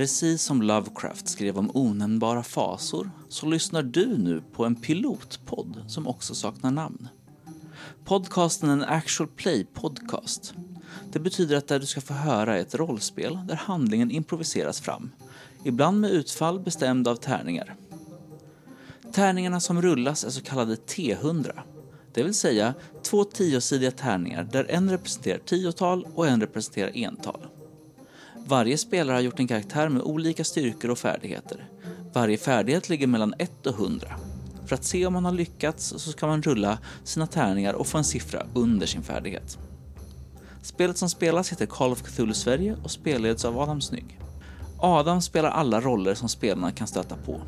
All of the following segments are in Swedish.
Precis som Lovecraft skrev om onämnbara fasor så lyssnar du nu på en pilotpodd som också saknar namn. Podcasten är en actual play podcast. Det betyder att det du ska få höra är ett rollspel där handlingen improviseras fram. Ibland med utfall bestämda av tärningar. Tärningarna som rullas är så kallade T100. Det vill säga två tiosidiga tärningar där en representerar tiotal och en representerar ental. Varje spelare har gjort en karaktär med olika styrkor och färdigheter. Varje färdighet ligger mellan 1 och 100. För att se om man har lyckats så ska man rulla sina tärningar och få en siffra under sin färdighet. Spelet som spelas heter Call of Cthulhu Sverige och spelleds av Adam Snygg. Adam spelar alla roller som spelarna kan stöta på.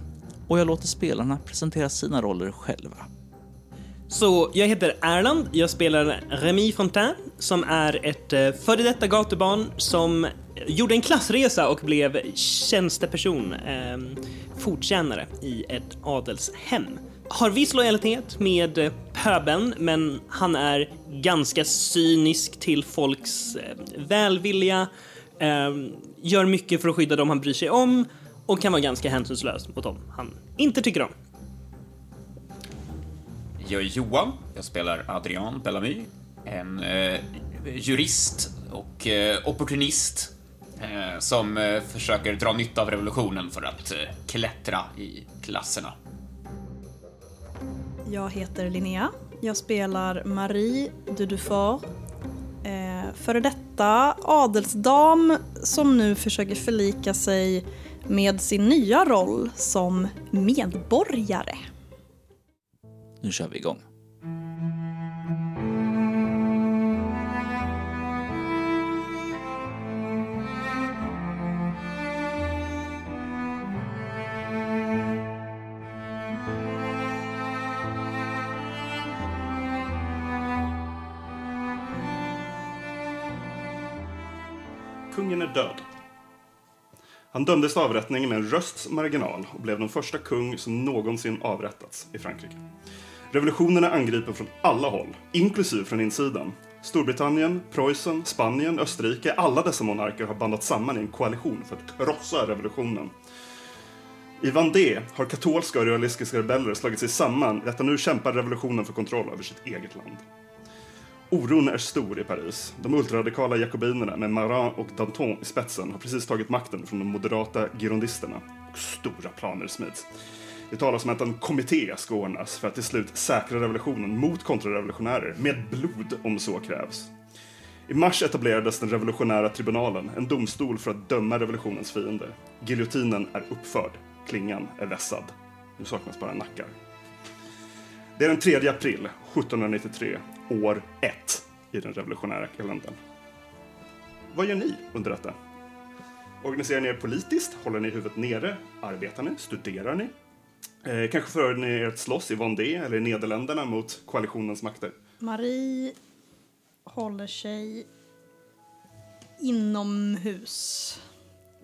Och jag låter spelarna presentera sina roller själva. Så jag heter Erland, jag spelar Remy Fontaine som är ett eh, före detta gatubarn som gjorde en klassresa och blev tjänsteperson, eh, forttjänare i ett adelshem. Har viss lojalitet med eh, pöbeln men han är ganska cynisk till folks eh, välvilja, eh, gör mycket för att skydda dem han bryr sig om och kan vara ganska hänsynslös mot dem han inte tycker om. Jag är Johan, jag spelar Adrian Bellamy, en eh, jurist och eh, opportunist som eh, försöker dra nytta av revolutionen för att eh, klättra i klasserna. Jag heter Linnea. Jag spelar Marie de Dufort. Eh, före detta adelsdam som nu försöker förlika sig med sin nya roll som medborgare. Nu kör vi igång. Han dömdes till avrättning med en rösts marginal och blev den första kung som någonsin avrättats i Frankrike. Revolutionen är angripen från alla håll, inklusive från insidan. Storbritannien, Preussen, Spanien, Österrike, alla dessa monarker har bandat samman i en koalition för att krossa revolutionen. I Vendée har katolska och realistiska rebeller slagit sig samman. Detta nu kämpar revolutionen för kontroll över sitt eget land. Oron är stor i Paris. De ultraradikala jakobinerna med Marat och Danton i spetsen har precis tagit makten från de moderata girondisterna och stora planer smids. Det talas om att en kommitté ska ordnas för att till slut säkra revolutionen mot kontrarevolutionärer, med blod om så krävs. I mars etablerades den revolutionära tribunalen, en domstol för att döma revolutionens fiender. Giljotinen är uppförd, klingan är vässad. Nu saknas bara nackar. Det är den 3 april 1793, år 1 i den revolutionära kalendern. Vad gör ni under detta? Organiserar ni er politiskt? Håller ni huvudet nere? Arbetar ni? Studerar ni? Eh, kanske för ni er att slåss i Vendée eller i Nederländerna mot koalitionens makter? Marie håller sig inomhus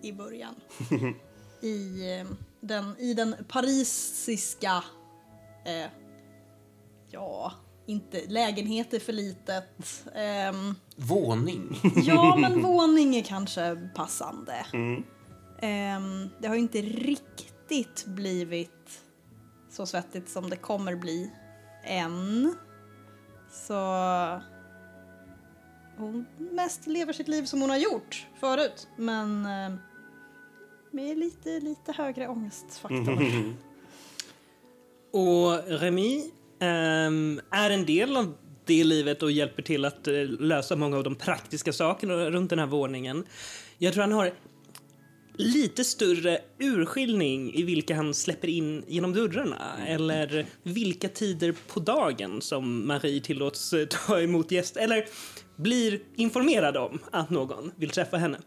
i början. I, eh, den, I den parisiska, eh, ja, inte lägenhet är för litet. Ehm, Våning. ja, men våning är kanske passande. Ehm, det har ju inte riktigt blivit så svettigt som det kommer bli än. Så hon mest lever sitt liv som hon har gjort förut. Men eh, med lite, lite högre ångestfaktor. Och Remy ehm, Ehm, är en del av det livet och hjälper till att eh, lösa många av de praktiska sakerna runt den här våningen. Jag tror han har lite större urskiljning i vilka han släpper in genom dörrarna eller vilka tider på dagen som Marie tillåts eh, ta emot gäster eller blir informerad om att någon vill träffa henne.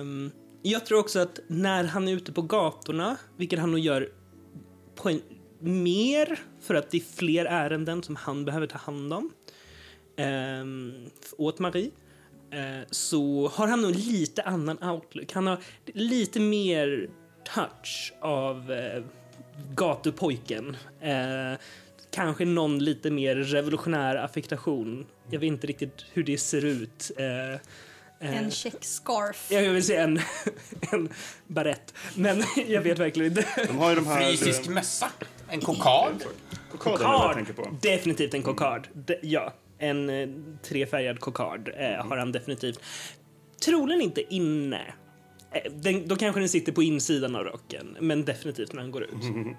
Um, jag tror också att när han är ute på gatorna, vilket han nog gör på en, mer för att det är fler ärenden som han behöver ta hand om ehm, åt Marie eh, så har han nog lite annan outlook. Han har lite mer touch av eh, gatupojken. Eh, kanske någon lite mer revolutionär affektation. Jag vet inte riktigt hur det ser ut. Eh, Eh, En check scarf. jag vill säga en, en barett, men jag vet verkligen inte. De har ju de här... Frisisk eh, mössa. En kokard. Tänker på. Definitivt en kokard. De, ja, en eh, trefärgad kokard eh, har han definitivt. Troligen inte inne. Eh, den, då kanske den sitter på insidan av rocken, men definitivt när han går ut.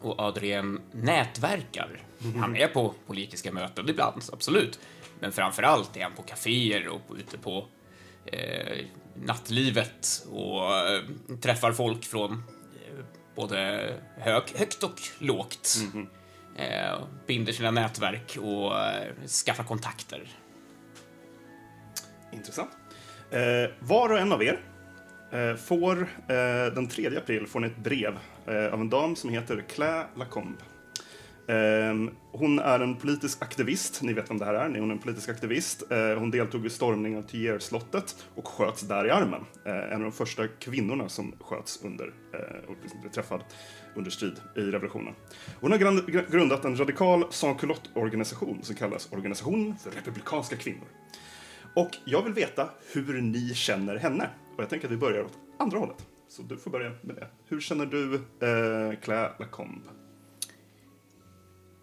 Och Adrian nätverkar. Han är på politiska möten ibland, absolut. Men framför allt är han på kaféer och ute på eh, nattlivet och eh, träffar folk från både hög, högt och lågt. Eh, binder sina nätverk och eh, skaffar kontakter. Intressant. Eh, var och en av er eh, får eh, den 3 april får ni ett brev eh, av en dam som heter Claire Lacombe. Ehm, hon är en politisk aktivist, ni vet vem det här är, hon är en politisk aktivist. Ehm, hon deltog vid stormningen av Tierrslottet och sköts där i armen. Ehm, en av de första kvinnorna som sköts under, eh, och liksom blev träffad under strid i revolutionen. Hon har grundat en radikal sans-culotte-organisation som kallas Organisationen för republikanska kvinnor. Och jag vill veta hur ni känner henne. Och jag tänker att vi börjar åt andra hållet. Så du får börja med det. Hur känner du eh, Claire Lacombe?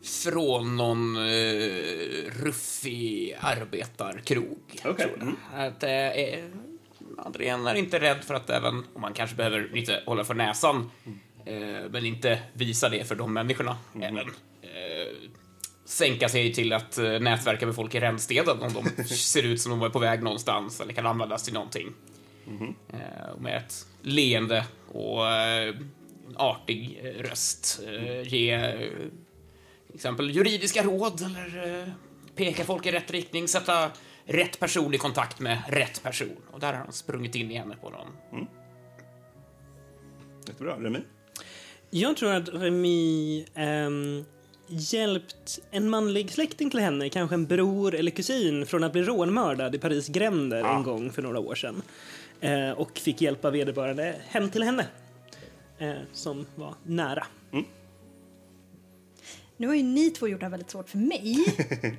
Från någon eh, ruffig arbetarkrog. Tror jag. mm. Att, eh, Adrian är inte rädd för att även om man kanske behöver lite hålla för näsan, eh, men inte visa det för de människorna. Även eh, sänka sig till att eh, nätverka med folk i rännstenen om de ser ut som de är på väg någonstans eller kan användas till någonting. Eh, och med ett leende och eh, en artig eh, röst eh, ge eh, till exempel juridiska råd eller eh, peka folk i rätt riktning, sätta rätt person i kontakt med rätt person. Och där har han sprungit in i henne på någon. Jättebra. Remi? Jag tror att Remy ehm, hjälpt en manlig släkting till henne, kanske en bror eller kusin, från att bli rånmördad i Paris gränder en gång för några år sedan. Eh, och fick hjälpa vederbörande hem till henne, eh, som var nära. Nu har ju ni två gjort det här väldigt svårt för mig.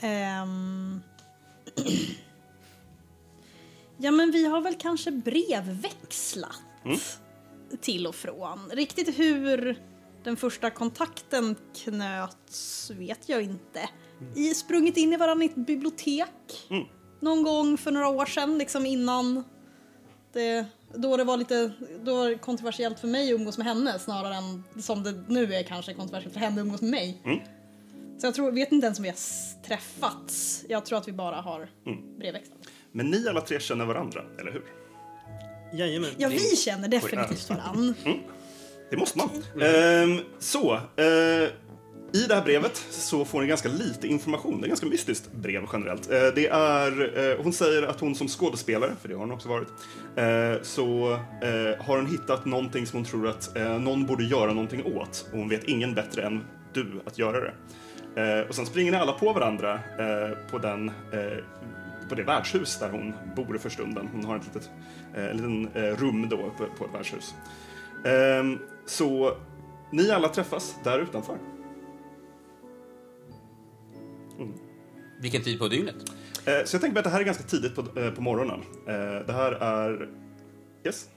Ehm. Ja, men vi har väl kanske brevväxlat till och från. Riktigt hur den första kontakten knöts vet jag inte. I, sprungit in i varandra i ett bibliotek någon gång för några år sedan, liksom innan det, då det var lite då var det kontroversiellt för mig att umgås med henne snarare än som det nu är kanske kontroversiellt för henne att umgås med mig. Så jag tror, vet inte ens om vi har träffats. Jag tror att vi bara har brevväxlat. Men ni alla tre känner varandra, eller hur? Jajamän. Ja, vi känner definitivt varann. Det måste man. Ehm, så, eh, i det här brevet så får ni ganska lite information. Det är ett ganska mystiskt brev generellt. Eh, det är, eh, hon säger att hon som skådespelare, för det har hon också varit, eh, så har hon hittat någonting som hon tror att någon borde göra någonting åt. Och hon vet ingen bättre än du att göra det. Och sen springer ni alla på varandra på den på det värdshus där hon bor för stunden. Hon har ett litet en liten rum då på, ett värdshus. Ehm, så ni alla träffas där utanför. Vilken tid på dygnet? Eh, så jag tänker att det här är ganska tidigt på, eh, på morgonen. Eh, det här är... Yes?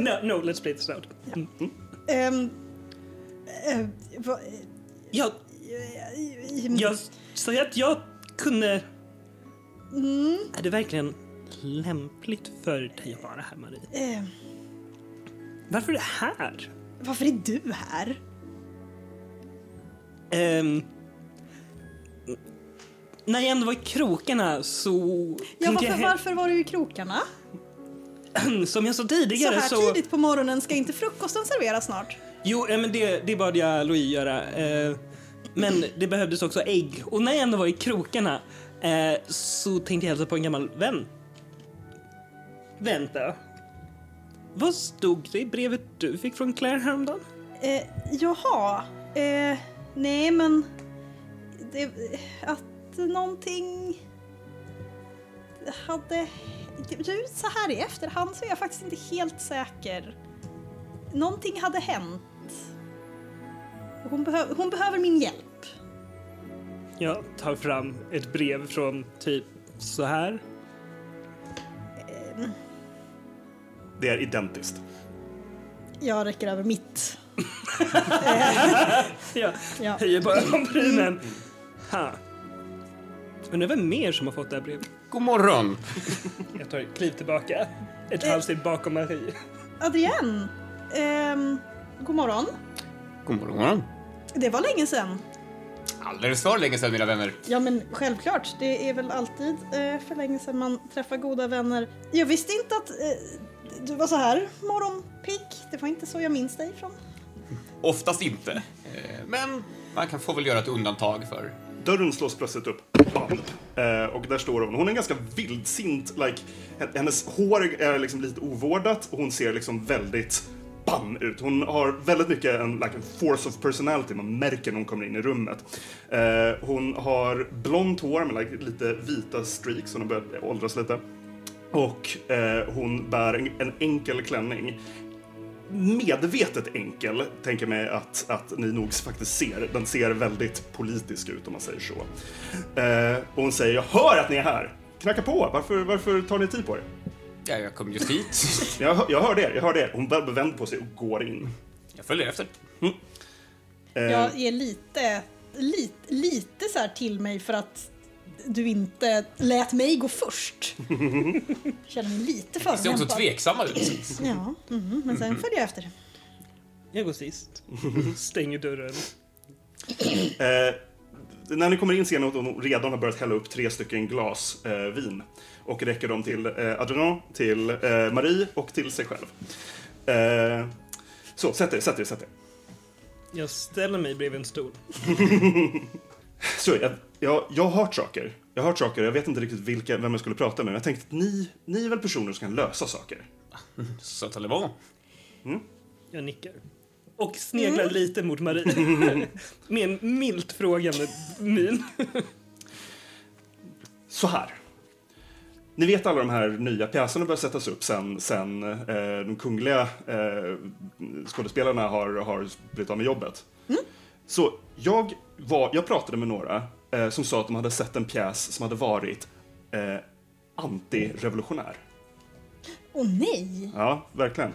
No, no, let's play this out. Mm. Ehm, eh, va- Jag, jag sa att jag kunde... Är det verkligen lämpligt för dig att vara här, Marie? eh, Varför är du här? varför är du här? Ehm, när jag ändå var i krokarna så... Ja, varför, jag, varför var du i krokarna? Som jag sa Så tidigare här så... tidigt på morgonen, ska inte frukosten serveras snart? Jo, ja, men det, det bad jag Louis göra. Eh, men det behövdes också ägg. Och när jag ändå var i krokarna eh, så tänkte jag hälsa på en gammal vän. Vänta. Vad stod det i brevet du fick från Claire häromdagen? Eh, jaha. Eh, nej, men... Det, att någonting hade... Så här i efterhand så är jag faktiskt inte helt säker. Någonting hade hänt. Hon, behö, hon behöver min hjälp. Jag tar fram ett brev från typ så här. Det är identiskt. Jag räcker över mitt. Jag Ja. höjer bara ögonbrynen. Ha. Undrar vem mer som har fått det här brevet? God morgon! Jag tar ett kliv tillbaka. Ett halvsteg bakom Marie. Adrienne, ehm, god morgon. God morgon, god morgon. Det var länge sedan. Alldeles för länge sedan, mina vänner. Ja men självklart, det är väl alltid eh, för länge sedan man träffar goda vänner. Jag visste inte att eh, du var så här morgonpigg. Det var inte så jag minns dig från. Oftast inte. Eh, Men man kan få väl göra ett undantag för... Dörren slås plötsligt upp. Bam. Eh, och där står hon. Hon är ganska vildsint. Like, hennes hår är liksom lite ovårdat och hon ser liksom väldigt bam ut. Hon har väldigt mycket en, like, en force of personality. Man märker när hon kommer in i rummet. Eh, hon har blont hår med like, lite vita streaks. Hon har börjat åldras lite. Och eh, hon bär en, en enkel klänning. Medvetet enkel, tänker mig att, att ni nog faktiskt ser. Den ser väldigt politisk ut om man säger så. Eh, och hon säger, jag hör att ni är här! Knacka på, varför, varför tar ni tid på er? Ja, jag kom just hit. Jag, hör- jag hör det, jag hör det. Hon vänder på sig och går in. Jag följer efter. Eh, Jag ger lite, lite, lite så här till mig för att du inte lät mig gå först. Känner mig lite Ser också tveksamma ut. Ja, mhm, men sen följer jag efter. Jag går sist. Stänger dörren. Eh, när ni kommer in ser ni att hon redan har börjat hälla upp tre stycken glas eh, vin och räcker dem till eh, Adrian, till eh, Marie och till sig själv. Eh, så, sätt er, sätt er, sätt er. Jag ställer mig bredvid en stol. Så, jag, jag, jag har hört saker. Jag har hört saker, jag vet inte riktigt vilka, vem jag skulle prata med, men jag tänkte att ni, ni är väl personer som kan lösa saker? Så att det var. Jag nickar. Och sneglar lite mot Marie. Med en milt frågande min. Så här. Ni vet alla de här nya pjäserna börjar sättas upp sen, sen eh, de kungliga eh, skådespelarna har, har blivit av med jobbet. Så jag, var, jag pratade med några eh, som sa att de hade sett en pjäs som hade varit eh, antirevolutionär. Åh nej! Ja, verkligen.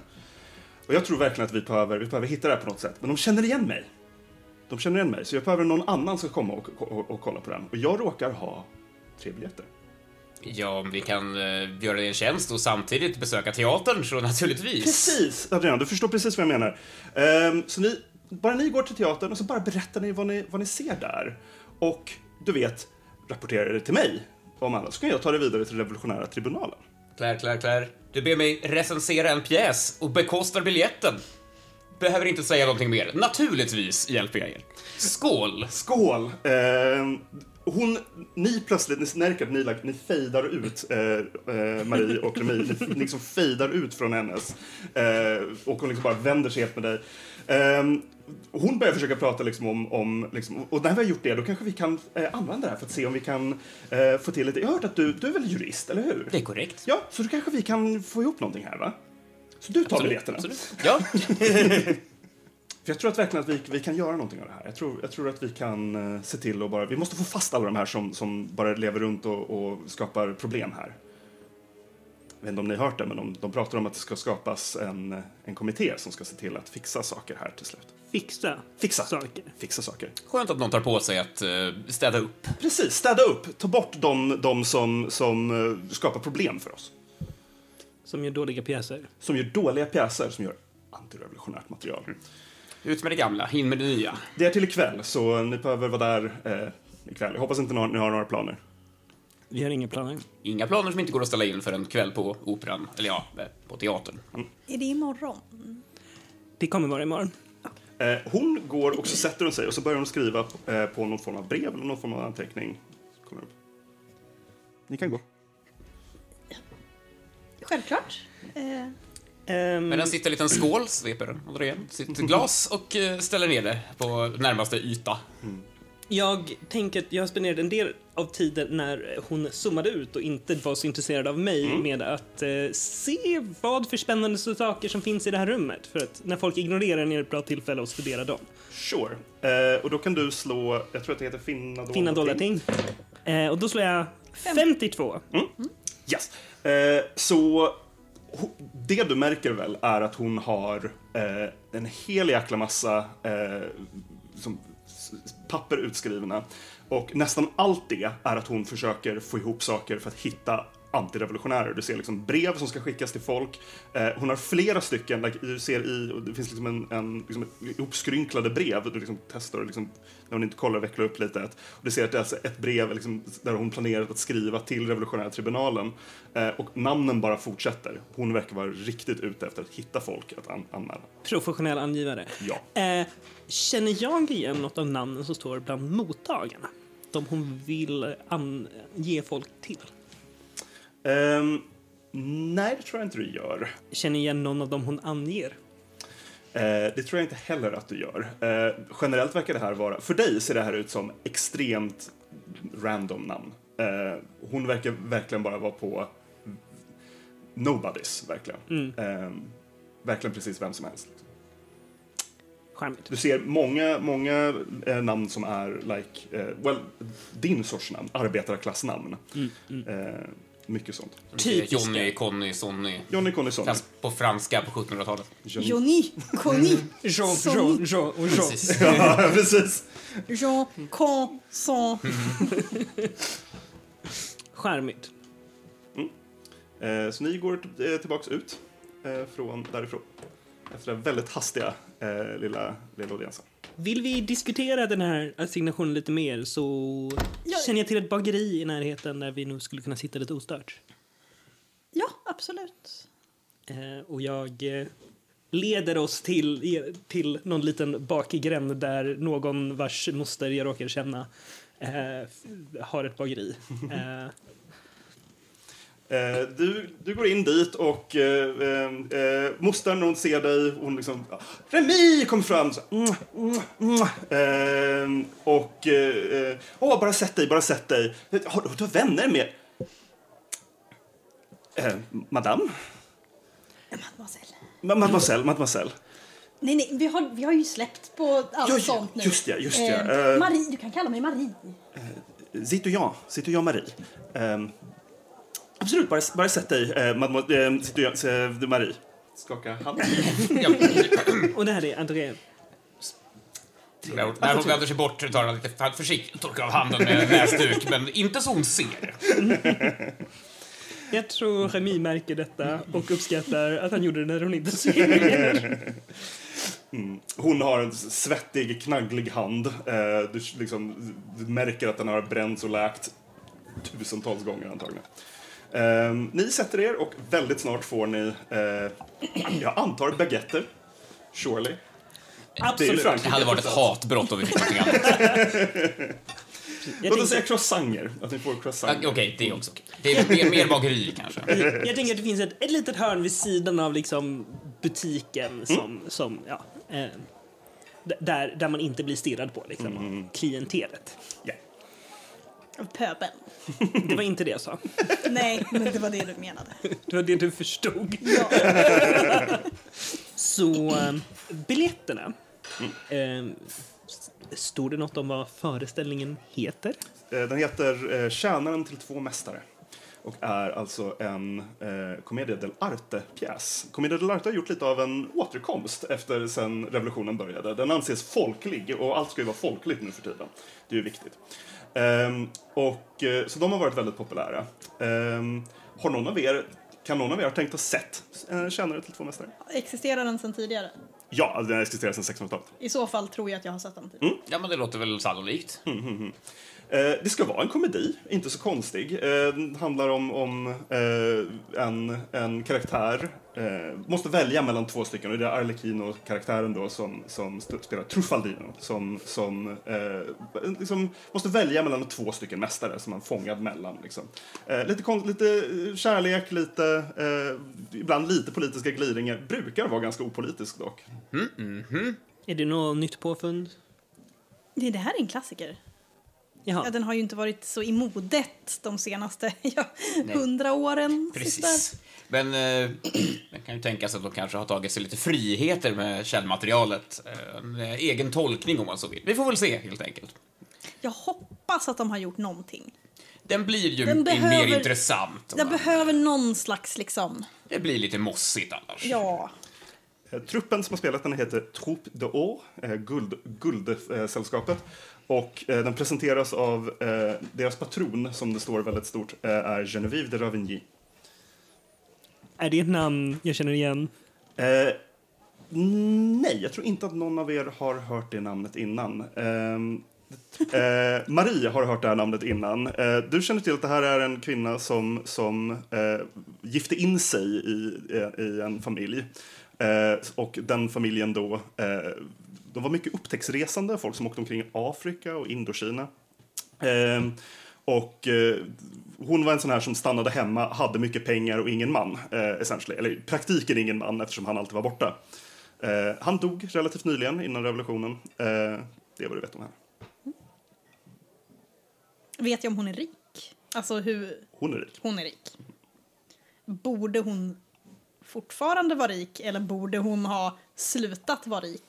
Och jag tror verkligen att vi behöver, vi behöver hitta det här på något sätt. Men de känner igen mig. De känner igen mig, så jag behöver någon annan som ska komma och, och, och kolla på den. Och jag råkar ha tre biljetter. Ja, om vi kan eh, göra det en tjänst och samtidigt besöka teatern så naturligtvis. Precis, Adrian, du förstår precis vad jag menar. Ehm, så ni, bara ni går till teatern och så bara berättar ni vad ni, vad ni ser där. Och du vet, rapporterar det till mig om alla, så kan jag ta det vidare till revolutionära tribunalen. Claire, Claire, Claire. Du ber mig recensera en pjäs och bekostar biljetten. Behöver inte säga någonting mer. Naturligtvis hjälper jag er. Skål! Skål! Ehm, hon, ni plötsligt, ni att ni, like, ni fejdar ut eh, eh, Marie och Remi. Ni, ni liksom fejdar ut från hennes. Eh, och hon liksom bara vänder sig helt med dig. Ehm, hon börjar försöka prata liksom om, om liksom, och när vi har gjort det då kanske vi kan eh, använda det här för att se om vi kan eh, få till lite. Jag har hört att du, du är väl jurist, eller hur? Det är korrekt. Ja, så då kanske vi kan få ihop någonting här va? Så du tar biljetterna. Absolut. Ja. För jag tror att verkligen att vi, vi kan göra någonting av det här. Jag tror, jag tror att vi kan eh, se till att bara... Vi måste få fast alla de här som, som bara lever runt och, och skapar problem här. Vet inte om ni har hört det, men de, de pratar om att det ska skapas en, en kommitté som ska se till att fixa saker här till slut. Fixa Fixa saker. Fixa saker. Skönt att någon tar på sig att eh, städa upp. Precis, städa upp. Ta bort de, de som, som eh, skapar problem för oss. Som gör dåliga pjäser. Som gör dåliga pjäser, som gör antirevolutionärt material. Ut med det gamla, in med det nya. Det är till ikväll, så ni behöver vara där eh, ikväll. Jag hoppas inte ni har, ni har några planer. Vi har inga planer. Inga planer som inte går att ställa in för en kväll på operan, eller ja, eh, på teatern. Är det imorgon? Det kommer vara imorgon. Eh, hon går och så sätter hon sig och så börjar hon skriva eh, på någon form av brev eller någon form av anteckning. Kommer upp. Ni kan gå. Självklart. Eh, Ehm, Men den sitter en liten skål, sveper Andrén sitt glas och eh, ställer ner det på närmaste yta. Jag tänker att jag spenderade en del av tiden när hon zoomade ut och inte var så intresserad av mig Mm. med att eh, se vad för spännande saker som finns i det här rummet. För att när folk ignorerar en är det ett bra tillfälle att studera dem. Sure. Eh, och då kan du slå, jag tror att det heter finna dolda Finna dolda ting. Eh, och då slår jag 52. Yes. Eh, så det du märker väl är att hon har eh, en hel jäkla massa eh, som, papper utskrivna. Och nästan allt det är att hon försöker få ihop saker för att hitta antirevolutionärer. Du ser liksom brev som ska skickas till folk. Eh, hon har flera stycken, like, du ser i, det finns liksom en, en liksom ett ihopskrynklade brev. Du liksom testar och liksom, när hon inte kollar vecklar upp lite. Ett, och du ser att det är alltså ett brev liksom, där hon planerat att skriva till revolutionära tribunalen. Eh, och namnen bara fortsätter. Hon verkar vara riktigt ute efter att hitta folk att an- anmäla. Professionell angivare. Ja. Eh, känner jag igen något av namnen som står bland mottagarna? De hon vill ange folk till. Ehm, nej, det tror jag inte du gör. Känner igen någon av dem hon anger. Eh, det tror jag inte heller att du gör. Eh, generellt verkar det här vara, för dig ser det här ut som extremt random namn. Eh, hon verkar verkligen bara vara på nobodies, verkligen. Eh, verkligen precis vem som helst. Liksom. Charmigt. Du ser många, många eh, namn som är like, eh, well, din sorts namn, arbetarklassnamn. Eh, mycket sånt. Typiska. Johnny, Conny, Sonny. Johnny Conny Sonny. Fast på franska på 1700-talet. Johnny, Conny, Jean. Jean, Jean och Jean. Precis. Ja, precis. Jean, Con, Son. Charmigt. Eh, så ni går t- eh, tillbaks ut eh, från därifrån. Efter den väldigt hastiga eh, lilla, lilla audiensen. Vill vi diskutera den här assignationen lite mer så Ja. känner jag till ett bageri i närheten där vi nog skulle kunna sitta lite ostört. Ja, absolut. Eh, och jag eh, leder oss till, till någon liten bakgränd där någon vars moster jag råkar känna eh, har ett bageri. Eh, du, du går in dit och eh, eh, eh, mostern hon ser dig, hon liksom ja, Remi kommer fram så, mm, mm, mm. Eh, och eh, eh, åh, bara sätt dig, bara sätt dig. Har du, du har vänner med? Eh, madame? Mademoiselle. Ma- Mademoiselle, mademoiselle. Nej, nej, vi har, vi har ju släppt på allt Ja, ja, sånt nu. just det, just det. Eh, Eh, Marie, du kan kalla mig Marie. Citoyen, Citoyen Marie. Um, absolut, bara, bara sätt dig, eh, mademoiselle, eh, eh, Marie. Skaka hand. Och det här är André. när, när hon vänder sig bort tar han lite försiktigt torkar av handen med en näsduk, men inte så hon ser. Jag tror Remi märker detta och uppskattar att han gjorde det när hon inte ser. Hon har en svettig, knagglig hand. Eh, du, liksom, du märker att den har bränts och läkt tusentals gånger antagligen. Eh, ni sätter er och väldigt snart får ni, eh, jag antar, baguetter. Surely. Det är Absolut. Frankrike. Det hade varit ett hatbrott om vi fick någonting annat. Jag Låt oss säga tänker, croissanger. Att ni får Ja, croissanger. Okej, det är också okej. Det är mer, mer bageri kanske. jag tänker att det finns ett, ett litet hörn vid sidan av liksom butiken som, som ja, eh, där, där man inte blir stirrad på, liksom, av klientelet. Ja. Pöbeln. Det var inte det jag sa. Nej, men det var det du menade. Det var det du förstod. Ja. Så eh, biljetterna. Eh, s- står det något om vad föreställningen heter? Eh, Den heter eh, Tjänaren till två mästare och är alltså en eh, Commedia dell'arte-pjäs. Commedia dell'arte har gjort lite av en återkomst efter sen revolutionen började. Den anses folklig och allt ska ju vara folkligt nu för tiden. Det är ju viktigt. Ehm, och, eh, så de har varit väldigt populära. Ehm, har någon av er, kan någon av er ha tänkt att sett eh, Tjänare till två mästare? Existerar den sedan tidigare? Ja, den existerar sedan 1600-talet. I så fall tror jag att jag har sett den tidigare. Ja, men det låter väl sannolikt. Eh, det ska vara en komedi, inte så konstig. Eh, den handlar om, om eh, en, en karaktär, eh, måste välja mellan två stycken. Och det är Arlecchino-karaktären då som, som spelar Truffaldino. Som, som eh, liksom måste välja mellan två stycken mästare som man fångad mellan. Liksom. Eh, lite, kon- lite eh, kärlek, lite, eh, ibland lite politiska glidningar. Brukar vara ganska opolitisk dock. Är det något nytt påfund? Det, det här är en klassiker. Jaha. Ja, den har ju inte varit så i modet de senaste ja, hundra åren. Precis. Men eh, man kan ju tänka sig att de kanske har tagit sig lite friheter med källmaterialet. Eh, En egen tolkning om man så vill. Vi får väl se helt enkelt. Jag hoppas att de har gjort någonting. Den blir ju Den mer behöver- intressant. om Jag man- behöver någon slags liksom, Det blir lite mossigt annars. ja. Eh, Truppen som har spelat den heter Troupe d'Or, guld, guldsällskapet. Och eh, den presenteras av eh, deras patron, som det står väldigt stort, eh, är Genevieve de Ravigny. Är det ett namn jag känner igen? Eh, nej, jag tror inte att någon av er har hört det namnet innan. Ehm, eh, Marie har hört det här namnet innan. Eh, du känner till att det här är en kvinna som, som eh, gifte in sig i, eh, i en familj. Eh, och den familjen då, eh, de var mycket upptäcktsresande, folk som åkte omkring i Afrika och Indokina. Ehm, och eh, hon var en sån här som stannade hemma, hade mycket pengar och ingen man, eh, essentially. Eller praktiken ingen man eftersom han alltid var borta. Eh, han dog relativt nyligen, innan revolutionen. Eh, det är vad du vet om henne. Vet jag om hon är rik? Alltså hur Hon är rik. hon är rik. Borde hon fortfarande vara rik eller borde hon ha slutat vara rik?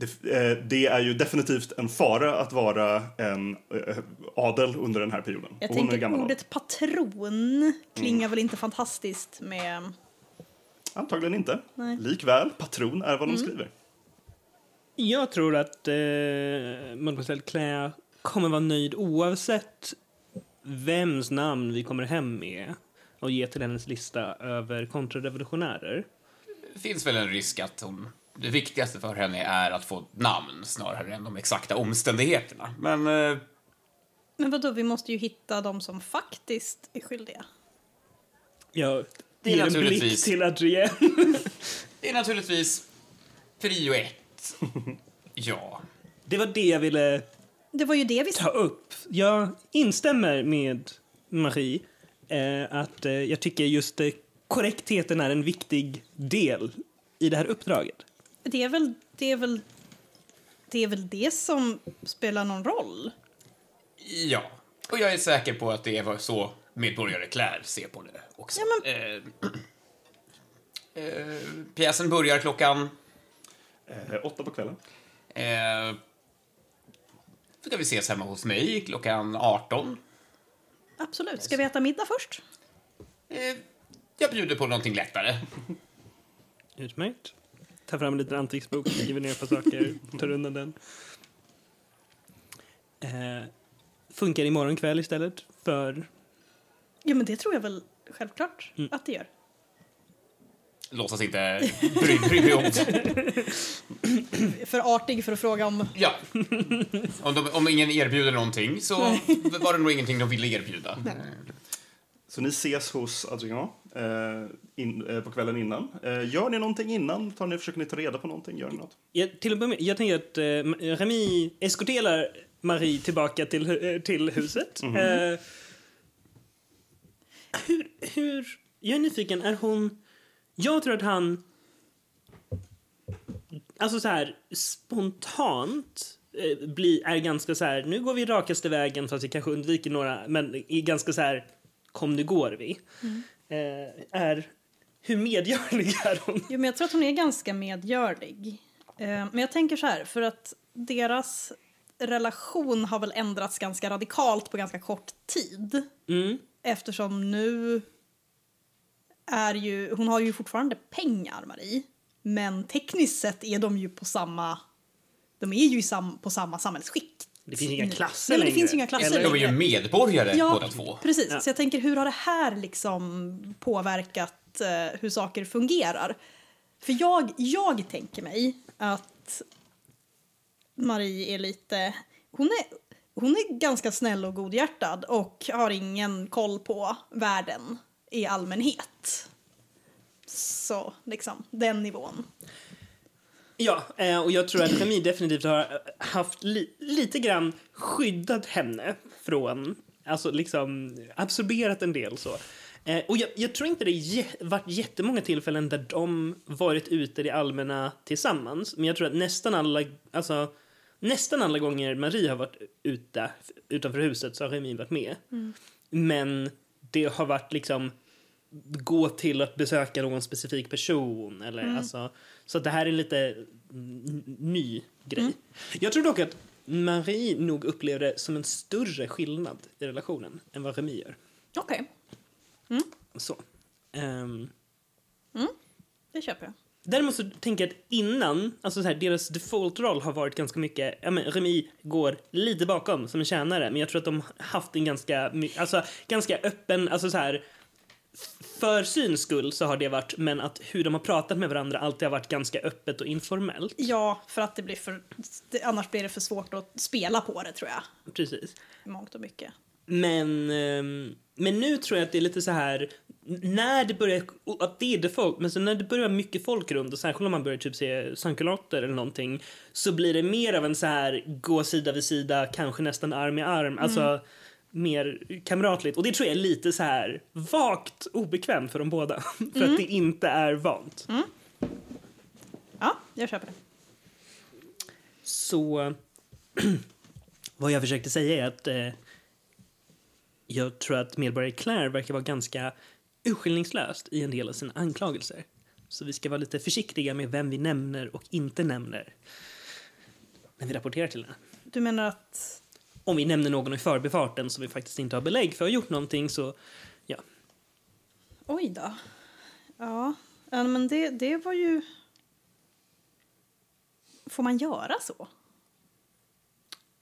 Det, eh, det är ju definitivt en fara att vara en eh, adel under den här perioden. Jag tänker ordet patron klingar väl inte fantastiskt med... Antagligen inte. Nej. Likväl, patron är vad de skriver. Jag tror att eh, Mademoiselle Claire kommer vara nöjd oavsett vems namn vi kommer hem med och ge till hennes lista över kontrarevolutionärer. Det finns väl en risk att hon... Det viktigaste för henne är att få namn snarare än de exakta omständigheterna. Men eh, Men vadå, vi måste ju hitta de som faktiskt är skyldiga. Jag Det är ger en blick naturligtvis- till Adrien. det är naturligtvis prio ett. ja. Det var det jag ville Det var ju det vi ta upp. Jag instämmer med Marie eh, att eh, jag tycker just eh, korrektheten är en viktig del i det här uppdraget. Det är väl det, är väl, det, är väl det som spelar någon roll. Ja. Och jag är säker på att det är så medborgare Claire ser på det också. Ja, eh, eh, pjäsen börjar klockan... Eh, åtta på kvällen. Eh, ska vi ses hemma hos mig klockan 18. Absolut. Ska vi äta middag först? Eh, jag bjuder på någonting lättare. Utmärkt. Ta fram en liten anteckningsbok, skriver ner ett par saker, tar undan den. Eh, funkar imorgon kväll istället för... Ja, men det tror jag väl självklart att det gör. Låtsas inte bry, bry mig om det. För artig för att fråga om... Ja. Om, de, om ingen erbjuder någonting så var det nog ingenting de ville erbjuda. Så ni ses hos Adrien eh, in, eh, på kvällen innan. Eh, gör ni någonting innan? Tar ni, försöker ni ta reda på någonting? Gör ni något? Jag, till börja med, jag tänker att eh, Remy eskorterar Marie tillbaka till, eh, till huset. Eh, hur, hur... Jag är nyfiken, är hon... Jag tror att han... Alltså så här, spontant eh, bli, är ganska så här, nu går vi rakaste vägen fast vi kanske undviker några, men är ganska så här, kom nu går vi. Eh, är, hur medgörlig är hon? Jo, men jag tror att hon är ganska medgörlig. Eh, men jag tänker så här, för att deras relation har väl ändrats ganska radikalt på ganska kort tid. Mm. Eftersom nu är ju, hon har ju fortfarande pengar, Marie. Men tekniskt sett är de ju på samma, de är ju sam, på samma samhällsskikt. Det finns inga nu. klasser Nej, men det längre. finns inga klasser Eller- De är ju medborgare Ja, båda två. precis. Ja. Så jag tänker, hur har det här liksom påverkat eh, hur saker fungerar? För jag, jag tänker mig att Marie är lite... Hon är, hon är ganska snäll och godhjärtad och har ingen koll på världen i allmänhet. Så, liksom, den nivån. Ja, eh, och jag tror att Remi definitivt har eh, haft li lite grann skyddat henne från, alltså liksom absorberat en del så. Eh, och jag, jag tror inte det jä- varit jättemånga tillfällen där de varit ute i det allmänna tillsammans, men jag tror att nästan alla, alltså nästan alla gånger Marie har varit ute, utanför huset så har Remi varit med. Men det har varit liksom gå till att besöka någon specifik person. Eller, alltså, så det här är lite n- ny grej. Jag tror dock att Marie nog upplever det som en större skillnad i relationen än vad Remi gör. Okej, Så. Ehm, det köper jag. Däremot så tänker jag att innan, alltså så här, deras default-roll har varit ganska mycket, ja men Remi går lite bakom som en tjänare, men jag tror att de har haft en ganska, alltså ganska öppen, alltså så här, för syns skull så har det varit, men att hur de har pratat med varandra alltid har varit ganska öppet och informellt. Ja, för att det blir för... Annars blir det för svårt att spela på det, tror jag. Precis. Mångt och mycket. Men, ehm, men nu tror jag att det är lite så här när det börjar, att det är default, men så när det börjar mycket folk runt och särskilt om man börjar typ se sankulotter eller någonting så blir det mer av en så här gå sida vid sida, kanske nästan arm i arm, alltså mer kamratligt. Och det tror jag är lite så här vagt obekvämt för de båda. för att det inte är vant. Ja, jag köper det. Så vad jag försökte säga är att eh, jag tror att medborgare Claire verkar vara ganska urskillningslöst i en del av sina anklagelser. Så vi ska vara lite försiktiga med vem vi nämner och inte nämner när vi rapporterar till henne. Du menar att... Om vi nämner någon i förbifarten som vi faktiskt inte har belägg för har gjort någonting så, ja. Oj då. Ja, men det, det var ju... Får man göra så?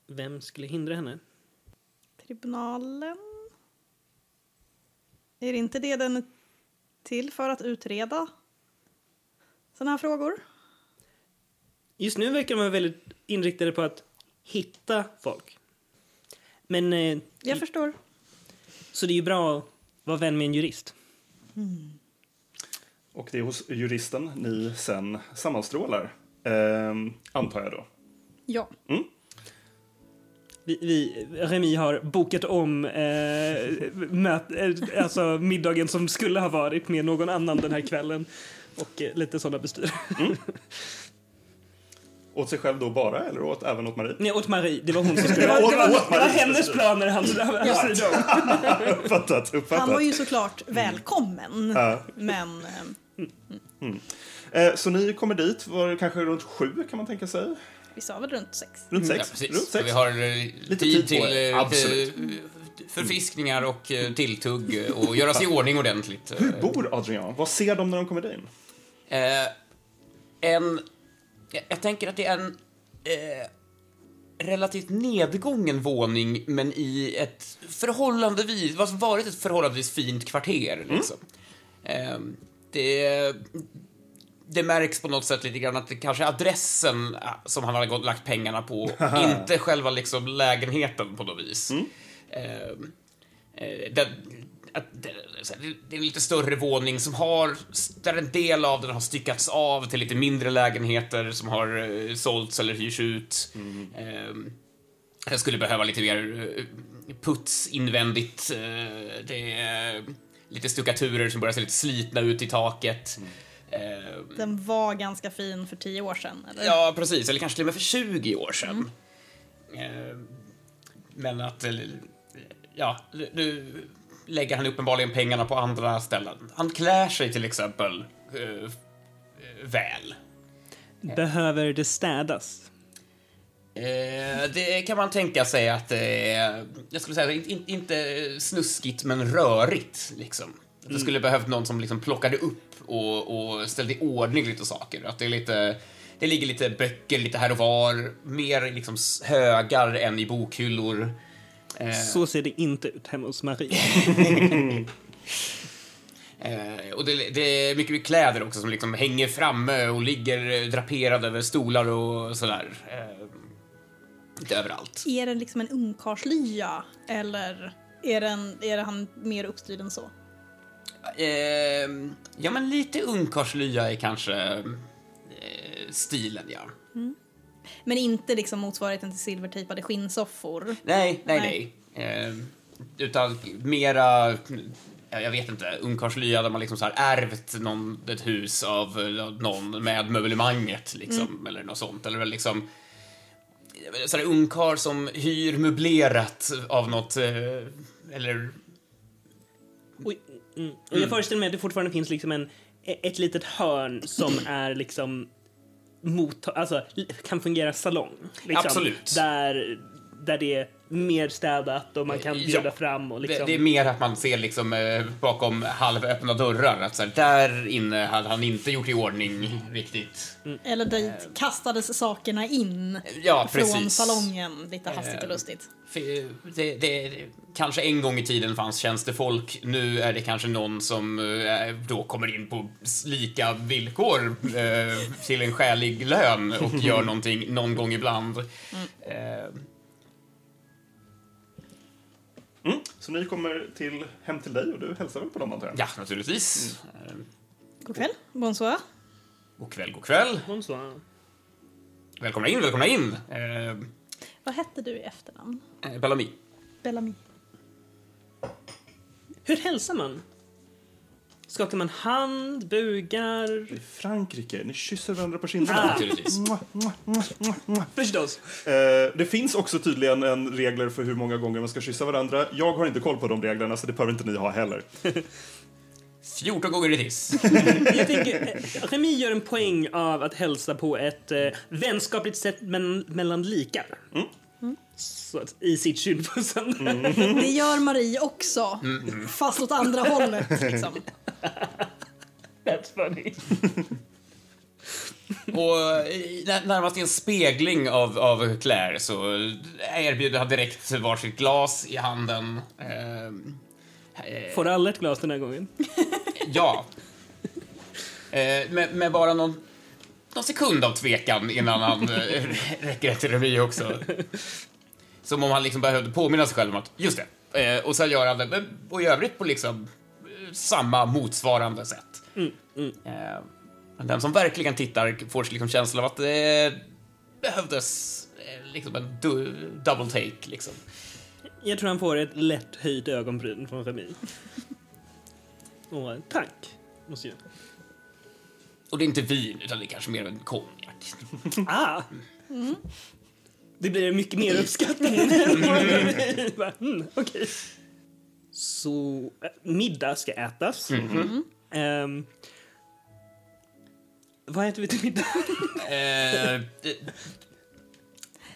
Vem skulle hindra henne? Tribunalen? Är det inte det den är till för att utreda sådana här frågor? Just nu verkar de vara väldigt inriktade på att hitta folk. Men, eh, Jag förstår. så det är ju bra att vara vän med en jurist. Och det är hos juristen ni sen sammanstrålar, ehm, antar jag då. Ja. Vi, vi, Remi har bokat om eh, möt, eh, alltså middagen som skulle ha varit med någon annan den här kvällen. Och eh, lite sådana bestyr. Åt sig själv då bara, eller åt, även åt Marie? Nej, åt Marie. Det var hon som skulle... Det var- det, var, det var- det var hennes planer han. Uppfattat, uppfattat. Han var ju såklart välkommen. Ja. Men eh, Eh, så ni kommer dit, var det kanske runt sju kan man tänka sig? vi sa väl runt sex. Runt Ja, sex? precis. Runt sex? vi har eh, tid tid till eh, lite, förfiskningar och tilltugg och göra sig i ordning ordentligt. Hur bor Adrian? Vad ser de när de kommer in? Eh, en... Jag, jag tänker att det är en eh, relativt nedgången våning, men i ett förhållandevis, vad som varit ett förhållandevis fint kvarter, liksom. Eh, det, det märks på något sätt lite grann att det kanske är adressen eh, som han gått, lagt pengarna på, inte själva liksom lägenheten på något vis. Eh, eh, den, att det, är en lite större våning som har, där en del av den har styckats av till lite mindre lägenheter som har eh, sålts eller hyrs ut. Eh, jag skulle behöva lite mer eh, puts invändigt. Eh, det är lite stuckaturer som börjar se lite slitna ut i taket. Eh, Den var ganska fin för tio år sedan, eller? Ja, precis. Eller kanske till och med för 20 år sedan. Eh, Men att... eh, Ja, nu lägger han uppenbarligen pengarna på andra ställen. Han klär sig till exempel eh, väl. Behöver det städas? Eh, det kan man tänka sig att det är, jag skulle säga, inte, inte- inte snuskigt men rörigt liksom. Att det skulle behövt någon som liksom plockade upp och, och ställde i ordning lite saker. Att det är lite, det ligger lite böcker lite här och var, mer liksom högar än i bokhyllor. Eh, Så ser det inte ut hemma hos Marie. Eh, och det, det är mycket, kläder också som liksom hänger framme och ligger draperade över stolar och sådär. Eh, lite överallt. Är det liksom en ungkarlslya eller är, den, är han mer uppstyrd än så? Eh, ja, men lite ungkarlslya är kanske eh, stilen, ja. Men inte liksom motsvarigheten till silvertejpade skinnsoffor? Nej, nej, Nej. nej. Eh, utan mera, ja, jag vet inte, ungkarlslya där man liksom så här ärvt någon, ett hus av eh, någon med möblemanget, liksom, eller något sånt. Eller liksom sån här ungkarl som hyr möblerat av något, eh, eller Och, mm, och jag föreställer mig att det fortfarande finns liksom en, ett litet hörn som är liksom mot, alltså kan fungera salong. Liksom, Absolut. Där, där det mer städat och man kan bjuda Ja. fram och Det, liksom. det är mer att man ser liksom eh, bakom halvöppna dörrar att så här, där inne hade han inte gjort i ordning riktigt. Eller dit kastades sakerna in Ja, från precis. salongen lite hastigt och lustigt. Det, det, det, kanske en gång i tiden fanns tjänstefolk, nu är det kanske någon som eh, då kommer in på lika villkor eh, till en skälig lön och gör någonting någon gång ibland. Eh, Mm. Så ni kommer till, hem till dig och du hälsar väl på dem antar jag? ja, naturligtvis. Eh, God kväll, bonsoir. god kväll, god kväll. Så. Välkomna in, välkomna in. Eh, Vad hette du i efternamn? eh, Bellamy. Bellamy. Hur hälsar man? Skakar man hand, bugar? I Frankrike, ni kysser varandra på kinderna. Förstås. Eh, det finns också tydligen en regler för hur många gånger man ska kyssa varandra. Jag har inte koll på de reglerna, så det behöver inte ni ha heller. 14 gånger i tiss. Jag tänker, eh, Remi gör en poäng av att hälsa på ett eh, vänskapligt sätt men, mellan likar. Att, I sitt kynnpussande. Det gör Marie också, fast åt andra hållet. Liksom. That's funny. Och när- närmast i en spegling av, av Claire så erbjuder han direkt varsitt glas i handen. Eh, Får alla ett glas den här gången? ja. Eh, med, med bara någon, någon sekund av tvekan innan han eh, räcker ett Remy också. Som om han liksom behövde påminna sig själv om att, just det. Eh, och sen gör han det, men- och i övrigt på liksom eh, samma motsvarande sätt. Eh, men den som verkligen tittar får liksom känslan av att det behövdes eh, liksom en du, double take liksom. Jag tror han får ett lätt höjt ögonbryn från Remi. Och eh, tack, monsieur. Och det är inte vin, utan det är kanske mer en konjak. Ah! Det blir mycket mer uppskattning än Remi. Bara, mm, Okej. Så äh, middag ska ätas. Ehm, vad äter vi till middag? Eh,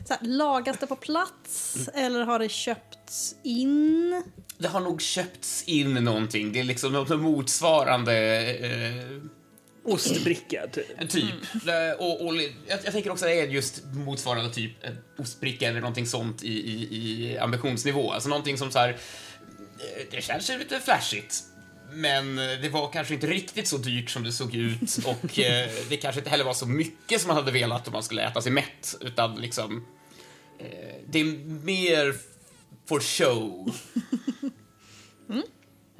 Så här, lagas det på plats eller har det köpts in? det har nog köpts in någonting. Det är liksom något motsvarande eh, Ostbricka, typ. typ. Eh, Och, och, jag, jag tänker också att det är just motsvarande typ en ostbricka eller någonting sånt i, i, i ambitionsnivå. Alltså någonting som så här, eh, det känns ju lite flashigt. Men eh, det var kanske inte riktigt så dyrt som det såg ut och eh, det kanske inte heller var så mycket som man hade velat om man skulle äta sig mätt, utan liksom eh, det är mer for show.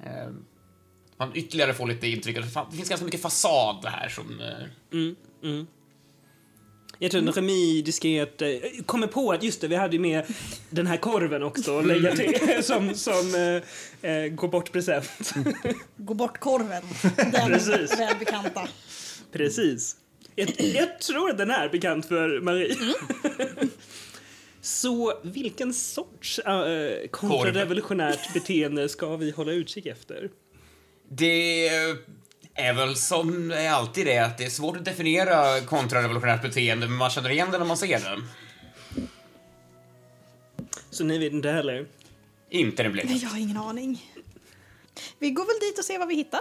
Eh, man ytterligare får lite intryck att fan, det finns ganska mycket fasad här som... Eh, Jag tror att Remi diskret eh, kommer på att just det, vi hade ju med den här korven också att lägga till som, som eh, eh, går bort present. Gå bort korven. Den Precis. välbekanta. Precis. Jag, jag tror att den är bekant för Marie. Så vilken sorts äh, kontrarevolutionärt beteende ska vi hålla utkik efter? Det är väl som är alltid det, att det är svårt att definiera kontrarevolutionärt beteende, men man känner igen det när man ser det. Så ni vet inte heller? Inte den blekaste. Jag har ingen aning. Vi går väl dit och ser vad vi hittar.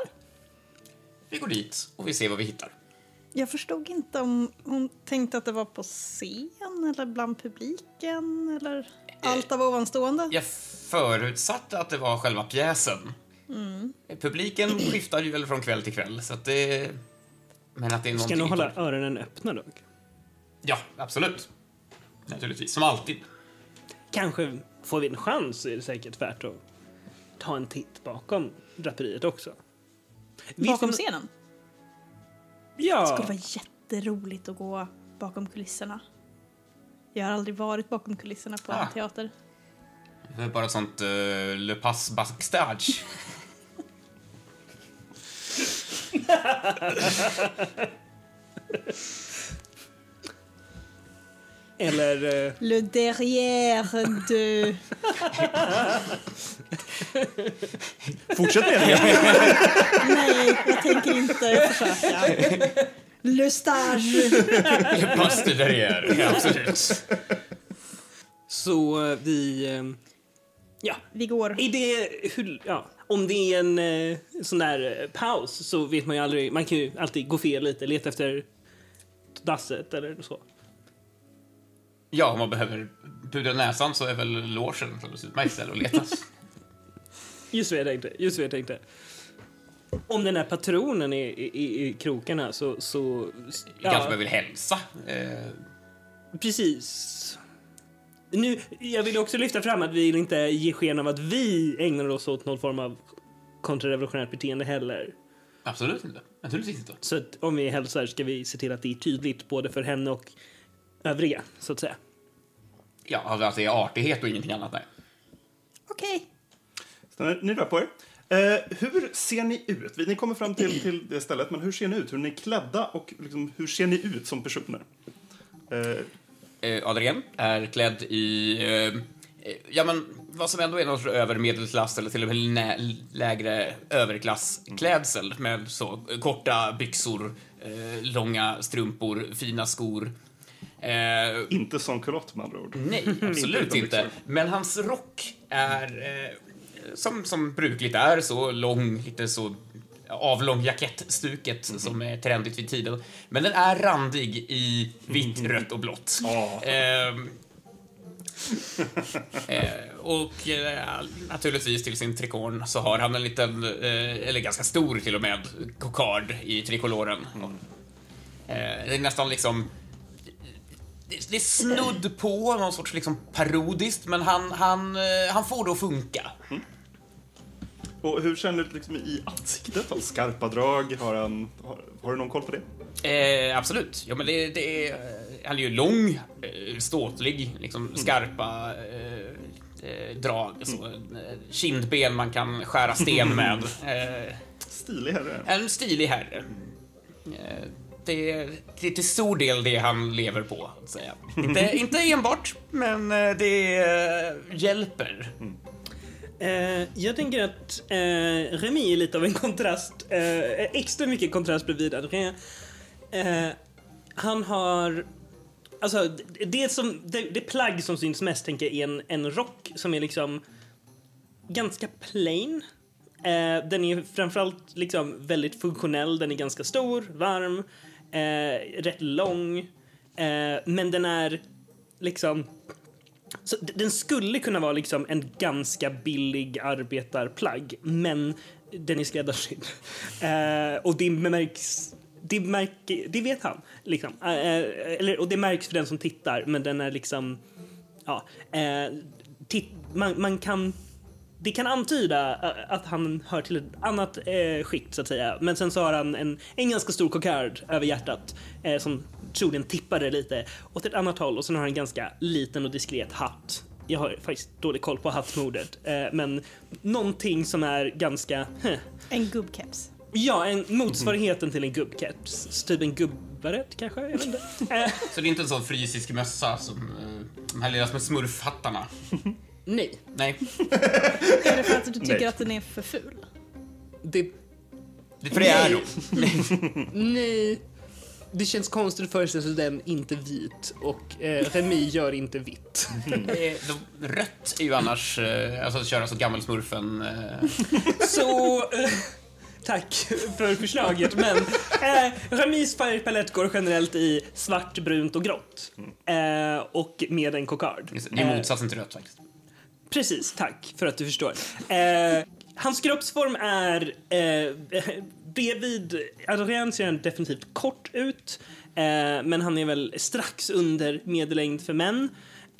Vi går dit och vi ser vad vi hittar. Jag förstod inte om hon tänkte att det var på scen eller bland publiken eller allt av ovanstående. Jag förutsatte att det var själva pjäsen. Publiken skiftar ju väl från kväll till kväll, så att det... Men att det är Ska nog hålla öronen öppna dock. Ja, absolut. Naturligtvis, som alltid. Kanske får vi en chans är det säkert värt att ta en titt bakom draperiet också. Bakom Visst- scenen. Ja. Det skulle vara jätteroligt att gå bakom kulisserna. Jag har aldrig varit bakom kulisserna på Ah. en teater. Det är bara ett sånt uh, Le Pass Backstage. Eller... eh, Le derrière de... Fortsätt med det. Nej, jag tänker inte försöka. Le stage. Buster derrière, ja, absolut. Så eh, vi... eh, Ja, Vi går. är det... Hur, ja, om det är en eh, sån där eh, paus så vet man ju aldrig. Man kan ju alltid gå fel lite, leta efter dasset eller så. Ja, om man behöver pudra näsan så är väl logen ett utmärkt ställe att leta. Just vad jag tänkte. Just vad jag tänkte. Om den här patronen är i, i, i krokarna så... så Kanske behöver hälsa. Eh, Precis. Nu, jag vill också lyfta fram att vi vill inte ge sken av att vi ägnar oss åt någon form av kontrarevolutionärt beteende heller. absolut inte. Naturligtvis inte. Så att om vi hälsar ska vi se till att det är tydligt både för henne och övriga, så att säga. Ja, alltså att det är artighet och ingenting annat. Nej. Okej. Stannar Ni rör på er. Eh, hur ser ni ut? Vi- Ni kommer fram till, till det stället, men hur ser ni ut? Hur är ni klädda och liksom, hur ser ni ut som personer? Eh, Eh, Adrien är klädd i, eh, eh, ja men vad som ändå är någon sorts övermedelklass eller till och med lägre överklassklädsel med så korta byxor, eh, långa strumpor, fina skor. Eh, inte som kulott med andra ord. Nej, Inte absolut inte. byxor. Men hans rock är, eh, som, som brukligt är, så lång, lite så avlång jakettstuket som är trendigt vid tiden. Men den är randig i vitt, rött och blått. Ja. Ehm, eh, och eh, naturligtvis till sin trikorn så har han en liten, eh, eller ganska stor till och med, kokard i trikoloren. Eh, det är nästan liksom det, är snudd på någon sorts liksom parodiskt, men han, han, eh, han får det att funka. Och hur känner du liksom i ansiktet? Har skarpa drag? Har, han, har, har du någon koll på det? Eh, absolut. Ja, men det, det är, han är ju lång, eh, ståtlig, liksom skarpa eh, eh, drag. Så, eh, kindben man kan skära sten med. Eh, Stilig herre. en stilig herre. Eh, det, är, det är till stor del det han lever på, att säga. Inte, inte enbart, men eh, det eh, hjälper. Eh, jag tänker att eh, Remi är lite av en kontrast, eh, extra mycket kontrast bredvid Adrien. Eh, han har, alltså det, som, det, det plagg som syns mest tänker jag är en, en rock som är liksom ganska plain. Eh, den är framförallt liksom väldigt funktionell, den är ganska stor, varm, eh, rätt lång. Eh, men den är liksom så den skulle kunna vara liksom en ganska billig arbetarplagg, men den är skräddarsydd. Eh, och det märks... Det, märker, det vet han. Liksom. Eh, eh, eller, och det märks för den som tittar, men den är liksom... Ja, eh, titt, man, man kan... Det kan antyda att han hör till ett annat eh, skikt, så att säga. Men sen så har han en, en ganska stor kokard över hjärtat eh, som troligen tippar det lite åt ett annat håll. Och sen har han en ganska liten och diskret hatt. Jag har faktiskt dålig koll på hattmodet, eh, men någonting som är ganska... Heh. En gubbkeps. Ja, en, motsvarigheten till en gubbkeps. Typ en gubbarätt kanske? Jag vet inte. Så det är inte en sån fysisk mössa som eh, de här lilla smurfhattarna. nej, Nej, Är det för att du tycker Nej. att den är för ful? det det- för det är de. Nej. Det känns konstigt att föreställa sig den inte vit och eh, Remi gör inte vitt. Eh, de- Rött är ju annars, eh, alltså att köra så gammelsmurfen. Eh, Så, eh, tack för förslaget. Men eh, Remis färgpalett går generellt i svart, brunt och grått. Eh, och med en kokard. det är Eh, motsatsen till rött faktiskt. Precis, tack för att du förstår. Eh, hans kroppsform är... Eh, bredvid Adrian alltså ser han definitivt kort ut. Eh, men han är väl strax under medellängd för män.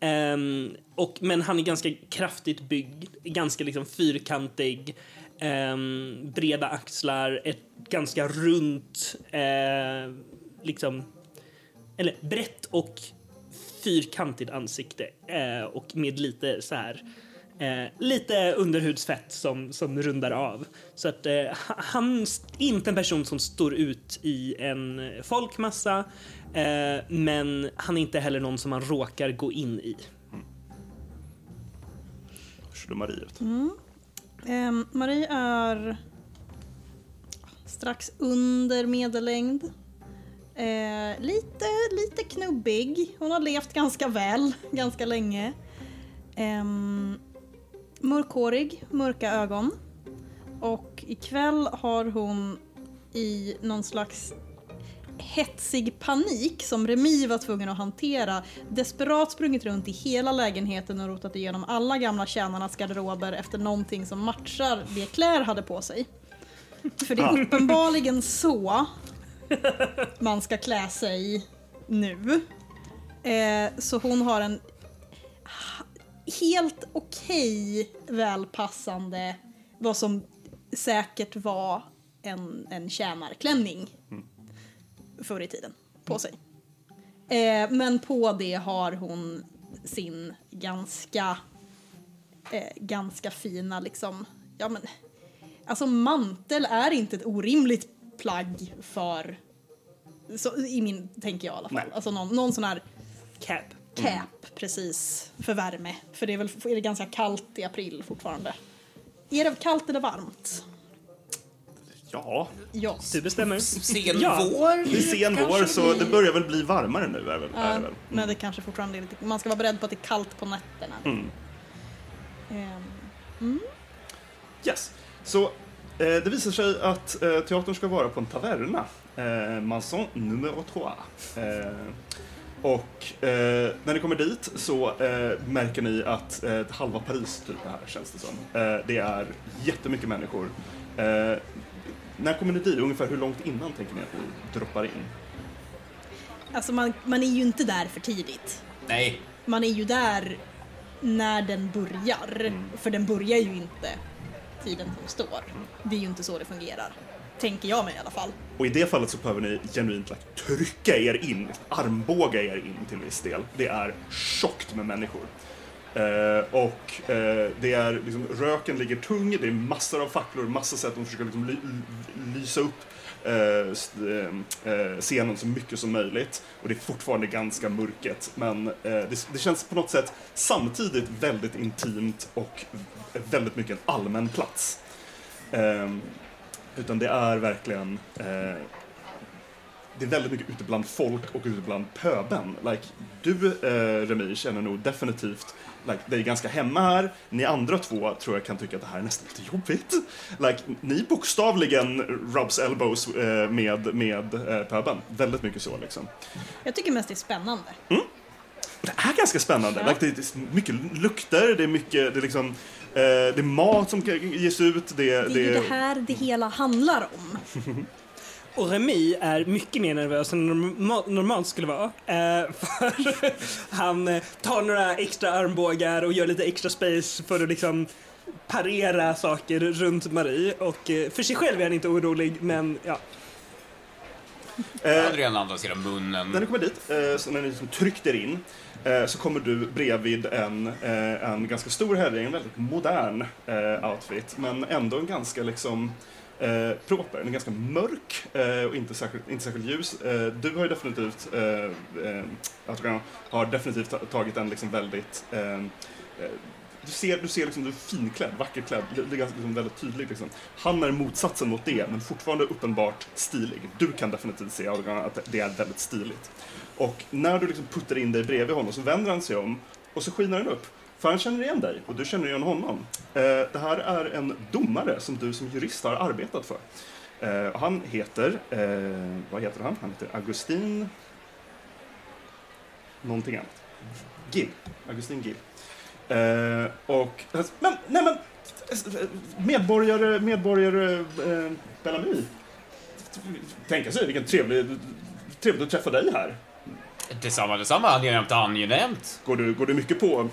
Um, och, men han är ganska kraftigt byggd, ganska liksom fyrkantig. um, breda axlar, ett ganska runt, uh, liksom, eller brett och fyrkantigt ansikte uh, och med lite så här eh, lite underhudsfett som, som rundar av. Så att eh, ha- han är inte en person som står ut i en folkmassa, eh, men han är inte heller någon som man råkar gå in i. Hur ser du Marie ut? Ehm, Marie är strax under medellängd. Eh, lite, lite knubbig. Hon har levt ganska väl, ganska länge. Ehm, mörkhårig, mörka ögon. Och ikväll har hon i någon slags hetsig panik som Remi var tvungen att hantera desperat sprungit runt i hela lägenheten och rotat igenom alla gamla tjänarnas garderober efter någonting som matchar det Claire hade på sig. För det är uppenbarligen så man ska klä sig nu. Eh, så hon har en helt okej välpassande, vad som säkert var en, en tjänarklänning förr i tiden på sig. Eh, men på det har hon sin ganska, eh, ganska fina liksom, ja men, alltså mantel är inte ett orimligt plagg för, så, i min, tänker jag i alla fall. Nej. Alltså någon, någon sån här Cap. cap precis för värme. För det är väl är det ganska kallt i april fortfarande. Är det kallt eller varmt? Ja, Ja. Du bestämmer. Sen Ja. vår. det är sen kanske vår så det börjar väl bli varmare nu. Är det väl, är Ja, väl? men det kanske fortfarande är lite, man ska vara beredd på att det är kallt på nätterna. Mm. Ehm, Yes. Så eh, det visar sig att eh, teatern ska vara på en taverna. Eh, Manson numero 2. Och eh, när ni kommer dit så eh, märker ni att eh, halva Paris typ är här känns det som. Eh, det är jättemycket människor. Eh, när kommer ni dit? Ungefär hur långt innan tänker ni att ni droppar in? alltså man, man är ju inte där för tidigt. Nej, Man är ju där när den börjar. För den börjar ju inte tiden som står. Det är ju inte så det fungerar. Tänker jag mig i alla fall. Och i det fallet så behöver ni genuint like, trycka er in, armbåga er in till viss del. Det är tjockt med människor. Eh, och eh, det är liksom, röken ligger tung, det är massor av facklor, massor sätt de försöker liksom ly, lysa upp eh, eh, eh, scenen så mycket som möjligt. Och det är fortfarande ganska mörket, men eh, det, det känns på något sätt samtidigt väldigt intimt och väldigt mycket en allmän plats. Ehm, utan det är verkligen eh, det är väldigt mycket ute bland folk och ute bland pöben. Like, du, eh, Remi, känner nog definitivt like, dig ganska hemma här. Ni andra två tror jag kan tycka att det här är nästan lite jobbigt. Like, ni bokstavligen rubs elbows eh, med, med eh, pöben. Väldigt mycket så liksom. Jag tycker mest det är spännande. Det är ganska spännande. Ja. Like, det är mycket lukter, det är mycket, det är liksom, det är mat som ges ut. Det, Det är ju det här det hela handlar om. Och Remi är mycket mer nervös än norma- normalt skulle vara. Eh, för han eh, tar några extra armbågar och gör lite extra space för att liksom parera saker runt Marie. Och eh, för sig själv är han inte orolig, men ja. Eh, Adrian andas genom munnen. När ni kommer dit, eh, så när ni liksom tryckte in, eh, Eh, så kommer du bredvid en, eh, en ganska stor herre i en väldigt modern eh, outfit, men ändå en ganska liksom eh, proper, en ganska mörk eh, och inte särskilt, inte särskilt ljus. Eh, du har ju definitivt, eh, eh, har definitivt tagit en liksom väldigt ehm, eh, du ser, du ser liksom, du är finklädd, vackert klädd, det är liksom, väldigt tydligt. Liksom. Han är motsatsen mot det, men fortfarande uppenbart stilig. Du kan definitivt se Adrian, att det är väldigt stiligt. Och när du liksom puttar in dig bredvid honom så vänder han sig om och så skiner han upp. För han känner igen dig och du känner igen honom. Eh, det här är en domare som du som jurist har arbetat för. Eh, han heter, eh, vad heter han? Han heter Augustin... Någonting annat. Gill. Augustin Gill. Eh, och, men, nej men, medborgare, medborgare eh, Bellamy. Tänka sig, vilken trevlig, trevligt att träffa dig här. Detsamma, detsamma. Angenämt, angenämt. Går du, går du mycket på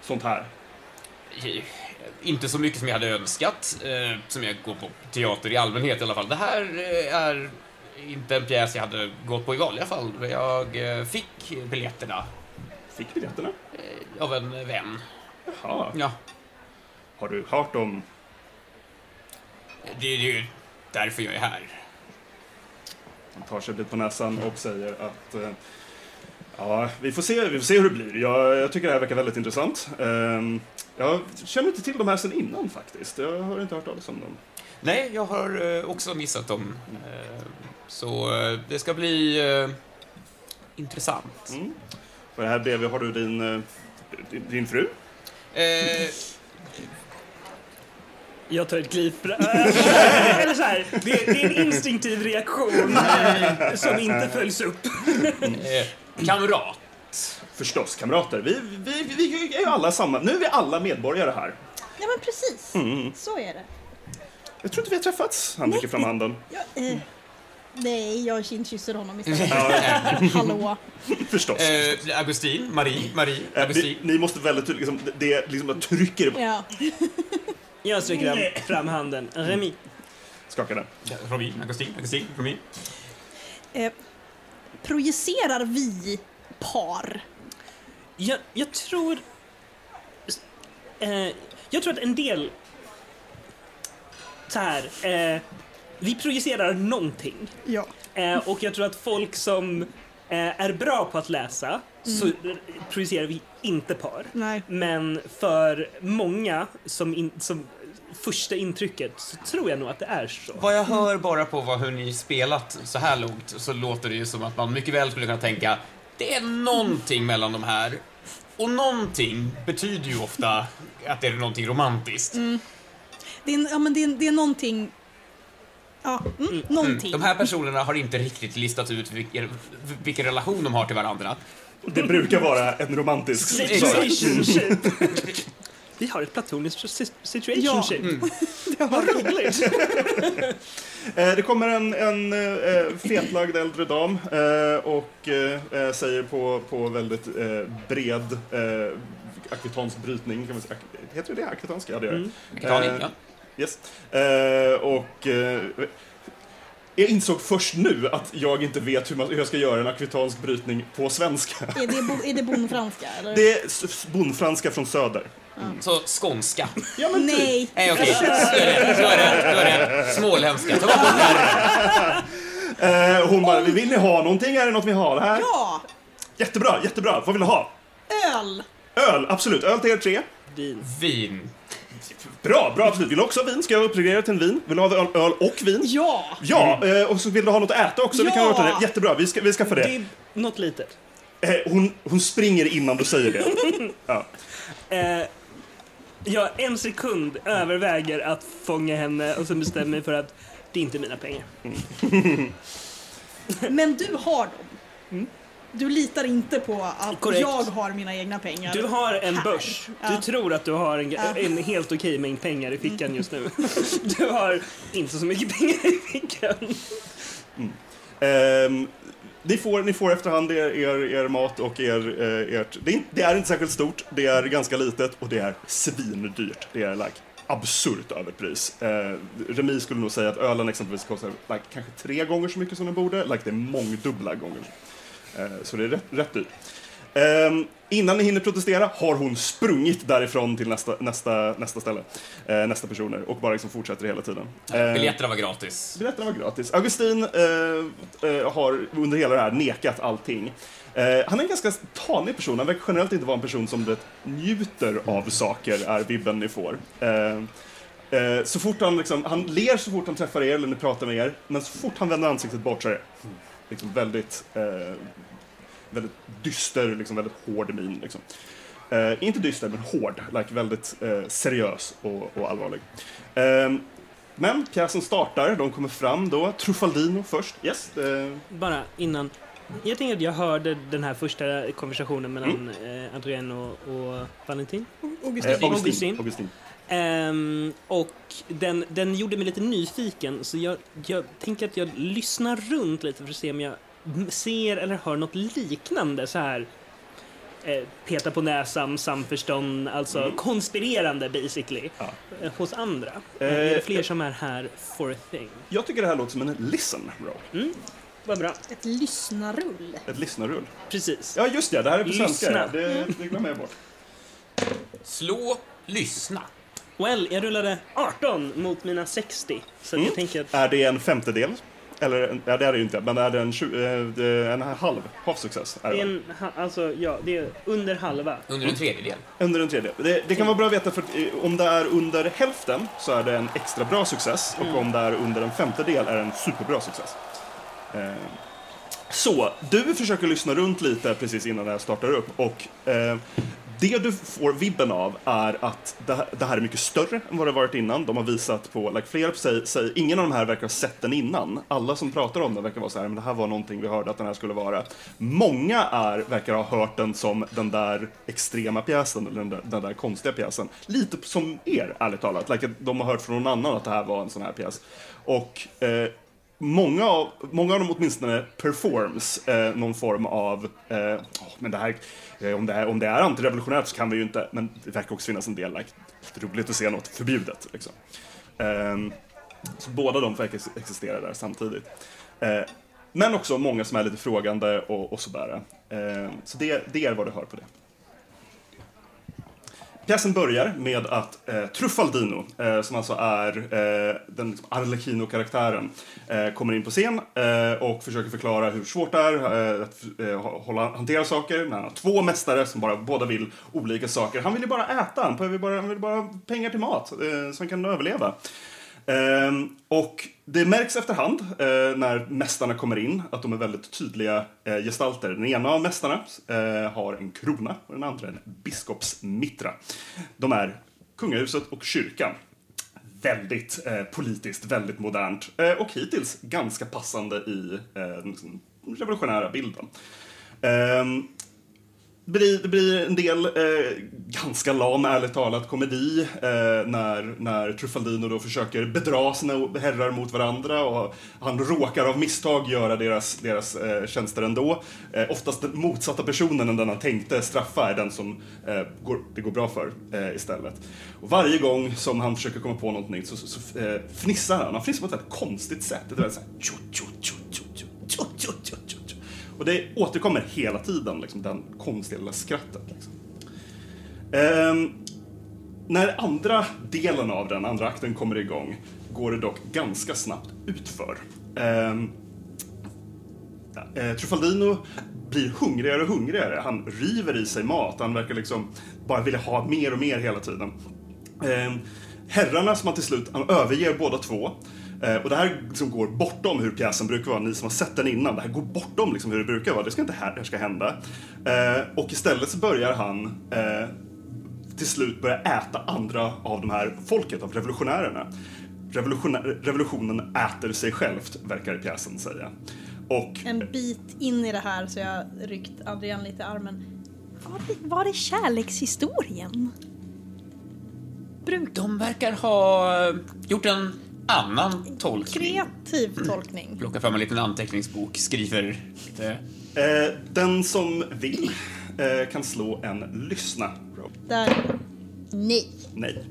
sånt här? Inte så mycket som jag hade önskat, eh, som jag går på teater i allmänhet i alla fall. Det här eh, är inte en pjäs jag hade gått på i vanliga fall. Jag eh, fick biljetterna Fick biljetterna? eh, av en vän. Jaha. Ja, Har du hört om... det är ju därför jag är här. Han tar sig lite på näsan och säger att eh, ja, vi får se, vi får se hur det blir. Jag, jag tycker det här verkar väldigt intressant. Ehm, jag känner inte till de här sen innan faktiskt. Jag har inte hört talas om dem. Nej, jag har eh, också missat dem. Eh, Så eh, det ska bli intressant. Mm. Och här bredvid har du din, din, din fru. Eh, Jag tar ett fram. Eller så här, det, det är en instinktiv reaktion som inte följs upp. eh, kamrat. Förstås, kamrater. Vi, vi, vi är ju alla samma. Nu är vi alla medborgare här. Ja men precis, Mm. så är det. Jag tror inte vi har träffats. Han räcker fram handen. Ja, eh, nej, jag kindkysser honom istället. Hallå. Förstås. Eh, Augustin, Marie, Marie, Eh, Augustin. ni, ni måste väldigt tydligt, liksom, det är liksom, jag trycker, Ja. Jag sträcker fram handen. Remi. skakar den. Robin, Augustin, Augustin, Robin. Eh, projicerar vi par? Jag, jag tror... Eh, jag tror att en del... Så här, eh, vi projicerar någonting. Ja. Eh, och jag tror att folk som eh, är bra på att läsa så eh, projicerar vi inte par. Nej. Men för många som, in, som första intrycket så tror jag nog att det är så. Vad jag hör bara på vad hur ni spelat så här långt så låter det ju som att man mycket väl skulle kunna tänka det är någonting mellan de här. Och någonting betyder ju ofta att det är någonting romantiskt. Det är, ja, men det är, det är någonting... Ja, mm, någonting. De här personerna har inte riktigt listat ut vilken, vilken relation de har till varandra. Det brukar vara en romantisk. Situationship. Vi har ett platoniskt si- situationship. Vad roligt! Eh, Det kommer en, en eh, fetlagd äldre dam eh, och säger på, på väldigt bred akvitansk brytning, kan man säga. Heter det akvitansk? Ja, det gör det. Akitani, Eh, ja. Yes. Och jag insåg först nu att jag inte vet hur, man, hur jag ska göra en akvitansk brytning på svenska. Är det, bo, är det bonfranska? Eller? Det är s- bondfranska från söder. Så skånska. Ja, men typ. Nej. Nej, okej. Då är det- Då är det, då är det småländska. Ta bort det här. Eh, hon bara, vill ni ha någonting? Är det något vi har här? Ja! Jättebra, jättebra. Vad vill du ha? Öl! Öl, absolut. Öl till er tre. Vin. Vin. Bra, bra, absolut. Vill du också ha vin? Ska jag uppgradera till en vin? Vill du ha öl, öl och vin? Ja! Ja, eh, och så vill du ha något att äta också? Vi kan Ja! ordna det. Jättebra, vi ska, vi ska få Det det. är något litet. Eh, hon, hon springer innan du säger det. Ja. Eh, jag en sekund överväger att fånga henne och sen bestämmer mig för att det är inte mina pengar. Men du har dem. Du litar inte på att Korrekt. jag har mina egna pengar. Du har en Här. börs. Ja. Du tror att du har en, Ja. en helt okej mängd pengar i fickan just nu. Du har inte så mycket pengar i fickan. Ehm, ni, får, ni får efterhand er, er, er mat och er, eh, ert... Det är, inte, det är inte särskilt stort, det är ganska litet och det är svindyrt. Det är like, absurt överpris. Eh, Remi skulle nog säga att ölen exempelvis kostar like, kanske tre gånger så mycket som den borde. Like, det är mångdubbla gånger. Eh, så det är rätt, rätt dyrt. Ehm, innan ni hinner protestera har hon sprungit därifrån till nästa, nästa, nästa ställe, eh, nästa personer och bara liksom fortsätter hela tiden. Eh, Biljetterna var gratis. Biljetterna var gratis. Augustin eh, har under hela det här nekat allting. Han är en ganska tanig person. Han verkar generellt inte vara en person som vet, njuter av saker, är vibben ni får. Eh, eh, så fort han, liksom, han ler så fort han träffar er eller ni pratar med er, men så fort han vänder ansiktet bort så är det liksom väldigt, eh, väldigt dyster, liksom väldigt hård min. Liksom. Eh, inte dyster, men hård. Like, väldigt eh, seriös och, och allvarlig. Ehm, men pjäsen startar, de kommer fram då. Trufaldino först. Yes. eh, Bara innan. Jag tänker att jag hörde den här första konversationen mellan eh, Adrien och, och Valentin. Augustin. eh, Augustin. Augustin. Augustin. Ehm, och den, den gjorde mig lite nyfiken så jag, jag tänker att jag lyssnar runt lite för att se om jag ser eller hör något liknande så här. Eh, peta på näsan, samförstånd, alltså konspirerande basically. Ja. eh, Hos andra. Eh, är det fler som är här for a thing? Jag tycker det här låter som en listen roll. Vad bra. Ett lyssnarrull. Ett lyssnarrull. Precis. Ja, just det. Det här är på svenska. Det, det glömmer jag bort. Slå, lyssna. Well, jag rullade 18 mot mina 60. Så Mm. jag tänker att... Är det en femtedel? Eller, ja det är det ju inte, men är det en, tju- eh, det är en halv halv success? Är Det en, alltså, ja, det är under halva. Under en tredjedel. Under en tredjedel. Det, det kan vara bra att veta för att om det är under hälften så är det en extra bra success och om det är under en femtedel är det en superbra success. Eh, så, du försöker lyssna runt lite precis innan det här startar upp och eh, det du får vibben av är att det här, det här är mycket större än vad det varit innan. De har visat på, like, flera säger, säger, ingen av de här verkar ha sett den innan. Alla som pratar om den verkar vara så här, men det här var någonting vi hörde att den här skulle vara. Många är, verkar ha hört den som den där extrema pjäsen, eller den där, den där konstiga pjäsen. Lite som er, ärligt talat. Like, de har hört från någon annan att det här var en sån här pjäs. Och eh, Många av, många av dem åtminstone performs eh, någon form av, eh, oh, men det här, eh, om, det är, om det är antirevolutionärt så kan vi ju inte, men det verkar också finnas en del, like, roligt att se något förbjudet. Liksom. Ehm, så båda de verkar existera där samtidigt. Eh, men också många som är lite frågande och, och sådär. Ehm, så det, det är vad du hör på det. Pjäsen börjar med att eh, Truffaldino, eh, som alltså är eh, den liksom, Arlecchino-karaktären, eh, kommer in på scen eh, och försöker förklara hur svårt det är eh, att eh, hålla, hantera saker. Han har två mästare som bara, båda vill olika saker. Han vill ju bara äta, han vill bara, han vill bara ha pengar till mat eh, så han kan överleva. Ehm, och det märks efterhand eh, när mästarna kommer in att de är väldigt tydliga eh, gestalter. Den ena av mästarna eh, har en krona och den andra en biskopsmitra. De är kungahuset och kyrkan. Väldigt eh, politiskt, väldigt modernt eh, och hittills ganska passande i eh, den liksom revolutionära bilden. Ehm, blir, det blir en del eh, ganska lam, ärligt talat, komedi eh, när, när Truffaldino då försöker bedra sina herrar mot varandra och han råkar av misstag göra deras, deras eh, tjänster ändå. Eh, oftast den motsatta personen än den han tänkte straffa är den som eh, går, det går bra för eh, istället. Och varje gång som han försöker komma på något nytt så, så, så eh, fnissar han. Han fnissar på ett väldigt konstigt sätt. Det är väldigt såhär... Och det återkommer hela tiden, liksom, den konstiga lilla skrattet. Liksom. Ehm, när andra delen av den, andra akten, kommer igång går det dock ganska snabbt utför. Ehm, eh, Truffaldino blir hungrigare och hungrigare. Han river i sig mat. Han verkar liksom bara vilja ha mer och mer hela tiden. Ehm, herrarna som han till slut, han överger båda två. Eh, och det här liksom går bortom hur pjäsen brukar vara. Ni som har sett den innan, det här går bortom liksom hur det brukar vara. Det ska inte här, det här ska hända. Eh, och istället så börjar han eh, till slut börja äta andra av de här folket, av revolutionärerna. Revolutionär, revolutionen äter sig självt, verkar pjäsen säga. Och En bit in i det här så jag ryckt Adrian lite i armen. Var är, var är kärlekshistorien? Bruk De verkar ha gjort en annan tolkning. kreativ tolkning. Plockar fram en liten anteckningsbok, skriver lite... eh, den som vill eh, kan slå en lyssna. Där. Nej. Nej.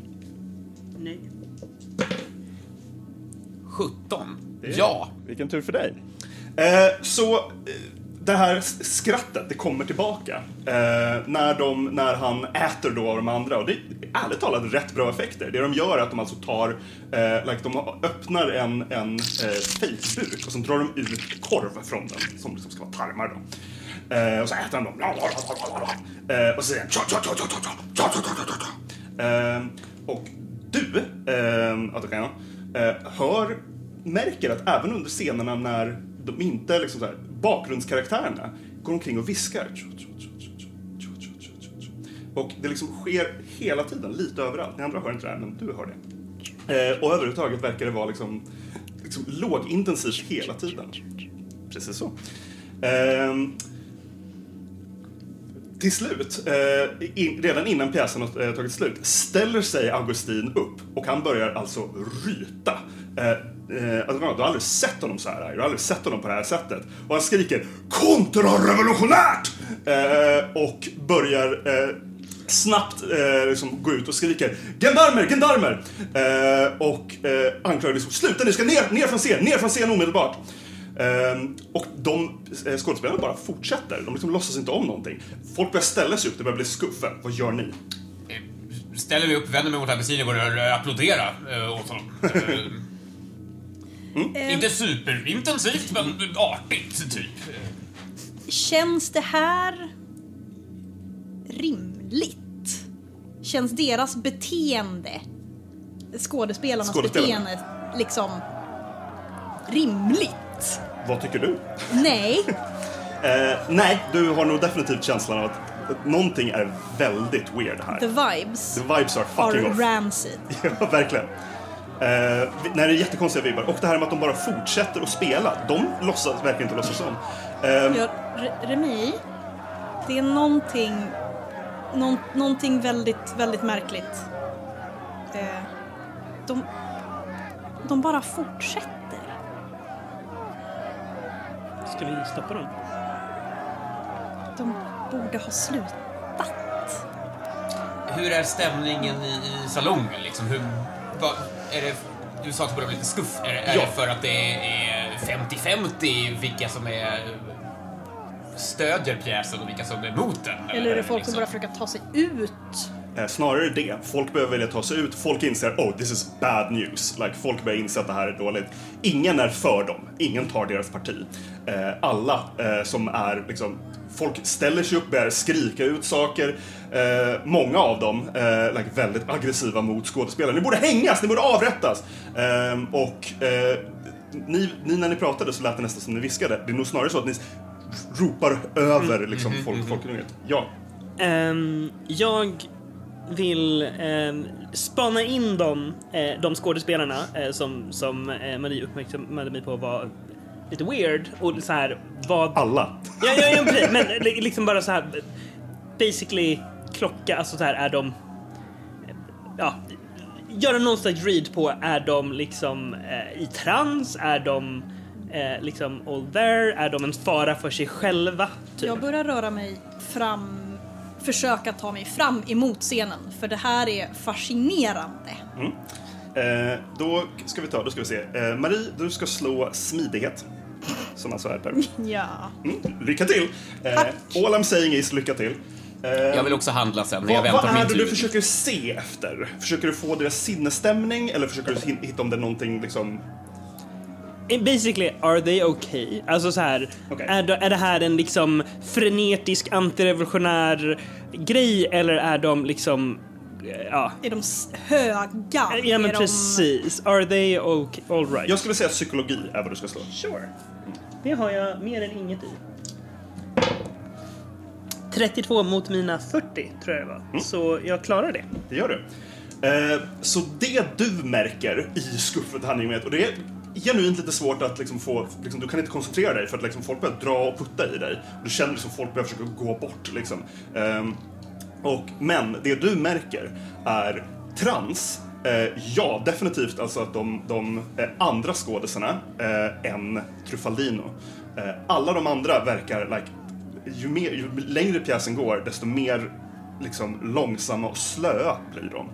Nej. 17. Det är- Ja. Vilken tur för dig. Eh, så det här skrattet, det kommer tillbaka. Eh, när, de, när han äter då av de andra. Och det är ärligt talat rätt bra effekter. Det de gör är att de alltså tar, eh, like, de öppnar en, en eh, fejkburk och sen drar de ut korv från den som liksom ska vara tarmar då. Eh, och så äter han dem. Eh, och så säger han... och du, eh, Atakan, eh, hör, märker att även under scenerna när de inte liksom så här, bakgrundskaraktärerna går omkring och viskar. Och det liksom sker hela tiden, lite överallt. Ni andra hör inte det här, men du hör det. Eh, och överhuvudtaget verkar det vara liksom, liksom lågintensivt hela tiden. Precis så. Ehm, till slut, eh, in, redan innan pjäsen har eh, tagit slut, ställer sig Augustin upp och han börjar alltså ryta. Eh, Eh, alltså, du har aldrig sett honom så här, du har aldrig sett honom på det här sättet. Och han skriker kontrarevolutionärt! Eh, och börjar eh, snabbt eh, liksom gå ut och skriker gendarmer, gendarmer! Eh, och eh, anklagar liksom sluta ni ska ner, ner från scen, ner från scen omedelbart! Ehm, och de eh, skådespelarna bara fortsätter. De liksom låtsas inte om någonting. Folk börjar ställa sig upp, det börjar bli skuffe. Vad gör ni? Eh, ställer mig upp, vänder mig mot Abessin och börjar applådera eh, åt honom. Eh, Inte superintensivt, men artigt, typ. Känns det här rimligt? Känns deras beteende, skådespelarnas Skådespelarna. beteende, liksom rimligt? Vad tycker du? Nej, Eh, nej, du har nog definitivt känslan av att, att någonting är väldigt weird här. the vibes The vibes are are fucking off. rancid. Ja, verkligen. Eh, när det är jättekonstiga vibbar. Och det här med att de bara fortsätter att spela. De låtsas verkligen inte låtsas om. Eh, Ja, Re- Remi, det är någonting, någon, någonting väldigt, väldigt märkligt. Eh, de, de bara fortsätter. Ska vi stoppa dem? De borde ha slutat. Hur är stämningen i, i salongen liksom? Hur, vad, är det, du sa att det börjar bli lite skuff. Är, är Ja. det för att det är 50-50 vilka som är stödjer pjäsen och vilka som är emot den? Eller är det folk som liksom- börjar försöka ta sig ut? Eh, snarare det. Folk behöver välja ta sig ut. Folk inser oh this is bad news. Like, folk börjar inse att det här är dåligt. Ingen är för dem. Ingen tar deras parti. Eh, alla eh, som är liksom Folk ställer sig upp, börjar skrika ut saker. Eh, många av dem eh, like, väldigt aggressiva mot skådespelare. Ni borde hängas, ni borde avrättas! Eh, och eh, ni, ni, när ni pratade så lät det nästan som ni viskade. Det är nog snarare så att ni ropar över liksom, folk, folkunget. Ja. Ehm, jag vill um, spana in dem, eh, de skådespelarna eh, som, som eh, Marie uppmärksammade mig på var lite weird och så här vad... Alla. Ja, ja, ja precis. Men li- liksom bara så här basically klocka, alltså så här är de... Ja, göra någon slags read på, är de liksom eh, i trans? Är de eh, liksom all there? Är de en fara för sig själva? Typ? Jag börjar röra mig fram, försöka ta mig fram emot scenen, för det här är fascinerande. Eh, då ska vi ta, då ska vi se. Eh, Marie, du ska slå smidighet. Som alltså är där. Ja. Mm, lycka till! Eh, all I'm saying is lycka till. Eh, Jag vill också handla sen när jag väntar vad på är det du försöker se efter? Försöker du få deras sinnesstämning eller försöker du hitta om det är någonting liksom... Eh, Basically, are they okay? Alltså så här, Okej. är, är det här en liksom frenetisk antirevolutionär grej eller är de liksom, eh, ja, Är de höga? ja men är de... precis. Are they okay? All right. Jag skulle säga psykologi är vad du ska slå. Sure. Det har jag mer än inget i. 32 mot mina 40 tror jag det var. Så jag klarar det. Det gör du. Eh, så det du märker i skuffet handlinget, och det genuint lite svårt att liksom få, liksom, du kan inte koncentrera dig för att liksom, folk börjar dra och putta i dig. Du känner liksom folk börjar försöka gå bort liksom. Um, och, men det du märker är trans. Eh, ja, definitivt alltså att de, de eh, andra skådisarna eh, än Truffaldino. Eh, alla de andra verkar, like, ju, mer, ju längre pjäsen går, desto mer liksom, långsamma och slöa blir de.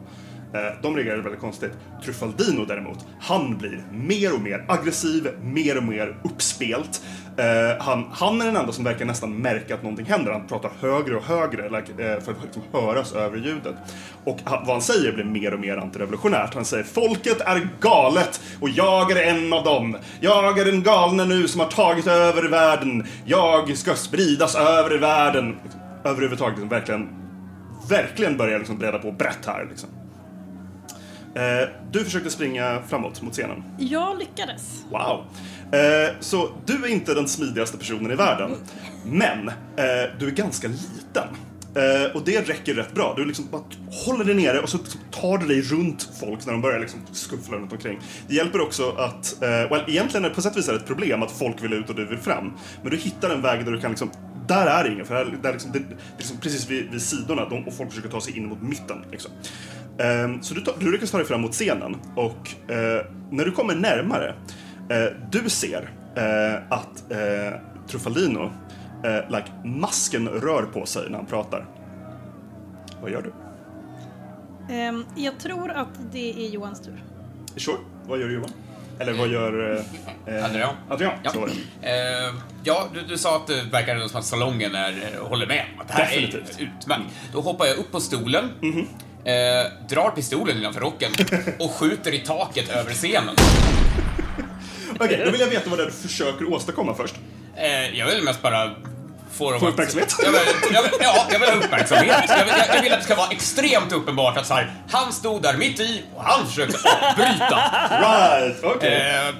Eh, de reagerade väldigt konstigt. Truffaldino däremot, han blir mer och mer aggressiv, mer och mer uppspelt. Eh, han, han är den enda som verkar nästan märka att någonting händer. Han pratar högre och högre like, eh, för att liksom höras över ljudet. Och han, vad han säger blir mer och mer antirevolutionärt. Han säger folket är galet och jag är en av dem. Jag är den galne nu som har tagit över världen. Jag ska spridas över världen. Liksom, överhuvudtaget liksom, verkligen, verkligen börjar liksom breda på brett här. Liksom. Eh, du försökte springa framåt mot scenen. Jag lyckades. Wow. Eh, så du är inte den smidigaste personen i världen. Men eh, du är ganska liten. Eh, och det räcker rätt bra. Du liksom bara håller dig nere och så tar du dig runt folk när de börjar liksom skuffla runt omkring. Det hjälper också att, eh, well, egentligen är det på sätt och vis ett problem att folk vill ut och du vill fram. Men du hittar en väg där du kan liksom, där är det ingen, för här, där liksom, det, det är liksom precis vid, vid sidorna de, och folk försöker ta sig in mot mitten. Liksom. Ehm, så du, tar, du lyckas ta dig fram mot scenen och eh, när du kommer närmare Eh, du ser eh, att eh, Truffaldino, eh, like, masken rör på sig när han pratar. Vad gör du? Ehm, jag tror att det är Johans tur. Sure. Vad gör Johan? Eller vad gör... Eh, eh, Adrian. Adrian, Ja. så var det. Eh, ja, du, du sa att det verkar som att salongen är, håller med. Att det här Definitivt. är utmärkt. Då hoppar jag upp på stolen, eh, drar pistolen innanför rocken och skjuter i taket över scenen. Okej, då vill jag veta vad det är du försöker åstadkomma först. Eh, jag vill mest bara få dem att- uppmärksamhet? Jag vill, jag vill, ja, jag vill ha uppmärksamhet. Jag vill, jag, jag vill att det ska vara extremt uppenbart att så här, han stod där mitt i och han försökte avbryta. Right, okej. Eh,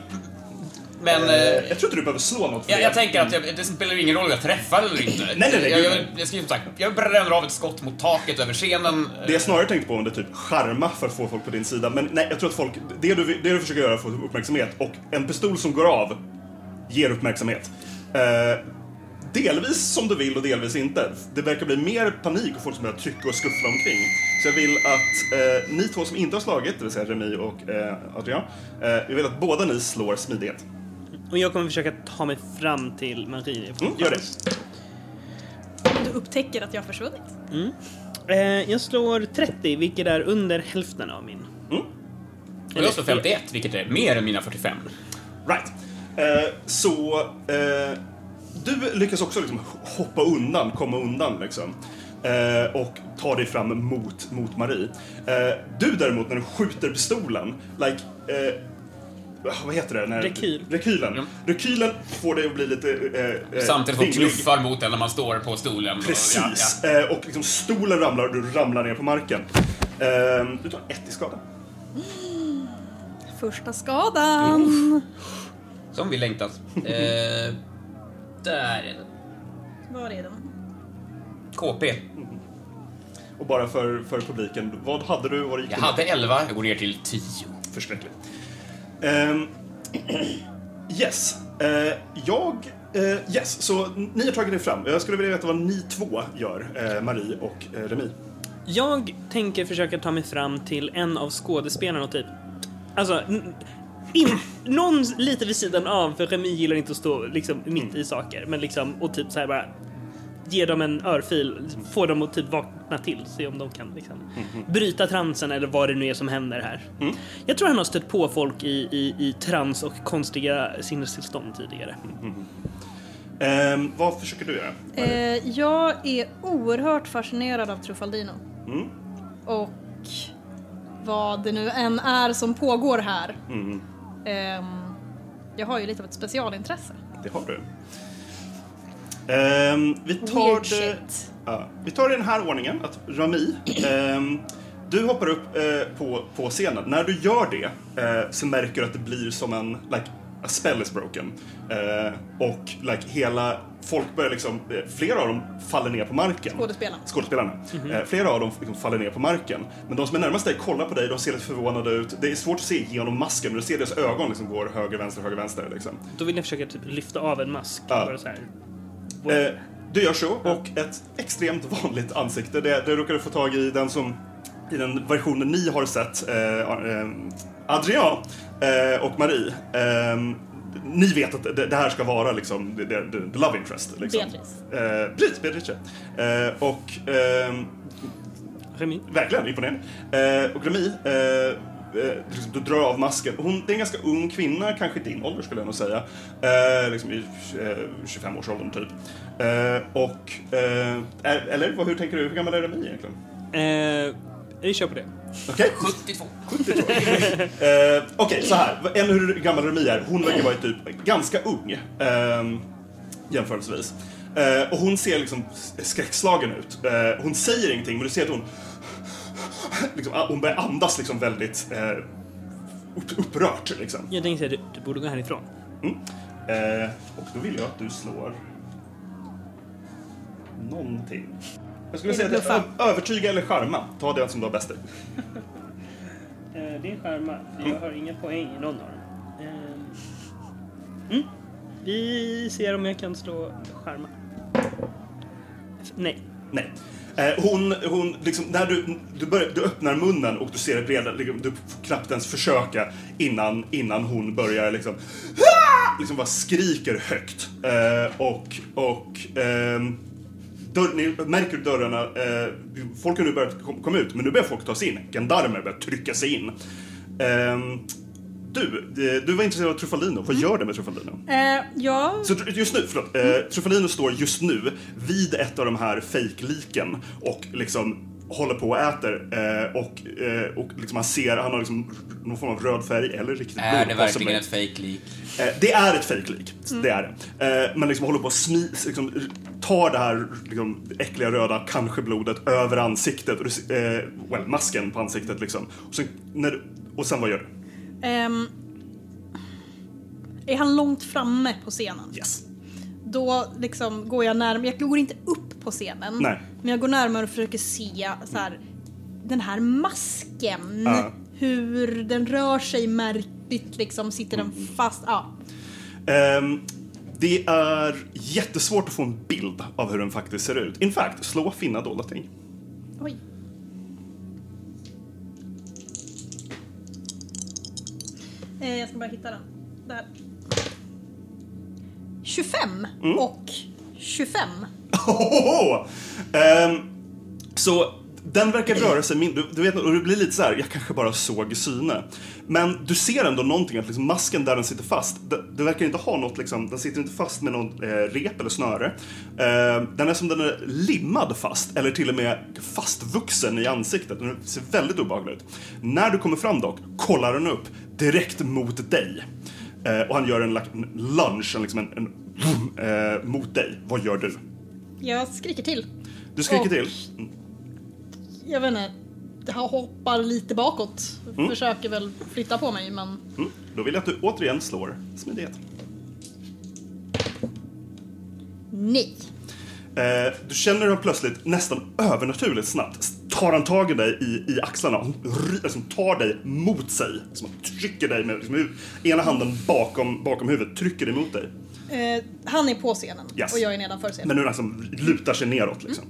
men eh, Jag tror inte du behöver slå något för jag, det. jag tänker att jag, det spelar ingen roll om jag träffar eller inte. Nej, nej, nej, jag, jag, jag, ska sagt, jag bränner av ett skott mot taket över scenen. Det jag snarare tänkte på om det typ charma för att få folk på din sida. Men nej, jag tror att folk, det du, det du försöker göra är att få uppmärksamhet och en pistol som går av ger uppmärksamhet. Eh, delvis som du vill och delvis inte. Det verkar bli mer panik och folk som börjar trycka och skuffla omkring. Så jag vill att eh, ni två som inte har slagit, det vill säga Remi och eh, Adrian, eh, jag vill att båda ni slår smidighet. Och jag kommer försöka ta mig fram till Marie. Mm, gör det. Du upptäcker att jag har försvunnit. Eh, jag slår 30, vilket är under hälften av min. Och jag slår 51, vilket är mer än mina 45. Right. Eh, så eh, du lyckas också liksom hoppa undan, komma undan liksom. Eh, och ta dig fram mot, mot Marie. Eh, du däremot, när du skjuter pistolen, like... Eh, vad heter det? När, Rekyl. Rekylen. Ja. Rekylen får dig att bli lite... Eh, eh, Samtidigt som knuffar mot en när man står på stolen. och- Precis. Ja, ja. Eh, och liksom stolen ramlar och du ramlar ner på marken. Eh, du tar ett i skada. Första skadan. Som vi längtat. Där är den. Var är den? KP. Och bara för, för publiken, vad hade du? Vad gick Jag du hade 11, jag går ner till 10. Förskräckligt. Ehm, yes. Eh, jag... eh, yes, så ni har tagit er fram. Jag skulle vilja veta vad ni två gör, eh, Marie och eh, Remi. Jag tänker försöka ta mig fram till en av skådespelarna och typ... Alltså... In, någon lite vid sidan av, för Remi gillar inte att stå liksom mitt i saker. Men liksom, och typ så här bara... Ge dem en örfil, få dem att typ vakna till, se om de kan liksom bryta transen eller vad det nu är som händer här. Jag tror han har stött på folk i, i, i trans och konstiga sinnestillstånd tidigare. Ehm, vad försöker du göra? Eh, jag är oerhört fascinerad av Truffaldino. Mm. Och vad det nu än är som pågår här. Ehm, jag har ju lite av ett specialintresse. Det har du. Ehm, vi tar det... Ja, vi tar det i den här ordningen, att Rami, ehm, du hoppar upp eh, på, på scenen. När du gör det eh, så märker du att det blir som en, like, a spell is broken. Eh, och like, hela, folk börjar liksom, eh, flera av dem faller ner på marken. Skådespelarna. Skådespelarna. Eh, flera av dem liksom faller ner på marken. Men de som är närmast dig kollar på dig, de ser lite förvånade ut. Det är svårt att se genom masken, men du ser deras ögon liksom går höger, vänster, höger, vänster. Liksom. Då vill jag försöka typ lyfta av en mask. Ja. Bara så här. Eh, du gör så, och ett extremt vanligt ansikte. Det, det råkade få tag i den som i den versionen ni har sett, eh, eh, Adrian eh, och Marie. Eh, ni vet att det, det här ska vara liksom the, the, the love interest. Liksom. Beatrice. Eh, precis, Beatrice. Eh, och ehm, Remi. Verkligen imponerande. Eh, och Remi, eh, eh, liksom, du drar av masken. Hon det är en ganska ung kvinna, kanske i din ålder skulle jag nog säga. Eh, liksom i eh, 25-årsåldern typ. Eh, och, eh, eller hur tänker du, hur gammal är Remi egentligen? Vi kör på det. Okej? 72. Eh, Okej, så här. En hur gammal Remi är, hon verkar vara typ ganska ung. Eh, jämförelsevis. Eh, och hon ser liksom skräckslagen ut. Eh, hon säger ingenting, men du ser att hon... Liksom, hon börjar andas liksom väldigt eh, upp, upprört. Liksom. Jag tänkte säga, du, du borde gå härifrån. Eh, och då vill jag att du slår... Någonting. Jag skulle säga att övertyga eller charma. Ta det som du har bäst i. Eh, det är skärma, för jag har inga poäng i någon av dem. Eh, mm. Vi ser om jag kan slå skärma. Nej. Nej. Eh, hon, hon liksom, när du, du, börjar, du öppnar munnen och du ser redan, liksom, du får knappt ens försöka innan, innan hon börjar liksom, liksom bara skriker högt. Eh, och, och ehm, dörr, ni märker hur dörrarna, eh, folk har nu börjat kom- komma ut, men nu börjar folk ta sig in. Gendarmer börjar trycka sig in. Ehm, du, eh, du var intresserad av Truffaldino. Vad gör det med Truffaldino? Eh, ja, Så just nu, förlåt. Eh, Truffaldino står just nu vid ett av de här fejkliken och liksom håller på och äter eh, och, eh, och liksom man ser, han har liksom någon form av röd färg eller riktigt Är blod, det possibly. verkligen ett fejklik? Eh, det är ett fejklik, det är det. Eh, men liksom håller på att smi, liksom, tar det här liksom, äckliga röda, kanske blodet, över ansiktet, och well, masken på ansiktet liksom. Och sen, när, och sen vad gör du? Ehm, är han långt framme på scenen? Yes. Då liksom går jag närmare, jag går inte upp på scenen. Nej. Men jag går närmare och försöker se så här, den här masken. Ja. Hur den rör sig märkligt liksom, sitter den fast? Ja. Ehm, det är jättesvårt att få en bild av hur den faktiskt ser ut. In fact, slå finna dolda ting. Oj. Eh, jag ska bara hitta den. Där. 25 och 25. Ohoho! Ehm, så den verkar röra sig mindre. Du, du vet, och det blir lite så här, jag kanske bara såg syne. Men du ser ändå någonting, att liksom masken där den sitter fast, det, det verkar inte ha något, liksom, den sitter inte fast med någon eh, rep eller snöre. Eh, den är som den är limmad fast, eller till och med fastvuxen i ansiktet. Den ser väldigt obehaglig ut. När du kommer fram dock, kollar den upp direkt mot dig. Eh, och han gör en, like, en lunge, en, liksom en, en eh, mot dig. Vad gör du? Jag skriker till. Du skriker Och- till. Jag vet inte. Jag hoppar lite bakåt. Försöker väl flytta på mig men... Mm. Då vill jag att du återigen slår smidighet. Nej. Eh, du känner hur han plötsligt, nästan övernaturligt snabbt, tar han tag i dig i, i axlarna och ry- liksom tar dig mot sig. Som trycker dig med liksom, ena handen bakom, bakom huvudet, trycker dig mot dig. Eh, han är på scenen Yes. och jag är nedanför scenen. Men nu liksom lutar sig neråt liksom.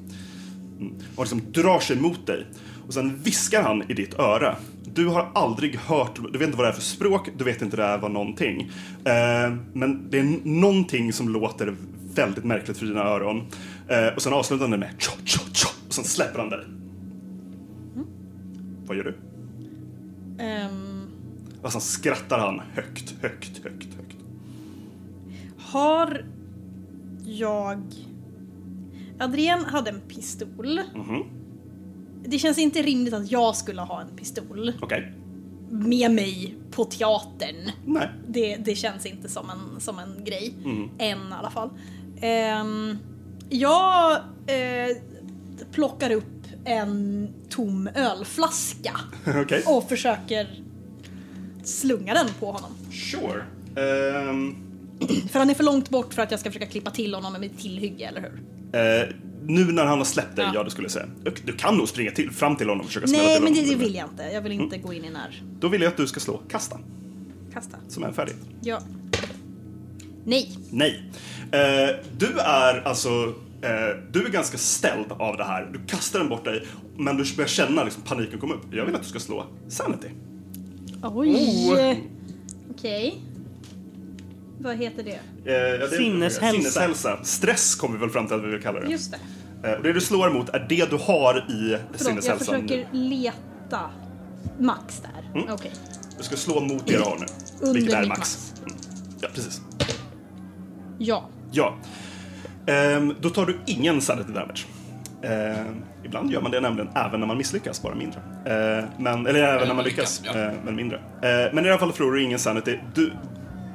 Mm. Och liksom drar sig mot dig. Och sen viskar han i ditt öra. Du har aldrig hört, du vet inte vad det är för språk, du vet inte det vad någonting. Eh, men det är någonting som låter väldigt märkligt för dina öron. Eh, och sen avslutar han det med tjo, tjo, tjo, och sen släpper han dig. Vad gör du? Ehm, Och sen skrattar han högt, högt, högt, högt. har jag... Adrian hade en pistol. Mhm. Det känns inte rimligt att jag skulle ha en pistol Okej. med mig på teatern. Nej. Det, det känns inte som en, som en grej. Mm. Än i alla fall. Ehm, jag eh, plockar upp en tom ölflaska Okej. och försöker slunga den på honom. Sure. Ehm, För han är för långt bort för att jag ska försöka klippa till honom med mitt tillhygge, eller hur? Eh, nu när han har släppt dig, ja, Ja. det skulle jag säga. Du, kan nog springa till, fram till honom och försöka smälla Nej, till men det, honom. det vill jag inte. Jag vill inte gå in i när. Då vill jag att du ska slå kasta, Kasta. som är en färdighet. Ja. Nej. Nej. Eh, du är alltså... Eh, du är ganska ställd av det här. Du kastar den bort dig, men du börjar känna liksom, paniken komma upp. Jag vill att du ska slå Sanity. Oj. Oh. Okej. Vad heter det? Eh, ja, det Sinneshälsa. Sinneshälsa. Stress kommer vi väl fram till att vi vill kalla det. Just det. Eh, och det du slår emot är det du har i Förlåt, jag sinneshälsan. försöker leta max där. Mm. Okej. Du ska slå mot det du har nu. Under vilket är mitt max. Mm. Ja, precis. Ja. Ja. Ehm, då tar du ingen sanity damage. Ehm, ibland gör man det nämligen även när man misslyckas, bara mindre. Ehm, men, eller även när man lyckas, lyckas, ja. eh, men mindre. Ehm, men i alla fall förlorar du ingen sanity. Du,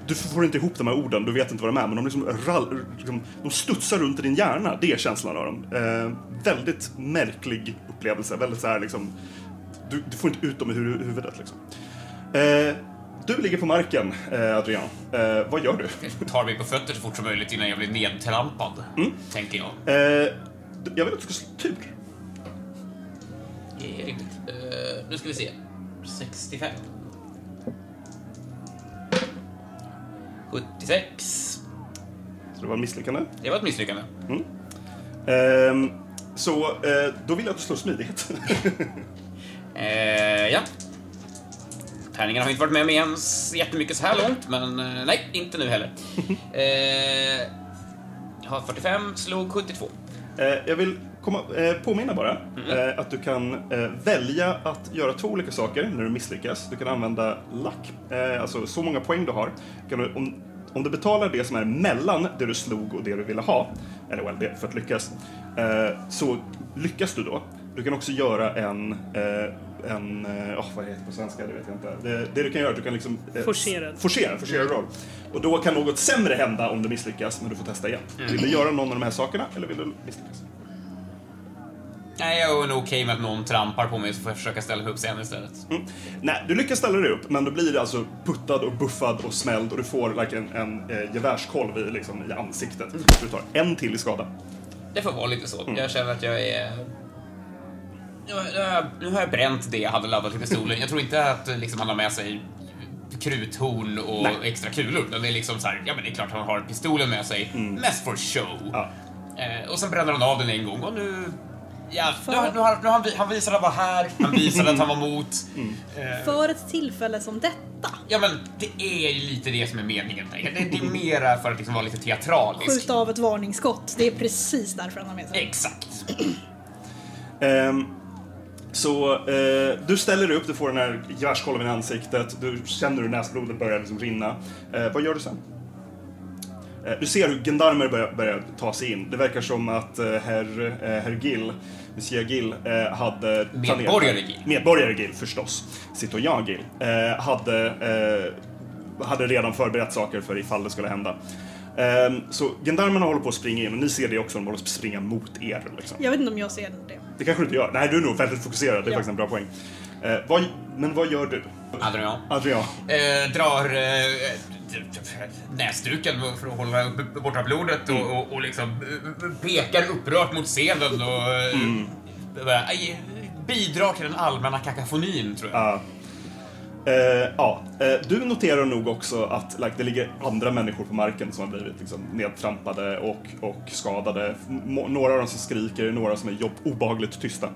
du får inte ihop de här orden, du vet inte vad de är, men de, liksom rall, liksom, de studsar runt i din hjärna. Det är känslan av dem. Ehm, väldigt märklig upplevelse. Väldigt så här, liksom, du, du får inte ut dem i hu huvudet. Liksom. Du ligger på marken, eh, Adrian. Eh, vad gör du? Jag tar mig på fötter så fort som möjligt innan jag blir nedtrampad, tänker jag. Eh, jag vill att du ska slå tur. Det är rimligt. Eh, nu ska vi se. 65. 76. Så det var ett misslyckande. Det var ett misslyckande. Ehm, så eh, då vill jag att du slår smidighet. Eh, ja. Tärningarna har inte varit med mig ens jättemycket så här långt, men eh, nej, inte nu heller. Eh, jag har 45, slog 72. eh, jag vill komma, eh, påminna bara eh, att du kan eh, välja att göra två olika saker när du misslyckas. Du kan använda luck, eh, alltså så många poäng du har. Kan du, om, om du betalar det som är mellan det du slog och det du ville ha, eller well, det för att lyckas, så lyckas du då. Du kan också göra en, eh, en oh, vad heter det på svenska, det vet jag inte. Det, det du kan göra, du kan liksom... Eh, Forcerad. Forcera, forcera roll. Och då kan något sämre hända om du misslyckas, men du får testa igen. Vill du göra någon av de här sakerna, eller vill du misslyckas? Nej, jag är nog okej med att någon trampar på mig så får jag försöka ställa mig upp sen istället. Mm. Nej, du lyckas ställa dig upp, men då blir det alltså puttad och buffad och smälld och du får like, en, en eh, gevärskolv i, liksom, i ansiktet. Så du tar en till i skada. Det får vara lite så. Jag känner att jag är... Nu har jag- Nu har jag bränt det jag hade laddat i pistolen. Jag tror inte att liksom, han har med sig kruthorn och Nej. extra kulor. utan Det är liksom så här, ja men det är klart han har pistolen med sig. Mest for show. Ja. Eh, och sen bränner han av den en gång och nu... Ja, nu, nu, har, nu har han, han visade att han var här, han visade att han var mot. Eh, För ett tillfälle som detta. ja men det är ju lite det som är meningen. Det, det är mera för att liksom vara lite teatralisk. Skjuta av ett varningsskott. Det är precis därför han har med sig. Exakt. Ehm, så eh, du ställer dig upp, du får den här gevärskolven i ansiktet, du känner hur näsblodet börjar liksom rinna. Eh, vad gör du sen? Eh, du ser hur gendarmer börjar, börjar ta sig in. Det verkar som att eh, herr, eh, herr Gill, Monsieur Gill, eh, hade... Medborgare Gill. Medborgare Gill, förstås. Citoyen Gill. Eh, hade, hade redan förberett saker för ifall det skulle hända. Ehm, så gendarmerna håller på att springa in och ni ser det också, de håller på att springa mot er. Liksom. Jag vet inte om jag ser det. Det kanske du inte gör. Nej, du är nog väldigt fokuserad. Det är Ja. faktiskt en bra poäng. Eh, vad, men vad gör du? Adrian. Adrian? Eh, drar eh, näsduken för att hålla upp- borta blodet och, och, och liksom eh, pekar upprört mot scenen och eh, bara, aj, bidrar till den allmänna kakafonin, tror jag. Ja. Eh, ja, eh, du noterar nog också att like, det ligger andra människor på marken som har blivit liksom, nedtrampade och, och skadade. M några av dem som skriker, några som är jobb, obehagligt tysta.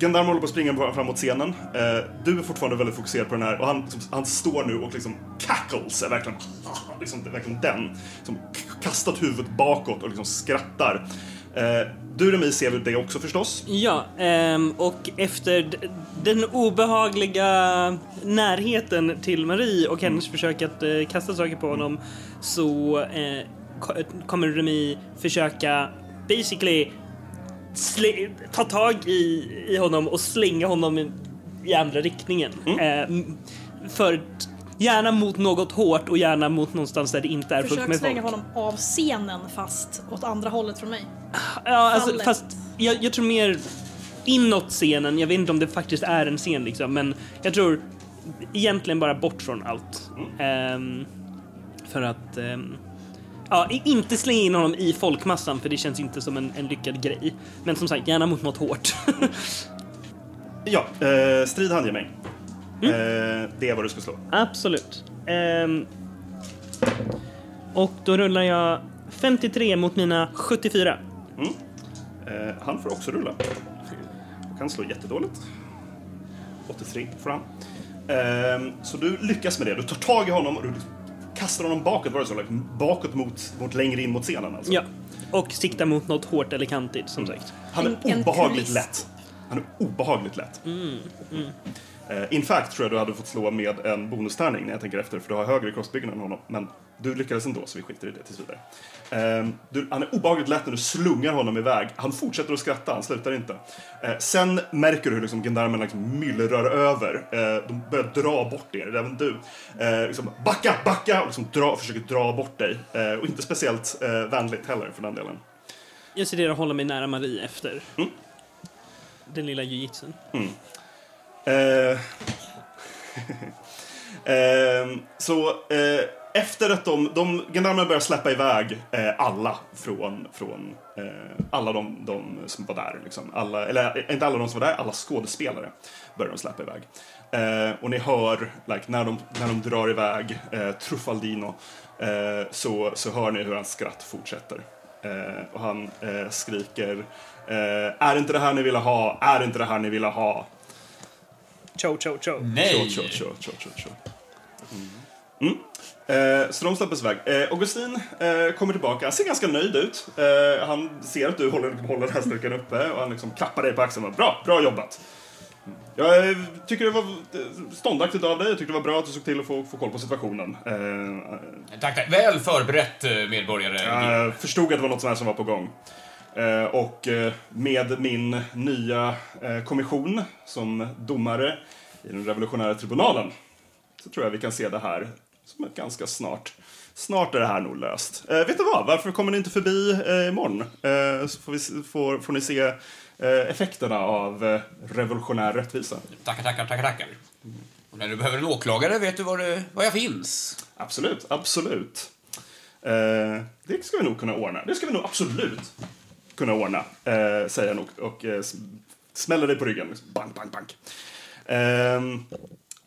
Gendarm håller på att springa fram mot scenen. Eh, du är fortfarande väldigt fokuserad på den här och han, liksom, han står nu och liksom cackles, är verkligen, liksom, är verkligen den. Som kastat huvudet bakåt och liksom skrattar. Eh, du Remi ser det också förstås? Ja, ehm, och efter den obehagliga närheten till Marie och hennes försök att eh, kasta saker på honom så eh, ko- kommer Remi försöka basically ta tag i, i honom och slänga honom i, andra riktningen. Eh, m- för gärna mot något hårt och gärna mot någonstans där det inte är fullt Försök med slänga folk. honom av scenen fast åt andra hållet från mig. Ja, alltså, fallet. fast jag, jag tror mer inåt scenen. Jag vet inte om det faktiskt är en scen liksom, men jag tror egentligen bara bort från allt. Ehm, för att ehm, ja, inte slänga in honom i folkmassan för det känns inte som en, en lyckad grej. Men som sagt, gärna mot något hårt. Ja, eh, strid handgemäng. Eh, det är vad du ska slå. Absolut. Ehm, och då rullar jag 53 mot mina 74. Eh, han får också rulla. Och han slår jättedåligt. 83 får han. Ehm, så du lyckas med det. Du tar tag i honom och du kastar honom bakåt, var det så? Like, bakåt mot, mot längre in mot scenen alltså. Ja. Och sikta mot något hårt eller kantigt som sagt. Han är En- en obehagligt kuliss. lätt. Han är obehagligt lätt. Eh, in fact tror jag du hade fått slå med en bonustärning när jag tänker efter, för du har högre crossbyggnad än honom. Men du lyckades ändå, så vi skiter i det tills vidare. Eh, du, han är obehagligt lätt när du slungar honom iväg. Han fortsätter att skratta, han slutar inte. Eh, sen märker du hur liksom, gendarmerna liksom myllrar över. Eh, de börjar dra bort er, även du. Eh, liksom, backa, backa! Och liksom dra, försöker dra bort dig. Eh, och inte speciellt eh, vänligt heller, för den delen. Jag ser till att hålla mig nära Marie efter. Mm. Den lilla jujitsun. Eh, ehm, Eh, ehm, så eh, efter att de, de gendarmerna börjar släppa iväg eh, alla från, från eh, alla de, de som var där. Liksom. Alla, eller eh, inte alla de som var där, alla skådespelare börjar de släppa iväg. Eh, och ni hör, like, när, de, när de drar iväg eh, Truffaldino eh, så, så hör ni hur hans skratt fortsätter. Eh, och han eh, skriker eh, Är det inte det här ni ville ha? Är det inte det här ni ville ha? Cho, cho, cho. Nej! Kör, kör, kör, kör, kör. Mm. Eh, så de släpps iväg. Eh, Augustin eh, kommer tillbaka. Han ser ganska nöjd ut. Eh, han ser att du håller, håller den här styrkan uppe och han liksom klappar dig på axeln. och, Bra, bra jobbat. Jag eh, tycker det var eh, ståndaktigt av dig. Jag tyckte det var bra att du såg till att få, få koll på situationen. Eh, Tack, tack. Väl förberett, medborgare. jag förstod att det var något sånt här som var på gång. Eh, och eh, med min nya eh, kommission som domare i den revolutionära tribunalen så tror jag vi kan se det här som ett ganska snart. Snart är det här nog löst. Eh, vet du vad? Varför kommer ni inte förbi eh, imorgon? Eh, så får, vi, får, får ni se eh, effekterna av eh, revolutionär rättvisa. Tackar, tackar, tackar, tackar. Och när du behöver en åklagare vet du var, det, var jag finns. Absolut, absolut. Det ska vi nog kunna ordna. Det ska vi nog absolut kunna ordna, eh, säger han och, och eh, smäller dig på ryggen. Bank, bank, bank. Eh,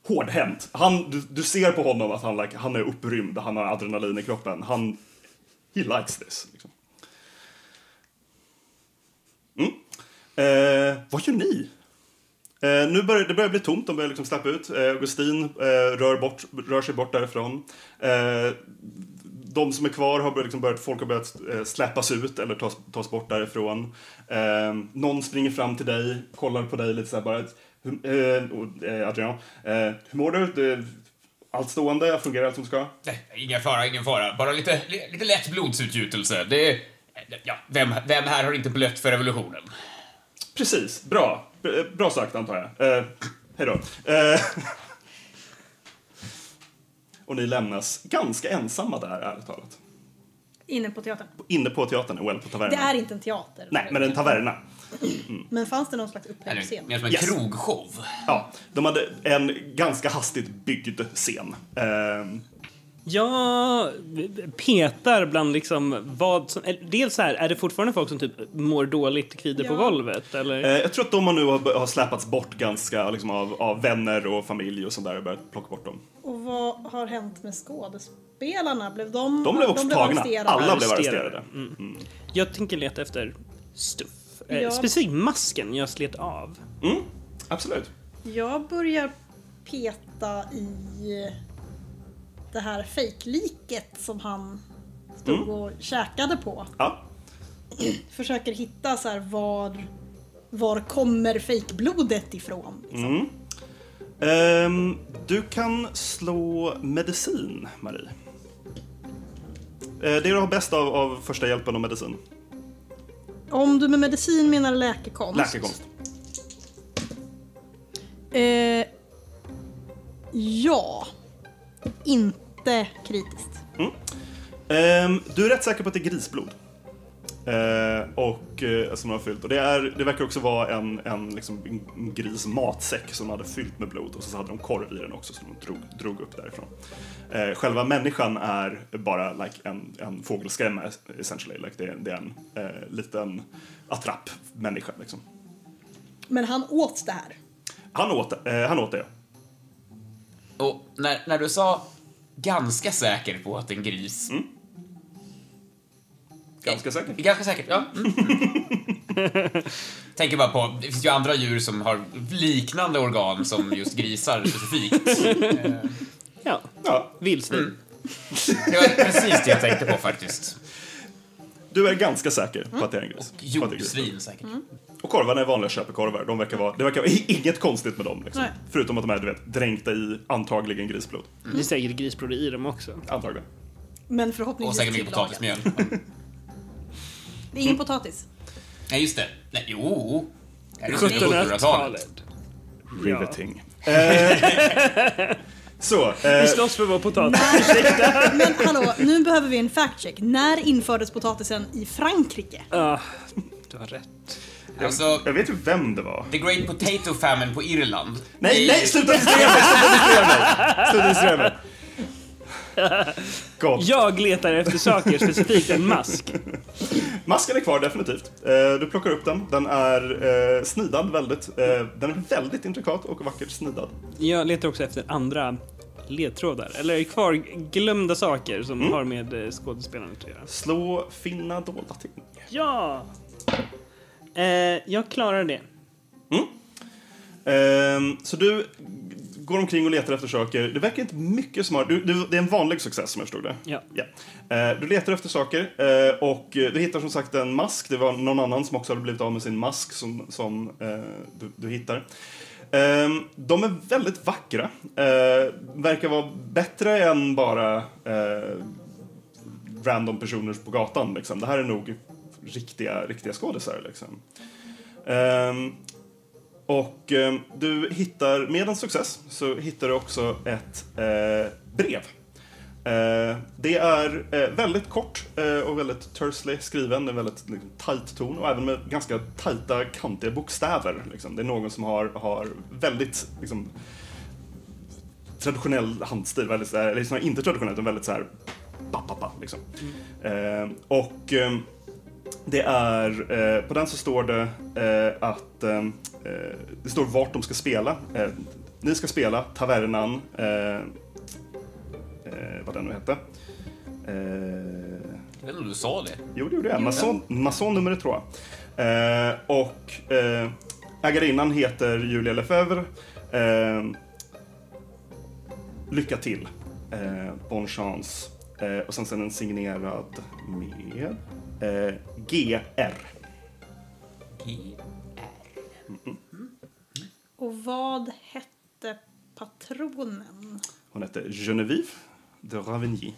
hårdhänt. Han, du, du ser på honom att han, like, han är upprymd, han har adrenalin i kroppen. Han, he likes this. Liksom. Mm. Eh, vad gör ni? Eh, nu börjar det börjar bli tomt, de börjar liksom släppa ut. Eh, Augustin eh, rör, bort, rör sig bort därifrån. Eh, de som är kvar har börjat, liksom börjat, folk har börjat eh, släppas ut eller tas, tas bort därifrån. Eh, någon springer fram till dig, kollar på dig lite så här bara. Hur, eh, eh, Adrian, eh, hur mår du? Det, allt stående? Fungerar allt som ska? Nej, ingen fara, ingen fara. Bara lite, li- lite lätt blodsutgjutelse. Det... Ja, vem, vem här har inte blött för revolutionen? Precis, bra. Bra sagt antar jag. Eh, hej då. Eh, och ni lämnas ganska ensamma där, ärligt talat. Inne på teatern. Inne på teatern, well, på tavernan. Det är inte en teater. Nej, men en taverna. Men fanns det någon slags upphängsscen? mer som en Yes. krogshow. Ja, de hade en ganska hastigt byggd scen. Eh, Jag petar bland liksom vad som... eller Dels så här, är det fortfarande folk som typ mår dåligt, kvider på Ja. golvet? Eller? eh, jag tror att de har nu har, har släpats bort ganska liksom, av, av vänner och familj och sånt där och börjat plocka bort dem. Och vad har hänt med skådespelarna? Blev de, De blev också tagna. arresterade? Alla blev Arresterade. arresterade. Mm. Jag tänker leta efter stuff. Eh, Ja. Specifikt masken jag slet av. Mm, absolut. Jag börjar peta i det här fejkliket som han stod Mm. och käkade på. Ja. Försöker hitta så här var, var kommer fejkblodet ifrån? Liksom. Mm. Ehm, du kan slå medicin, Marie. Eh, det du har bäst av, av första hjälpen och medicin. Om du med medicin menar läkekonst. Läkekonst. Eh, ja. Inte kritiskt. Ehm, du är rätt säker på att det är grisblod. Eh, och eh, som de har fyllt. Och det, är, det verkar också vara en, en, liksom, en gris matsäck som de hade fyllt med blod och så hade de korv i den också som de drog, drog upp därifrån. Eh, själva människan är bara like, en, en fågelskrämma essentially. Like, det, är- det är en eh, liten attrapp-människa. Liksom. Men han åt det här. Han åt, eh, han åt det. Och när, när du sa ganska säker på att en gris... Ganska säkert. Ganska säkert, ja. Mm. Tänker bara på, det finns ju andra djur som har liknande organ som just grisar specifikt. Eh, Ja, Ja, vildsvin. Det var precis det jag tänkte på faktiskt. du är ganska säker på att det är en gris. Är gris. Jordsvin säkert. Och korvarna är vanliga köpekorvar. De verkar vara, det verkar vara inget konstigt med dem. Liksom. Förutom att de är du vet, dränkta i antagligen grisblod. Det är säkert grisblod i dem också. Antagligen. Men Och förhoppningsvis säkert mycket potatismjöl. Det är ingen potatis. Nej, just det. Nej, jo. Det är 1700-talet. 1700-talet. Riveting. Eh, så. Eh, Vi slåss för vår potatis. Men hallå, nu behöver vi en fact check. När infördes potatisen i Frankrike? Ja, du har rätt. Alltså, jag vet ju vem det var. The Great Potato Famine på Irland. Nej, nej, sluta distrahera mig! Sluta distrahera mig! Sluta distrahera mig! God. Jag letar efter saker, specifikt en mask. Masken är kvar definitivt. Eh, du plockar upp den. Den är eh, snidad väldigt. Eh, den är väldigt intrikat och vackert snidad. Jag letar också efter andra ledtrådar, eller kvar glömda saker som har med skådespelaren att göra. Slå finna dolda ting. Ja! Eh, jag klarar det. Ehm, så du går omkring och letar efter saker. Det verkar inte mycket som har... Du, du, det är en vanlig success som jag förstod det. Ja. Eh, du letar efter saker eh, och du hittar som sagt en mask. Det var någon annan som också hade blivit av med sin mask som, som eh, du, du hittar. Ehm, de är väldigt vackra. Eh, verkar vara bättre än bara eh, random personer på gatan. Liksom. Det här är nog riktiga, riktiga skådisar. Liksom. Ehm, och eh, du hittar, med en success, så hittar du också ett eh, brev. Eh, det är eh, väldigt kort eh, och väldigt tersely skriven, en väldigt liksom, tight ton och även med ganska tajta, kantiga bokstäver. Liksom. Det är någon som har, har väldigt liksom, traditionell handstil, väldigt, så här- eller liksom, inte traditionellt, utan väldigt så här pappa liksom. Eh, och eh, det är, eh, på den så står det eh, att eh, det står vart de ska spela. Eh, ni ska spela Tavernan, eh, eh, vad den nu hette. Eh, Jag vet inte om du sa det. Jo, det gjorde jag. Mason, mason nummer tror jag. Eh, och eh, ägarinnan heter Julia Lefebvre. Eh, lycka till. Eh, bon chance. Eh, och sen, sen en signerad med eh, GR. G. Och vad hette patronen? Hon heter Genevieve de Ravigny.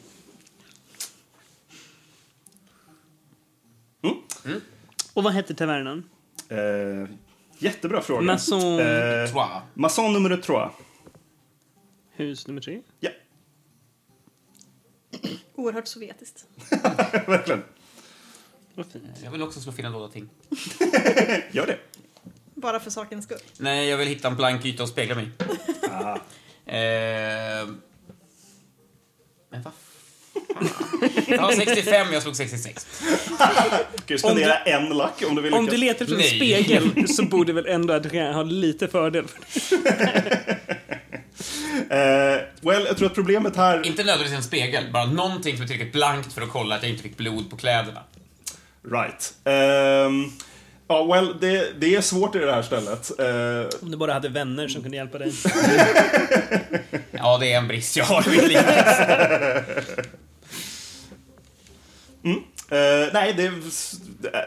Och vad hette tavernan? Eh, jättebra fråga. Mason- Eh, Trois. Nummer tre. Hus nummer tre? Ja, Oerhört sovjetiskt. verkligen. Vad fint. Jag vill också slå fel en dolda ting. Gör det. Bara för sakens skull. Nej, jag vill hitta en blank yta och spegla mig. Ah. Eh, men vad? Jag har 65, jag slog 66. Du kan ju spendera en lack om du vill Om lyckas. du letar efter en Nej. spegel så borde väl ändå Adrien ha lite fördel. Eh, well, jag tror att problemet här... Inte nödvändigtvis en spegel, bara någonting som är tillräckligt blankt för att kolla att jag inte fick blod på kläderna. Right. Ehm, ja, well, det, det är svårt i det här stället. Eh, Om du bara hade vänner som kunde hjälpa dig. Ja, det är en brist jag har i mitt liv. eh, nej, det, det,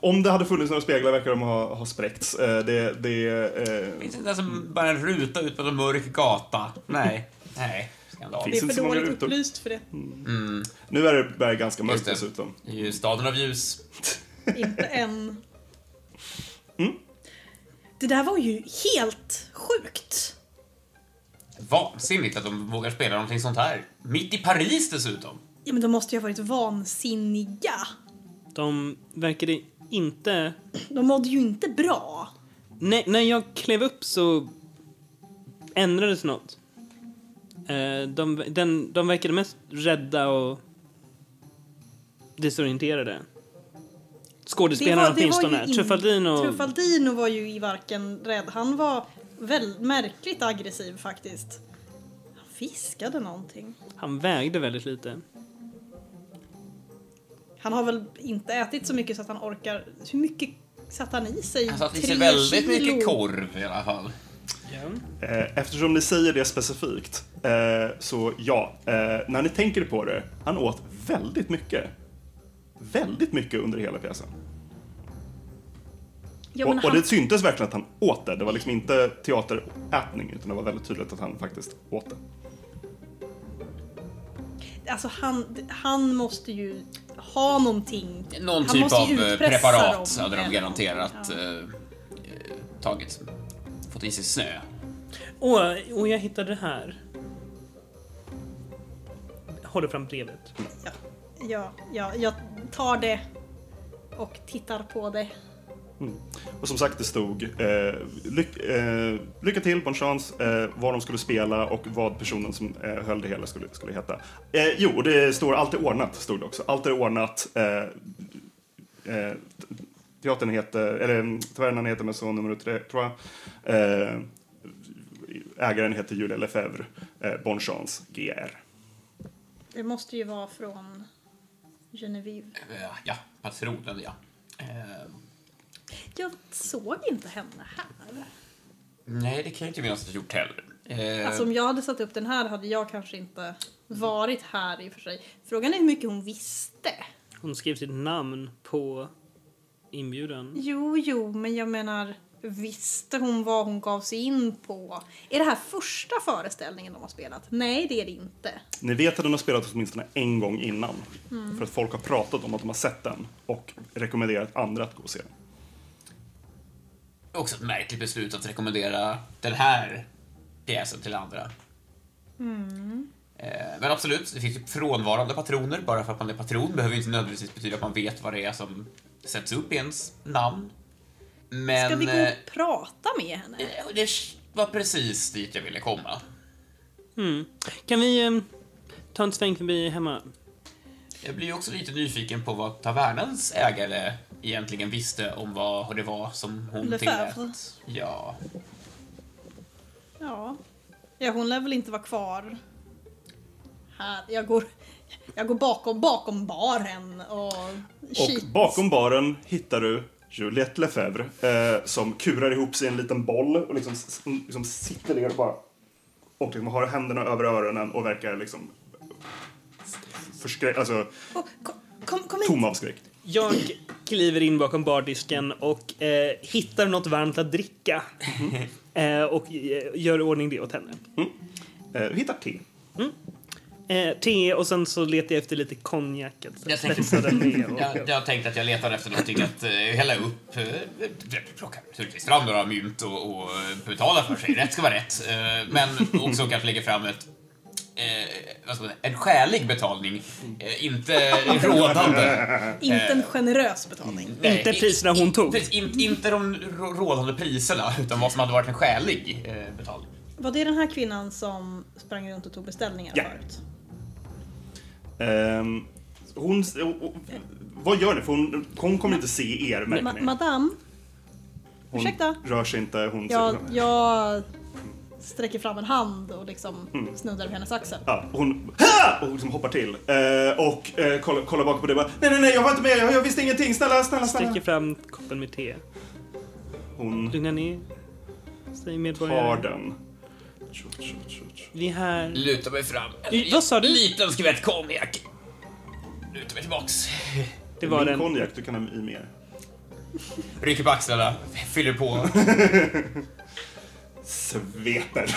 om det hade funnits några speglar verkar de ha, ha spräckts. Eh, det, det, eh, Finns det inte en- bara en ruta ut på en mörk gata? Nej. Nej. Skandal. Finns Det är för dåligt rutor. upplyst för det. Mm. nu är det ganska mörkt Just det. dessutom. Det är ju staden av ljus. Inte än. Mm. Det där var ju helt sjukt. Vansinnigt att de vågar spela någonting sånt här. Mitt i Paris dessutom. Ja, men de måste ju ha varit vansinniga. De verkade inte... De mådde ju inte bra. Nej, när jag klev upp så ändrades något. Eh, de, den, de verkade mest rädda och desorienterade. Skådespelarna åtminstone. in- Truffaldino... Truffaldino var ju i varken rädd. Han var väl märkligt aggressiv faktiskt. Han fiskade någonting. Han vägde väldigt lite. Han har väl inte ätit så mycket så att han orkar... Hur mycket satte han i sig? Han satt i sig väldigt kilo? mycket korv i alla fall. Eh, Eftersom ni säger det specifikt, eh, så ja, eh, när ni tänker på det, han åt väldigt mycket. Väldigt mycket under hela pjäsen. Ja, och, och han, det syntes verkligen att han åt det. Det var liksom inte teaterätning, utan det var väldigt tydligt att han faktiskt åt det. alltså han, han måste ju ha någonting. Någon Han typ av eh, preparat dem hade de garanterat någonting, eh, eh, tagit. Fått i sig snö. Och, och jag hittade det här. Håller fram brevet. Ja, ja, ja, jag tar det och tittar på det. Och som sagt, det stod eh, lyck, eh, lycka till, bon chance, eh, vad de skulle spela och vad personen som eh, höll det hela skulle, skulle heta. Eh, jo, och det står allt är ordnat, stod det också. Allt är ordnat. Eh, eh, teatern heter, eller tavernan heter Maison nummer tre, tror jag. Eh, ägaren heter Julia Lefebvre, eh, bon chance, GR. Det måste ju vara från Genevieve. Ja, patronen ja. Jag såg inte henne här. nej, det kan jag inte minnas att jag gjort heller. Eh, Alltså om jag hade satt upp den här hade jag kanske inte varit här i och för sig. Frågan är hur mycket hon visste. Hon skrev sitt namn på inbjudan. Jo, jo, men jag menar... Visste hon vad hon gav sig in på? Är det här första föreställningen de har spelat? Nej, det är det inte. Ni vet att den har spelats åtminstone en gång innan. För att folk har pratat om att de har sett den och rekommenderat andra att gå och se den. Också ett märkligt beslut att rekommendera den här pjäsen till andra. Eh, Men absolut, det finns ju frånvarande patroner. Bara för att man är patron behöver inte nödvändigtvis betyda att man vet vad det är som sätts upp i ens namn. Men... Ska vi gå eh, och prata med henne? eh, Det var precis dit jag ville komma. Mm. Kan vi eh, ta en sväng förbi hemma? Jag blir också lite nyfiken på vad tavernens ägare egentligen visste om vad det var som hon tillät. Ja, Ja. ja, hon lär väl inte vara kvar här. Jag går, jag går bakom, bakom baren och Och kik- bakom baren hittar du Juliette Lefebvre eh, som kurar ihop sig i en liten boll och liksom, liksom sitter ner och bara och liksom har händerna över öronen och verkar liksom förskräckt, alltså Oh, kom, kom, kom tom av skräck. Jag kliver in bakom bardisken och eh, hittar något varmt att dricka. eh, och eh, gör ordning det åt henne. Eh, du hittar te. Eh, te och sen så letar jag efter lite konjak. att Jag tänkte- jag, jag tänkte att jag letar efter någonting att uh, hälla upp. Uh, plocka naturligtvis fram några mynt och, och eh, betala för sig. Rätt ska vara rätt. Eh, men också kanske lägga fram ett eh, vad ska man säga, en skälig betalning, eh, inte rådande. Inte en generös betalning. Nej, Inte priserna hon tog. Precis, in, inte de rå- rådande priserna, utan vad som hade varit en skälig eh, betalning. Var det den här kvinnan som sprang runt och tog beställningar Ja. förut? Ehm, hon, vad gör ni? För hon, hon kommer inte se er, märker Ma- madame, Hon ursäkta? rör sig inte. Hon jag, jag sträcker fram en hand och liksom Mm. snuddar vid hennes axel. Ja, hon ha! och liksom hoppar till. Eh, och eh, kollar, kollar bak på det och bara Nej, nej, nej, jag var inte med. Jag, jag visste ingenting. Snälla, snälla, snälla. Sträcker fram koppen med te. Hon Lugna ner. Tar medborgare. den. Tjut, tjut, tjut. Vi är här. Luta mig fram. I- vad sa du? Liten skvätt konjak. Luta mig tillbaks. Det var Min den. konjak, du kan ha i mer. Rycker på axlarna, fyller på. Sveper.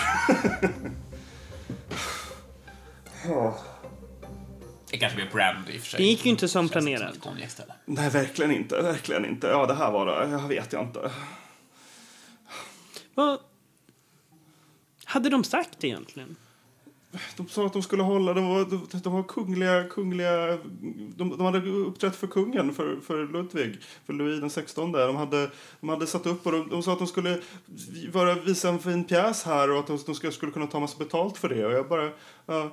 Det kanske blir brand i och för sig. Det gick ju inte som planerat. Nej, verkligen inte. Verkligen inte. Ja, det här var det. Jag vet jag inte. Vad hade de sagt egentligen? De sa att de skulle hålla, de var, de, de var kungliga, kungliga, de, de hade uppträtt för kungen, för, för Ludvig, för Louis den sextonde. De hade, de hade satt upp och de, de sa att de skulle vara, visa en fin pjäs här och att de, de skulle, skulle kunna ta massa betalt för det. Och jag bara, ja.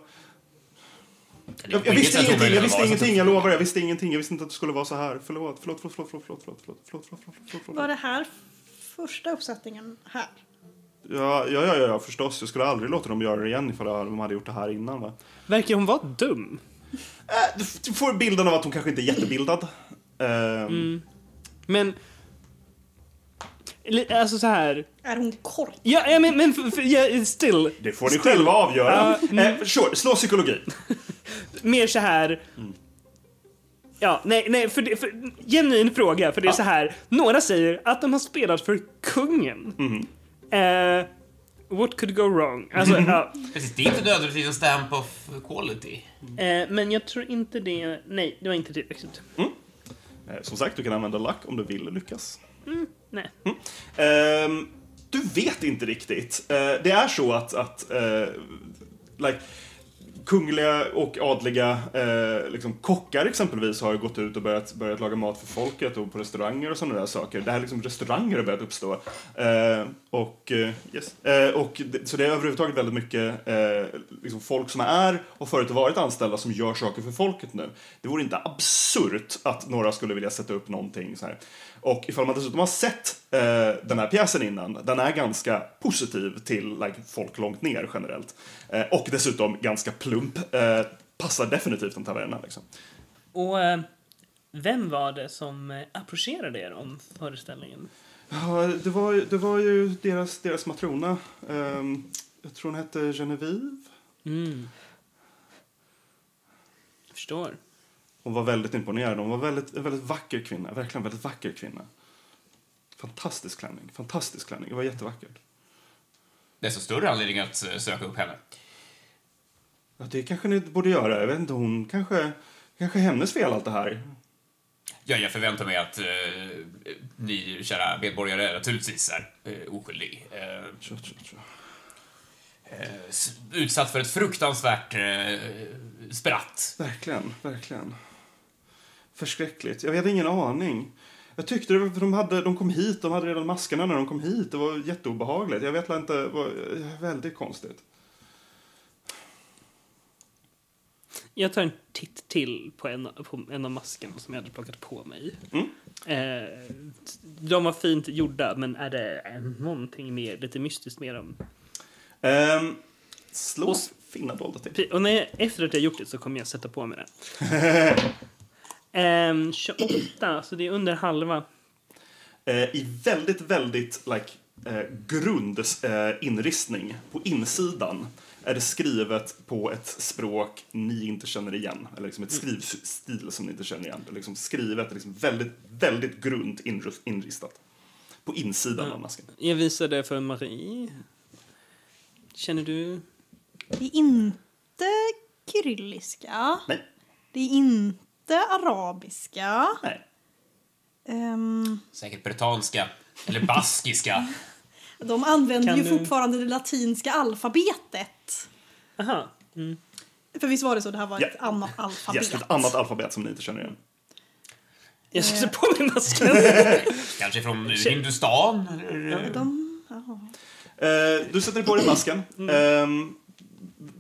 Jag, jag visste ingenting, jag visste ingenting, jag lovar, jag visste ingenting. Jag visste inte att det skulle vara så här. Förlåt, förlåt, förlåt, förlåt, förlåt, förlåt, förlåt, förlåt, förlåt, förlåt, förlåt, förlåt. Var det här första uppsättningen här? Ja, ja, ja, ja, förstås. Jag skulle aldrig låta dem göra det igen ifall de hade gjort det här innan. Va? Verkar hon vara dum? Äh, du, får bilden av att hon kanske inte är jättebildad. Ehm, Men... Li- Alltså så här. Är hon kork? Ja, ja men, men ja, still. Det får ni Still. själva avgöra. Ja, mm. eh, sure, slå psykologi. Mer så här. Ja, nej, nej, för, det, för genuin fråga, för det är så här. Några säger att de har spelat för kungen. Eh, what could go wrong? Alltså, ja, Precis, det är inte nödvändigtvis en stamp of quality. eh, men jag tror inte det. Nej, det var inte tillräckligt. Eh, som sagt, du kan använda luck om du vill lyckas. Nej. Ehm, du vet inte riktigt. Eh, det är så att, att eh, like, kungliga och adliga eh, liksom, kockar exempelvis har gått ut och börjat, börjat laga mat för folket och på restauranger och sådana där saker. Det här liksom restauranger har börjat uppstå. Eh, och, eh, yes. eh, och det, så det är överhuvudtaget väldigt mycket eh, liksom folk som är och förut har varit anställda som gör saker för folket nu. Det vore inte absurt att några skulle vilja sätta upp någonting så här. Och ifall man dessutom har sett eh, den här pjäsen innan, den är ganska positiv till like, folk långt ner generellt. Eh, och dessutom ganska plump. Eh, passar definitivt en taverna liksom. Och eh, vem var det som eh, approcherade er om föreställningen? Ja, det var, det var ju deras, deras matrona. Ehm, jag tror hon hette Genevieve. Mm. Jag förstår. Hon var väldigt imponerad. Hon var väldigt, en väldigt vacker kvinna. Verkligen väldigt vacker kvinna. Fantastisk klänning. Fantastisk klänning. Det var jättevackert. Desto större anledning att eh, söka upp henne. Ja, det kanske ni borde göra. Jag vet inte, hon kanske... Kanske hennes fel allt det här. Ja, jag förväntar mig att eh, ni, kära medborgare, naturligtvis är eh, oskyldig. Eh, Tja, tja, tja. eh, utsatt för ett fruktansvärt eh, spratt. Verkligen, verkligen. Förskräckligt. Jag hade ingen aning. Jag tyckte det var, för de, hade, de kom hit, de hade redan maskerna när de kom hit. Det var jätteobehagligt. Jag vet inte, det var väldigt konstigt. Jag tar en titt till på en, på en av maskerna som jag hade plockat på mig. Mm. Eh, de var fint gjorda, men är det någonting mer, lite mystiskt med dem? Ehm, slå Och- finna dolda till. Och när jag, efter att jag gjort det så kommer jag sätta på mig den. um, 28, så det är under halva. Eh, I väldigt, väldigt like, eh, grund eh, inristning på insidan är det skrivet på ett språk ni inte känner igen. Eller liksom ett skrivstil som ni inte känner igen. Det är liksom skrivet liksom väldigt, väldigt grunt inristat. På insidan av masken. Jag visade för Marie. Känner du? Det är inte kyrilliska. Nej. Det är inte arabiska. Nej. Ehm, Säkert bretanska eller baskiska. de använder Kan ju du- fortfarande det latinska alfabetet. Aha. Mm. För visst var det så? Det här var ett Ja. annat alfabet. Yes, ett annat alfabet som ni inte känner igen. Jag sätter på mig masken. Kanske från Hindustan? eller- De, jaha. Eh, du sätter på dig masken. Ehm,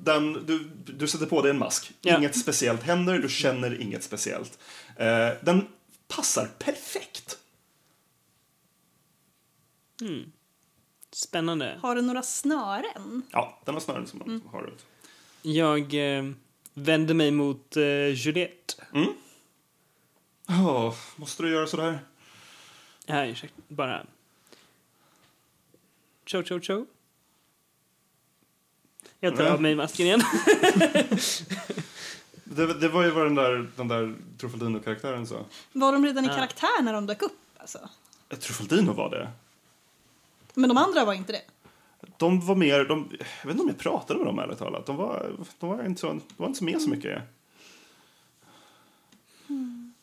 den, du, du sätter på dig en mask. Ja. Inget speciellt händer, du känner inget speciellt. Eh, den passar perfekt. Spännande. Har den några snören? Ja, den har snören som man har runt. Jag eh, vänder mig mot eh, Juliette. Åh, måste du göra sådär? Ja, ursäkta. Bara... Cho, cho, cho. Jag tar av mig masken igen. Det, det var ju vad den där, den där Trufaldino-karaktären sa. Var de redan i Ja. karaktär när de dök upp? Alltså? Trufaldino var det. Men de andra var inte det? De var mer, de, jag vet inte om jag pratade med dem ärligt talat. De var, de var, inte, så, de var inte så med så mycket.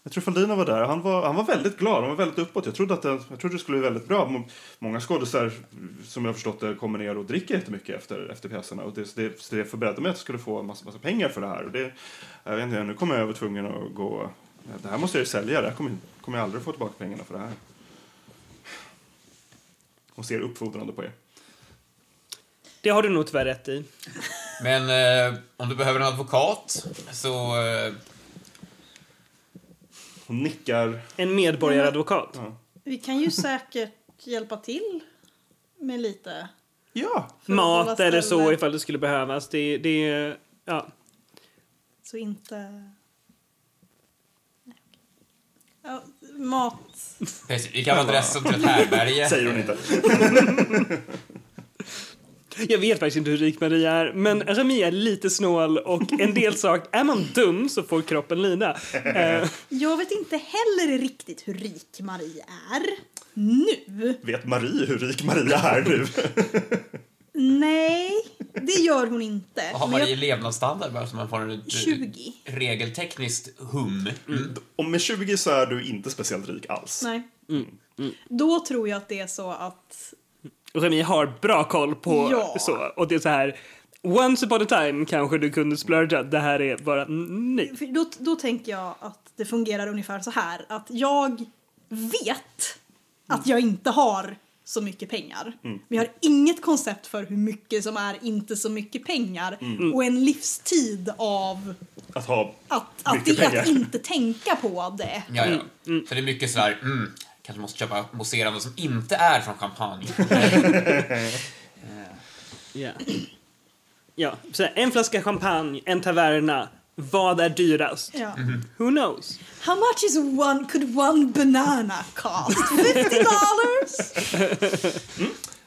Jag tror Faldino var där. Han var, han var väldigt glad. Han var väldigt uppåt. Jag trodde att det, jag trodde det skulle bli väldigt bra. Må- Många skådespelare, som jag har förstått det, kommer ner och dricker jättemycket efter, efter pjäserna. Och det, det, så det förberedde mig att jag skulle få massa, massa pengar för det här. Och det, jag vet inte, nu kommer jag vara tvungen att gå... Det här måste jag ju sälja. Det här kommer, kommer jag aldrig få tillbaka pengarna för det här. Hon ser uppfordrande på er. Det har du nog tyvärr rätt i. Men eh, om du behöver en advokat så... Eh, Hon nickar. En medborgaradvokat. Ja. Vi kan ju säkert hjälpa till med lite. Ja, Mat eller så ifall det skulle behövas. Det, det, ja. Så inte... Ja, mat. precis, vi kan ha adressen till ett härbärge. säger hon inte. Jag vet faktiskt inte hur rik Maria är, men Rami är lite snål och en del sak, är man dum så får kroppen lida. Eh, Jag vet inte heller riktigt hur rik Marie är. Nu? Vet Marie hur rik Maria är nu? Nej, det gör hon inte. Har Marie jag- levnadsstandard bara så man får eh, 20. regeltekniskt hum? Mm. Om med 20 så är du inte speciellt rik alls. Nej. Då tror jag att det är så att... Rami har bra koll på Ja. så. Och det är så här, once upon a time kanske du kunde splurga. Det här är bara, mm, nej. för Då, då tänker jag att det fungerar ungefär så här. Att jag vet att jag inte har så mycket pengar. Men jag har inget koncept för hur mycket som är inte så mycket pengar. Och en livstid av Att ha att, att Mycket det att inte tänka på det. Ja, ja. Så det är mycket sådär, mm, kanske måste köpa mousserande som inte är från champagne. Ja. Ja, så här, en flaska champagne, en taverna. Vad är dyrast? Ja. Who knows? How much is one, could one banana cost? 50 dollars?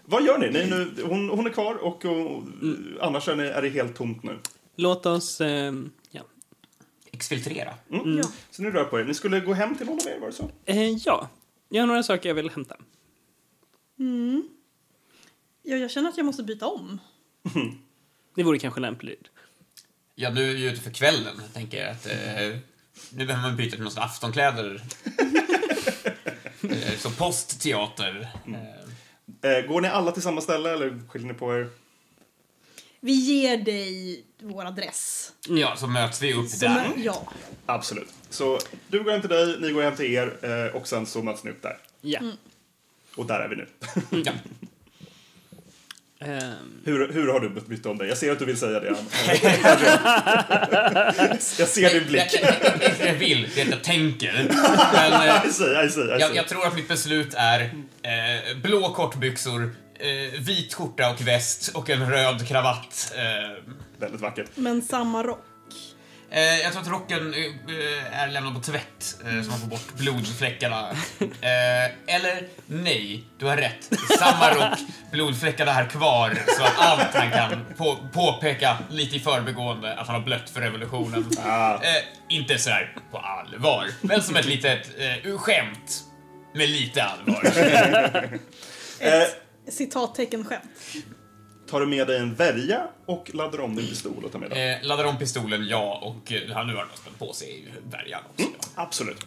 Vad gör ni? ni nu, hon, hon är kvar och, och annars är, ni, är det helt tomt nu. Låt oss... ehm, ja. Exfiltrera. Så ni rör på er. Ni skulle gå hem till någon av er, var det så? Eh, ja, jag har några saker jag vill hämta. Ja, jag känner att jag måste byta om. Det vore kanske lämpligt. Ja, nu är ju ute för kvällen, tänker jag att... Eh, nu behöver man byta till något aftonkläder. eh, så postteater. Eh, Eh, går ni alla till samma ställe eller skiljer ni på er? Vi ger dig vår adress. ja, så möts vi upp Som, där. ja. Absolut. Så du går hem till dig, ni går hem till er eh, och sen så möts ni upp där. Ja. Och där är vi nu. Ja. Ehm, hur, hur har du bytt om dig? Jag ser att du vill säga det. jag ser din blick. Jag, jag, jag, jag vill, det är att jag tänker. Men, eh, I see, I see, I Jag, see. jag tror att mitt beslut är eh, blå kortbyxor, eh, vit skjorta och väst och en röd kravatt. Eh, Väldigt vackert. Men samma rock. Eh, jag tror att rocken eh, är lämnad på tvätt, eh, så man får bort blodfläckarna. Eh, eller nej, du har rätt. Samma rock, blodfläckarna är kvar, så att allt han kan på, påpeka lite i förbigående att han har blött för revolutionen. Ah. Eh, inte så här på allvar, men som ett litet eh, skämt. Med lite allvar. Eh, Citattecken skämt. Tar du med dig en värja och laddar om din pistol och tar med den? Eh, laddar om pistolen, ja, och eh, han nu har han spänt på sig värjan också. Ja. Absolut.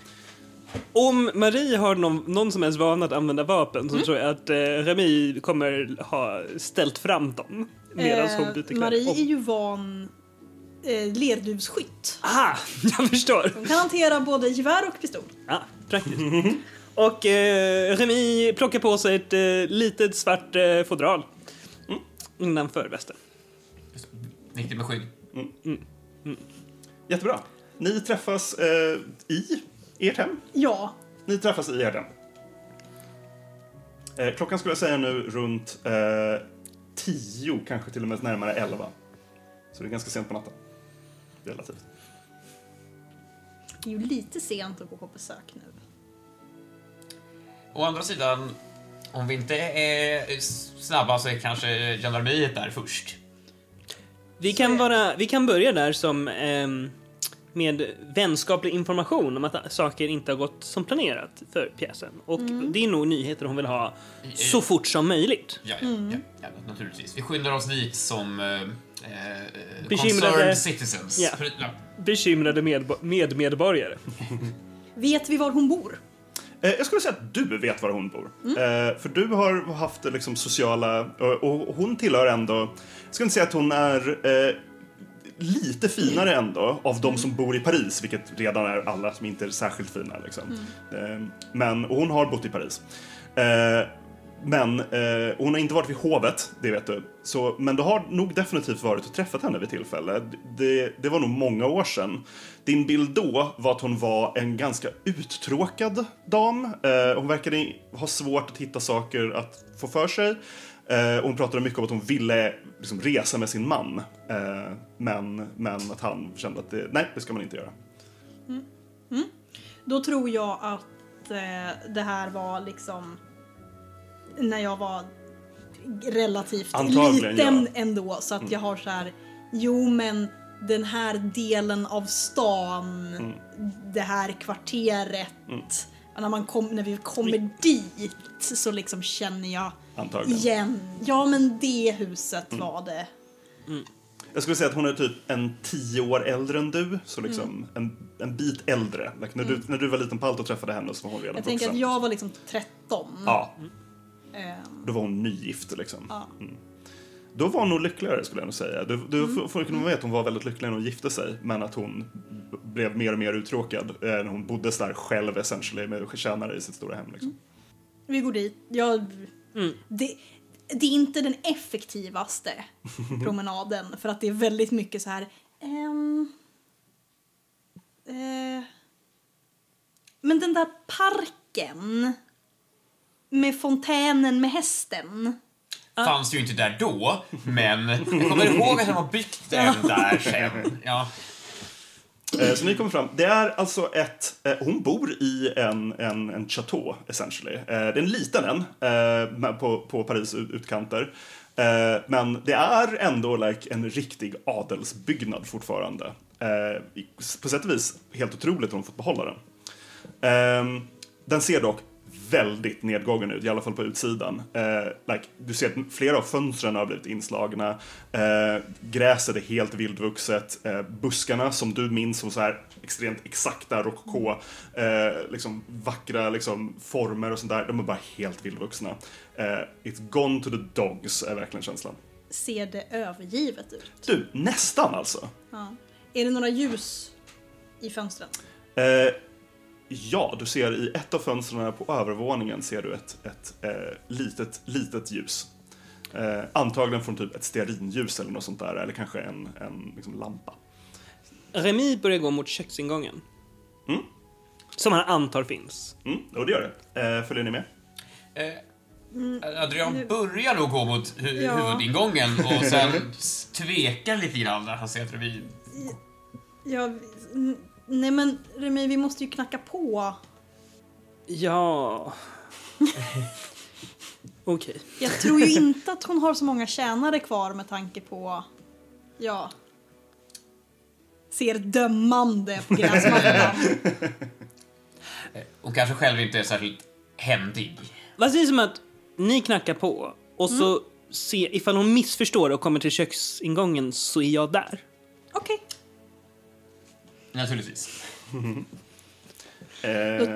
om Marie har någon, någon som helst vana att använda vapen så tror jag att eh, Remi kommer ha ställt fram dem medan hon byter kläder. Marie Om- är ju van eh, lerduvsskytt. Aha, jag förstår. Hon kan hantera både gevär och pistol. Ja, praktiskt. Och eh, Remi plockar på sig ett eh, litet svart eh, fodral innanför västen. Viktigt med skydd. Jättebra. Ni träffas eh, i ert hem. Ja, Ni träffas i ert hem. Eh, klockan skulle jag säga nu runt eh, tio, kanske till och med närmare elva. Så det är ganska sent på natten. Relativt. det är ju lite sent att gå på besök nu. Å andra sidan, om vi inte är snabba så är kanske gendarmeriet där först. Vi kan, vara, vi kan börja där som ehm, med vänskaplig information om att saker inte har gått som planerat för pjäsen. Och det är nog nyheter hon vill ha så fort som möjligt. Ja, ja, ja, ja naturligtvis. Vi skyndar oss dit som eh, eh, Bekymrade- concerned citizens. Ja. För- ja. Bekymrade medbo- medmedborgare. Vet vi var hon bor? Eh, jag skulle säga att du vet var hon bor. Eh, för du har haft liksom, sociala... Och, hon tillhör ändå... Jag skulle inte säga att hon är eh, lite finare ändå av de som bor i Paris, vilket redan är alla som inte är särskilt fina. Liksom. Eh, men, och hon har bott i Paris. Men eh, hon har inte varit vid hovet, det vet du. Så, men du har nog definitivt varit och träffat henne vid tillfälle. Det, det var nog många år sedan. Din bild då var att hon var en ganska uttråkad dam. Eh, hon verkade ha svårt att hitta saker att få för sig. Eh, hon pratade mycket om att hon ville liksom, resa med sin man. Eh, men, men att han kände att det, nej, det ska man inte göra. Då tror jag att det här var liksom när jag var relativt Antagligen, liten ja. ändå. Så att jag har så här, jo men den här delen av stan, Mm. det här kvarteret. När, man kom, när vi kommer dit så liksom känner jag Antagligen. igen. Ja men det huset var det. Jag skulle säga att hon är typ en tio år äldre än du, så liksom en, en bit äldre. Like, när, du, när du var liten Palt och träffade henne så var hon redan Jag tänker att jag var liksom 13. Ja, Ehm, då var hon nygift liksom. Ja. Mm. Då var hon nog lyckligare skulle jag nog säga. Du, du Mm. får, kunna veta att hon var väldigt lycklig när hon gifte sig, men att hon blev mer och mer uttråkad eh, när hon bodde där själv essentially med tjänare i sitt stora hem. Liksom. Vi går dit. Jag, det, det är inte den effektivaste promenaden för att det är väldigt mycket så här... ehm, eh, men den där parken med fontänen med hästen. Fanns ju inte där då, men jag kommer ihåg att de har byggt den där sen. Ja. Eh, så ni kommer fram. Det är alltså ett... Eh, hon bor i en, en, en chateau, essentially. Eh, det är en liten en på, på Paris ut- utkanter. Men det är ändå like, en riktig adelsbyggnad fortfarande. På sätt och vis helt otroligt att hon fått behålla den. Ehm, den ser dock väldigt nedgången ut, i alla fall på utsidan. Eh, like, du ser att flera av fönstren har blivit inslagna. Eh, gräset är helt vildvuxet. Eh, buskarna som du minns som så här extremt exakta rokoko, eh, liksom vackra liksom, former och sånt där, de är bara helt vildvuxna. Eh, it's gone to the dogs är verkligen känslan. Ser det övergivet ut? Du, nästan alltså. Ja. Är det några ljus i fönstren? Ja, du ser i ett av fönstren på övervåningen ser du ett, ett eh, litet, litet ljus. Eh, antagligen från typ ett stearinljus eller något sånt där, eller kanske en, en liksom, lampa. Remi börjar gå mot köksingången. Mm. Som han antar finns. Mm, och det gör det. Eh, följer ni med? Eh, Adrian börjar nog gå mot hu Ja. huvudingången och sen tvekar lite grann när han ser att vi... Ja, nej men Remi, vi måste ju knacka på. Ja... Okej. Jag tror ju inte att hon har så många tjänare kvar med tanke på, ja, ser dömande på gräsmattan. Och kanske själv inte är särskilt händig. Vad sägs om att ni knackar på och så se ifall hon missförstår och kommer till köksingången så är jag där. Okej, Naturligtvis. Eh,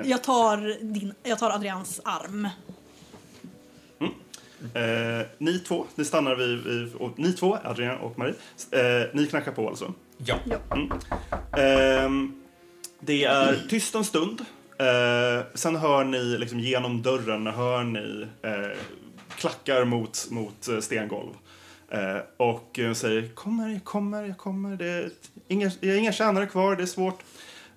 jag, tar din, jag tar Adrians arm. eh, ni två, ni stannar vid, vid och, ni två, Adrian och Marie, eh, ni knackar på alltså. Ja. Ehm, det är tyst en stund. Eh, sen hör ni liksom genom dörren hör ni eh, klackar mot, mot eh, stengolv. Eh, och hon säger kommer, jag kommer, jag kommer. Det är inga, jag har inga tjänare kvar, det är svårt.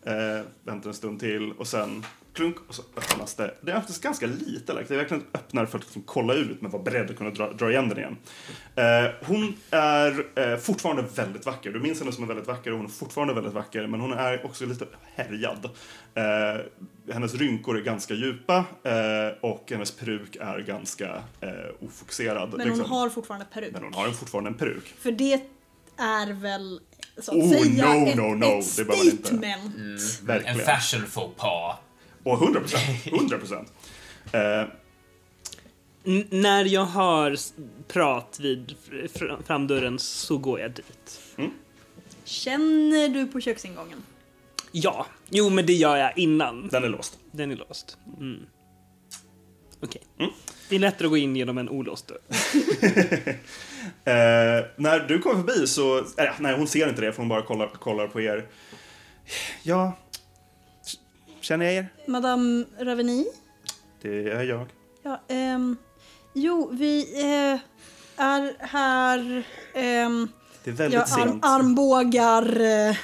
Eh, väntar en stund till och sen klunk och så öppnas det. Det öppnas ganska lite. Like. Det är verkligen öppnar för att liksom kolla ut men vara beredd att kunna dra, dra igen den igen. Eh, hon är eh, fortfarande väldigt vacker. Du minns henne som är väldigt vacker och hon är fortfarande väldigt vacker men hon är också lite härjad. Eh, hennes rynkor är ganska djupa eh, och hennes peruk är ganska eh, ofokuserad. Men hon liksom. har fortfarande peruk. men hon har fortfarande en peruk. För det är väl, så att Oh, säga, no, ett, no, no. ett inte. statement. En Verkligen. fashion faux pas. Och 100 procent. 100 procent. Eh, när jag har s- prat vid fr- fr- framdörren så går jag dit. Känner du på köksingången? Ja, jo men det gör jag innan. den är låst. Den är låst. Mm. Okej. Det är lättare att gå in genom en olåst dörr. Eh, när du kommer förbi så, äh, nej hon ser inte det för hon bara kollar, kollar på er. Ja, känner jag er? Madame Raveni? Det är jag. Ja, ehm, jo, vi eh, är här... ehm, Det är väldigt jag arm, sent. armbågar eh,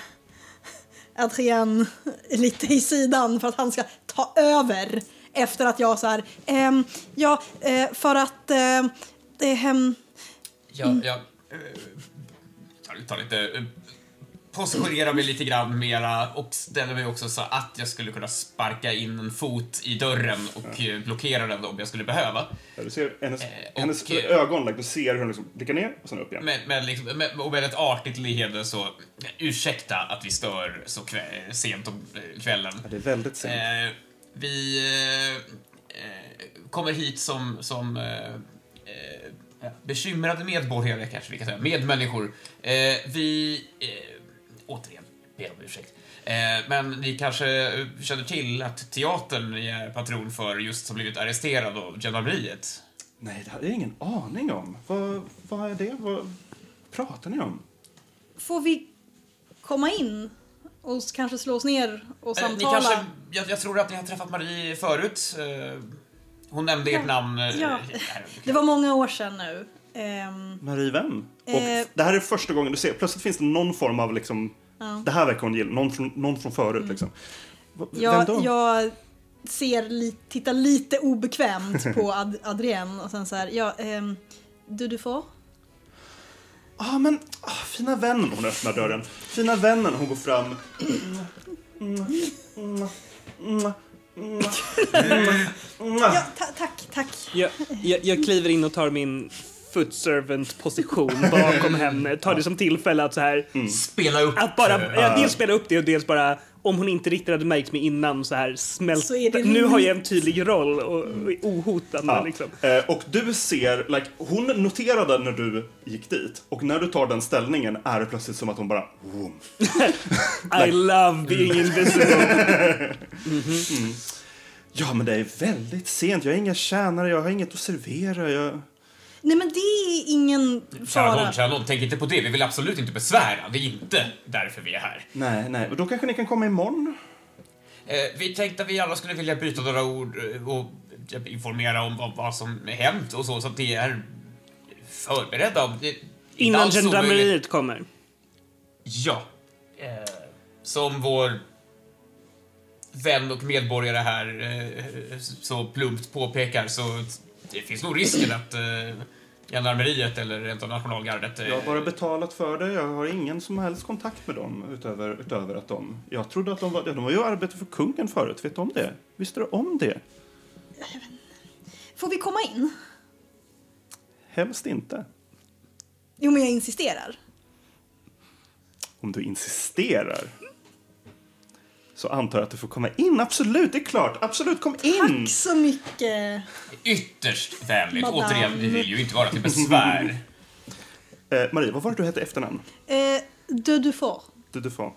Adrien lite i sidan för att han ska ta över efter att jag så här... ehm, ja, eh, för att... Eh, det, ehm, Jag, jag eh, tar, tar lite... eh, positionerar mig lite grann mera och ställer mig också så att jag skulle kunna sparka in en fot i dörren och eh, blockera den om jag skulle behöva. Ja, Du ser hennes, Eh, och- hennes ögon, like, du ser hur hon liksom blickar ner och sen upp igen. Med, med, liksom, med, och med ett artigt leende så, ursäkta att vi stör så kvä, sent om eh, kvällen. Ja, det är väldigt sent. Eh, vi eh, eh, kommer hit som, som eh, eh, bekymrade medborgare, kanske vi kan säga, medmänniskor. Eh, vi, eh, återigen, ber om ursäkt. Eh, men ni kanske känner till att teatern ni är patron för just har blivit arresterad av gendarmeriet? Nej, det hade jag ingen aning om. Vad, vad är det? Vad pratar ni om? får vi komma in och kanske slå oss ner och Eh, ni samtala? kanske, jag, jag tror att ni har träffat Marie förut. Eh, hon nämnde ert namn. ja. Det var många år sedan nu. Ehm, Marie vem? Och Eh. det här är första gången du ser, plötsligt finns det någon form av liksom, det här verkar hon gilla, någon från, någon från förut liksom. Va- Vem Jag, då? jag ser li, tittar lite obekvämt på Ad, Adrien och sen så här, ja, ehm, du du får? ah, men ah, fina vännen, hon öppnar dörren. Fina vännen, hon går fram. Ja, ta, tack, tack. Jag, jag, jag kliver in och tar min foot servant position bakom henne. Tar det som tillfälle att så här, Mm. Spela upp... att bara, eh, ja, dels spela upp det och dels bara om hon inte riktigt hade märkt mig innan så här smälta. Så det nu har jag en tydlig roll och, och är ohotande Ja. liksom. Eh, och du ser, like, hon noterade när du gick dit och när du tar den ställningen är det plötsligt som att hon bara... Vroom. I love being invisible. Ja, men det är väldigt sent. Jag har inga tjänare, jag har inget att servera. Jag... Nej men det är ingen fara. kära nån, tänk inte på det. Vi vill absolut inte besvära. Det är inte därför vi är här. Nej, nej. Och då kanske ni kan komma imorgon? Eh, vi tänkte att vi alla skulle vilja byta några ord eh, och eh, informera om vad, vad som hänt och så, så att ni är förberedda. Om Innan gendarmeriet kommer. Ja. Eh, som vår vän och medborgare här eh, så plumpt påpekar så det finns nog risken att eh, gendarmeriet eller rent av nationalgardet eh, Jag har bara betalat för det. Jag har ingen som helst kontakt med dem utöver, utöver att de... Jag trodde att de var... De var ju arbete för kungen förut. Vet du om det? Visste du om det? Får vi komma in? Helst inte. Jo men jag insisterar. Om du insisterar så antar jag att du får komma in. Absolut, det är klart. Absolut, kom in! Tack så mycket. Ytterst vänligt. Madame. Återigen, vi vill ju inte vara till besvär. Eh, Marie, vad var det du hette efternamn? Eh, de du får. Du, du får.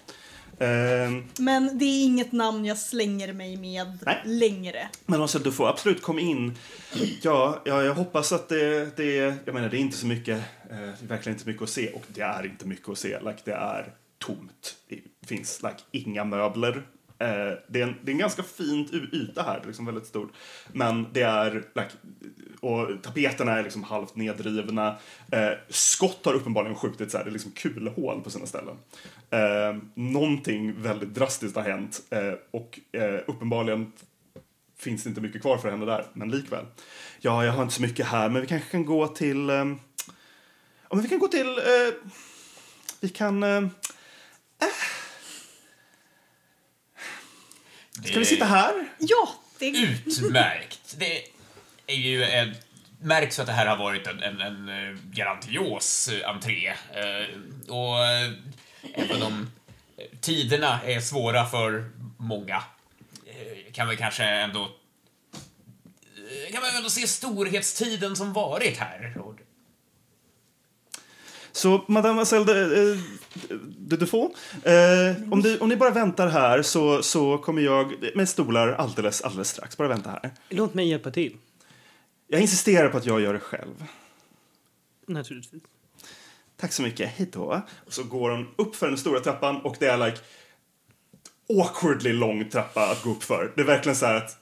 Ehm, Men det är inget namn jag slänger mig med Nej. längre. Men alltså, du får absolut komma in. Ja, ja, jag hoppas att det, det Jag menar, det är inte så mycket. Eh, det är verkligen inte mycket att se. Och det är inte mycket att se. Like, det är tomt. Det finns like, inga möbler. Eh, det, är en, det är en ganska fint yta här, liksom väldigt stort. Men det är, like, och tapeterna är liksom halvt nedrivna. Eh, skott har uppenbarligen skjutit så här, det är liksom kulhål på sina ställen. Eh, någonting väldigt drastiskt har hänt eh, och eh, uppenbarligen finns det inte mycket kvar för henne där, men likväl. Ja, jag har inte så mycket här, men vi kanske kan gå till... Eh, ja, men vi kan gå till... Eh, vi kan... Eh, äh ska vi sitta här? Ja, det Utmärkt. Det är ju en... Märks att det här har varit en, en, en eh, grandios eh, entré. Eh, Och även om eh, tiderna är svåra för många kan vi kanske ändå kan man ändå se storhetstiden som varit här. Så, Madame Marcel de, de, de får, eh, om, du, om ni bara väntar här så, så kommer jag med stolar alldeles, alldeles strax. Bara vänta här. Låt mig hjälpa till. Jag insisterar på att jag gör det själv. Naturligtvis. Tack så mycket, hej då. Och så går hon upp för den stora trappan och det är like awkwardly lång trappa att gå upp för. Det är verkligen så här att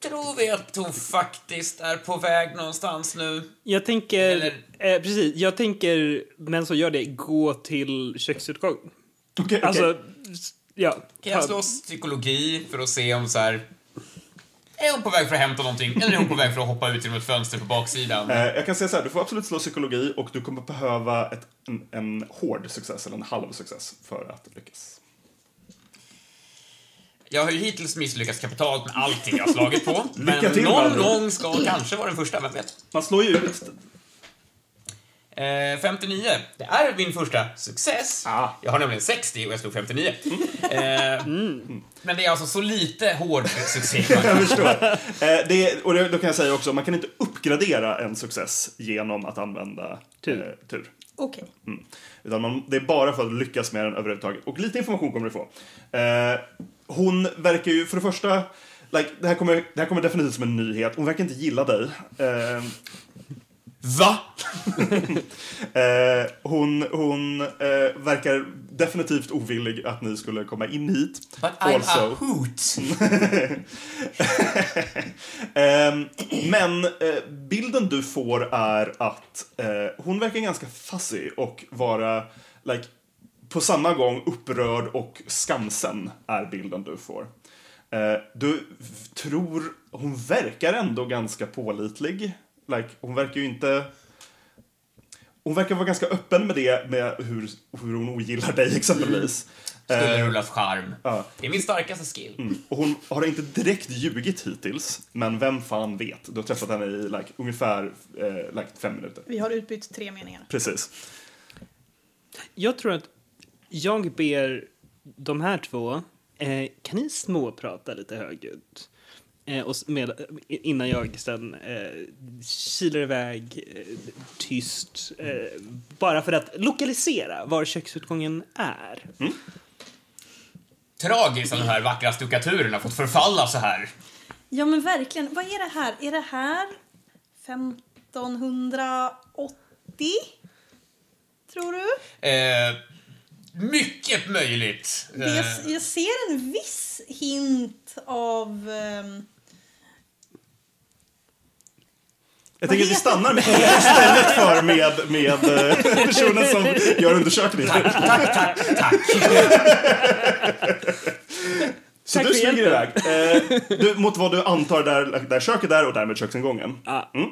Tror vi att hon faktiskt är på väg någonstans nu? Jag tänker, Eller- eh, precis, jag tänker, men så gör det, gå till köksutgång. Okej, okej. Alltså, s- ja. Kan jag slå psykologi för att se om så här... Är hon på väg för att hämta någonting? Eller är hon på väg för att hoppa ut genom ett fönster på baksidan? Eh, jag kan säga så här, du får absolut slå psykologi och du kommer behöva ett, en, en hård success, eller en halv success, för att lyckas. Jag har ju hittills misslyckats kapitalt med allting jag har slagit på. Lycka men till, någon gång ska kanske vara den första, vem vet? Man slår ju ut... Eh, 59. Det är min första success. Ah. Jag har nämligen 60 och jag slog 59. Eh, Men det är alltså så lite hård succé. Jag förstår. Eh, det, och det, då kan jag säga också, man kan inte uppgradera en success genom att använda Tur. Eh, tur. Okej. Mm. Utan man, det är bara för att lyckas med den överhuvudtaget. Och lite information kommer du få. Eh, hon verkar ju, för det första, like, det, här kommer, det här kommer definitivt som en nyhet. Hon verkar inte gilla dig. Eh, Va? eh, hon hon eh, verkar definitivt ovillig att ni skulle komma in hit. But I'm a hoot. Ehm, men eh, bilden du får är att eh, hon verkar ganska fuzzy och vara like, på samma gång upprörd och skamsen är bilden du får. Eh, du tror, hon verkar ändå ganska pålitlig. Like, hon verkar ju inte... Hon verkar vara ganska öppen med det, med hur, hur hon ogillar dig exempelvis. Skulle Eh, charm. ja. Det är min starkaste skill. Mm. Och hon har inte direkt ljugit hittills, men vem fan vet? Du har träffat henne i like, ungefär eh, like, fem minuter. Vi har utbytt tre meningar. Precis. Jag tror att jag ber de här två, eh, kan ni småprata lite högljutt? Eh, och med, innan jag sen eh, kilar iväg eh, tyst, eh, bara för att lokalisera var köksutgången är. Tragiskt att de här vackra stuckaturerna fått förfalla så här. Ja men verkligen. Vad är det här? Är det här 1580? Tror du? Eh, mycket möjligt. Det, Eh, jag, jag ser en viss hint av... ehm, Jag tänker att vi stannar med det istället för med, med eh, personen som gör undersökningen. tack, tack, tack. Så Tack du smyger iväg. Eh, du, mot vad du antar där, där köket är och därmed köksingången. Ja. Mm.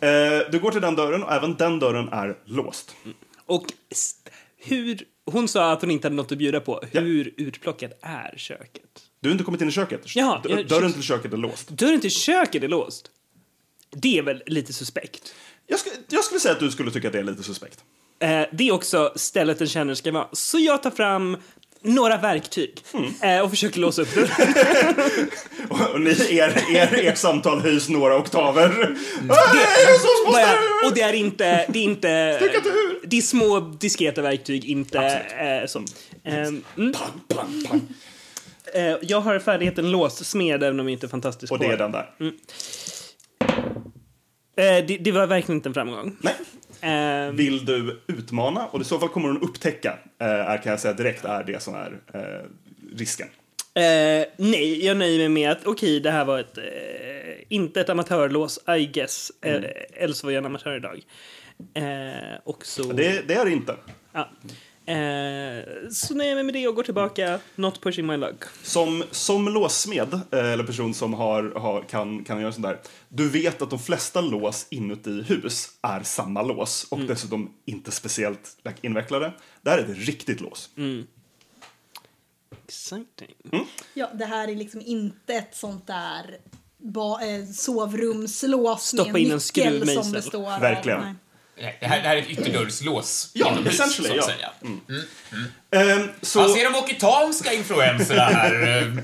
Eh, du går till den dörren och även den dörren är låst. Och hur, hon sa att hon inte hade något att bjuda på. Ja. Hur utplockat är köket? Du har inte kommit in i köket. Jaha, dörren till köket är låst. Dörren till köket är låst. Det är väl lite suspekt? Jag, sk- jag skulle säga att du skulle tycka att det är lite suspekt. Eh, det är också stället en känner ska vara. Så jag tar fram några verktyg eh, och försöker låsa upp dörren. Och, ni, er, er, ert samtal höjs några oktaver. Så måste Bara- och det är inte... Det är, inte det är små diskreta verktyg, inte eh, så. Ehm, mm. Pang, pang, pang. Eh, jag har färdigheten låssmed, även om jag inte är fantastisk Och det är den där. Eh, det, det var verkligen inte en framgång. Nej. Ehm, Vill du utmana, och i så fall kommer hon upptäcka, eh, kan jag säga direkt, är det som är eh, risken. Eh, nej, jag nöjer mig med att okej, det här var ett, eh, inte ett amatörlås, I guess. Eh, Else var jag en amatör idag. Eh, och så... Det, det är det inte. Ja. Eh, så nöjer jag mig med det och går tillbaka, not pushing my luck. Som, som låssmed, eh, eller person som har, har, kan, kan göra sånt där, du vet att de flesta lås inuti hus är samma lås och dessutom inte speciellt like, invecklade. Det här är ett riktigt lås. Exciting. Ja, det här är liksom inte ett sånt där ba, eh, sovrumslås Stoppa med in en nyckel som skruvmejsel. det står av. Verkligen. Nej. Det här, det här är ett ytterdörrslås Ja, inomhus, essentially, så att ja. säga. Ehm, så, Man ser de occitanska influenserna här. eh,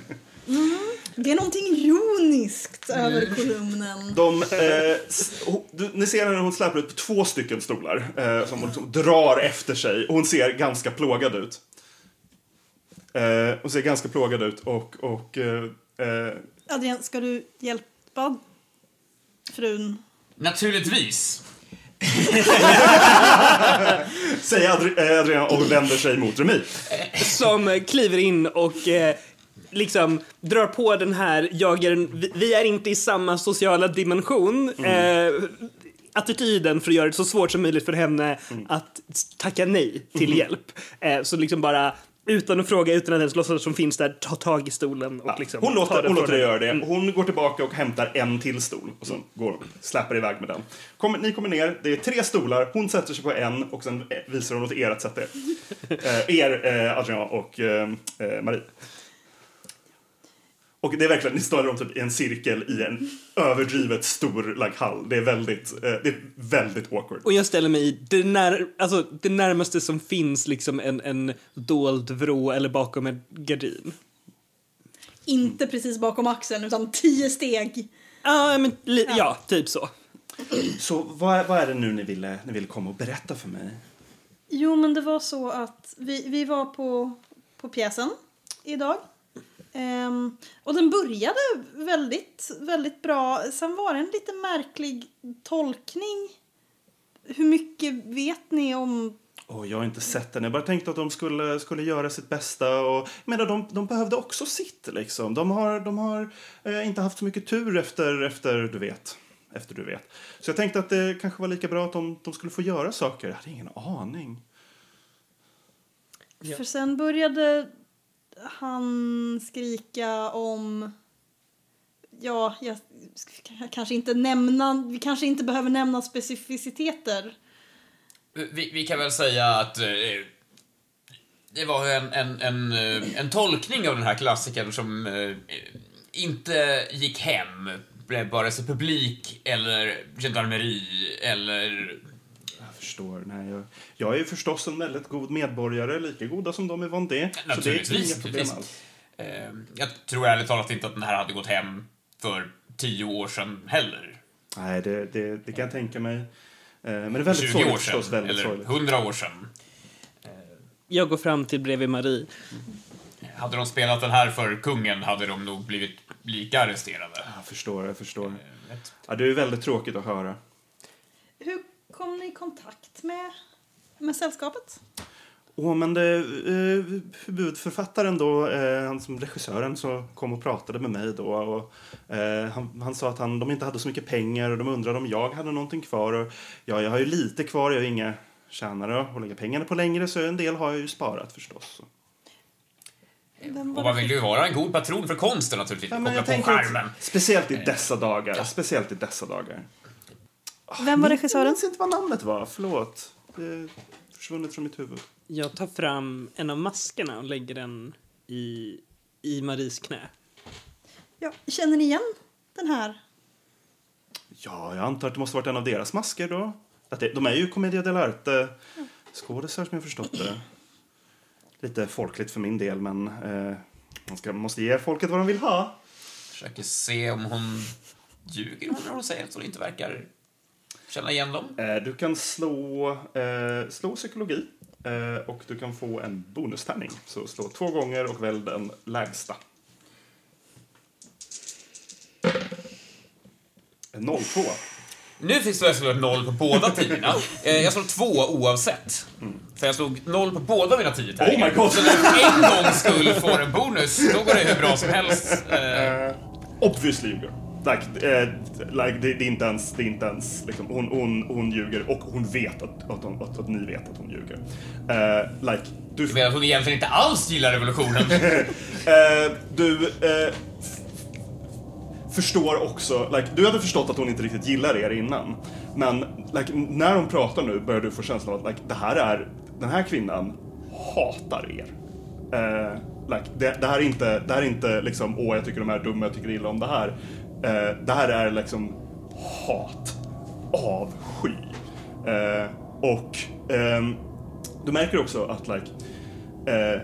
Det är någonting ironiskt över kolumnen. de, eh, ni ser när hon släpar ut två stycken stolar eh, som hon liksom drar efter sig och hon ser ganska plågad ut. Eh, hon ser ganska plågad ut och, och eh, eh, Adrian, ska du hjälpa frun? Naturligtvis. säger Adri- eh, Adrian och vänder sig mot Remi. Som kliver in och eh, liksom drar på den här, jag är vi, är inte i samma sociala dimension. Eh, attityden för att göra det så svårt som möjligt för henne att tacka nej till hjälp. Eh, så liksom bara utan att fråga, utan att ens låtsas som finns där, ta tag i stolen och liksom Hon låter, hon låter dig göra det. Hon går tillbaka och hämtar en till stol och sen går hon, släpper iväg med den. Kommer, ni kommer ner, det är tre stolar, hon sätter sig på en och sen visar hon åt er att sätta er. Eh, er, eh, Adrian och eh, eh, Marie. Och det är verkligen, ni står dem typ i en cirkel i en överdrivet stor like, hall. Det är väldigt, eh, det är väldigt awkward. Och jag ställer mig i det, när, alltså, det närmaste som finns liksom en, en dold vrå eller bakom en gardin. Inte precis bakom axeln, utan tio steg. Ah, men, li, ja, typ så. Så vad, är- vad är det nu ni ville, ni ville komma och berätta för mig? Jo, men det var så att vi, vi var på, på pjäsen idag. Ehm, och den började väldigt, väldigt bra. Sen var det en lite märklig tolkning. Hur mycket vet ni om... Åh, jag har inte sett den. Jag bara tänkte att de skulle, skulle göra sitt bästa. Och, menar, de, de behövde också sitt. Liksom. De har, de har eh, inte haft så mycket tur efter, efter, du vet. Efter du vet. Så jag tänkte att det kanske var lika bra att de, de skulle få göra saker. Jag hade ingen aning. Ja. För sen började han skrika om... Ja, jag kanske inte nämna... Vi kanske inte behöver nämna specificiteter. Vi, vi kan väl säga att eh, det var en, en, en, eh, en tolkning av den här klassikern som eh, inte gick hem, vare sig publik eller gendarmeri eller... Jag förstår. Nej, jag, jag är ju förstås en väldigt god medborgare, lika goda som de i Vendée. Så det är inga problem alls. Eh, jag tror ärligt talat inte att den här hade gått hem för tio år sedan heller. Nej, det, det, det kan jag tänka mig. Eh, Men det är väldigt 20 sorgligt år förstås. sedan, Väldigt eller sorgligt. 100 år sedan. Jag går fram till bredvid Marie. Hade de spelat den här för kungen hade de nog blivit lika arresterade. Jag förstår, jag förstör. Ett- Ja, det är väldigt tråkigt att höra. Hur kom ni i kontakt med, med sällskapet? Åh, men det, eh, huvudförfattaren då, eh, han som regissören, så kom och pratade med mig då. Och, eh, han, han sa att han, de inte hade så mycket pengar och de undrade om jag hade någonting kvar. Och, ja, jag har ju lite kvar, jag har inga tjänare att lägga pengarna på längre så en del har jag ju sparat förstås. Och man vill ju vara en god patron för konsten naturligtvis. Ja, Ja, men Koppla jag på tänker att- skärmen. Speciellt i dessa dagar. Speciellt i dessa dagar. Vem var Jag regissören? minns inte vad namnet var, förlåt. Det är försvunnit från mitt huvud. Jag tar fram en av maskerna och lägger den i, i Maries knä. Ja, känner ni igen den här? Ja, jag antar att det måste varit en av deras masker då. Att det, de är ju Commedia dell'arte skådisar som jag förstått det. Lite folkligt för min del, men eh, man ska, måste ge folket vad de vill ha. Försöker se om hon ljuger när hon säger att hon inte verkar känna igen dem. Eh, du kan slå, eh, slå psykologi eh, och du kan få en bonustärning. Så slå två gånger och välj den lägsta. En 02. Nu finns det slå ett noll på båda tiderna. Jag slår två oavsett. Så jag slog noll på båda mina tio tärningar. Oh my God. Så när en gångs skull får en bonus, då går det hur bra som helst. Obviously ljuger. Like, eh, like, det, det är inte ens, det är inte ens liksom, hon, hon, hon ljuger och hon vet att, att, hon, att, att ni vet att hon ljuger. Eh, like, du, Du menar att hon egentligen inte alls gillar revolutionen? Eh, du eh, förstår också, like, du hade förstått att hon inte riktigt gillar er innan. Men like, när hon pratar nu börjar du få känslan av att like, det här är, den här kvinnan hatar er. Eh, like, det, det här är inte, det här är inte liksom, åh jag tycker de är dumma, jag tycker illa om det här. Eh, det här är liksom hat, avsky. Eh, och ehm, du märker också att like, eh,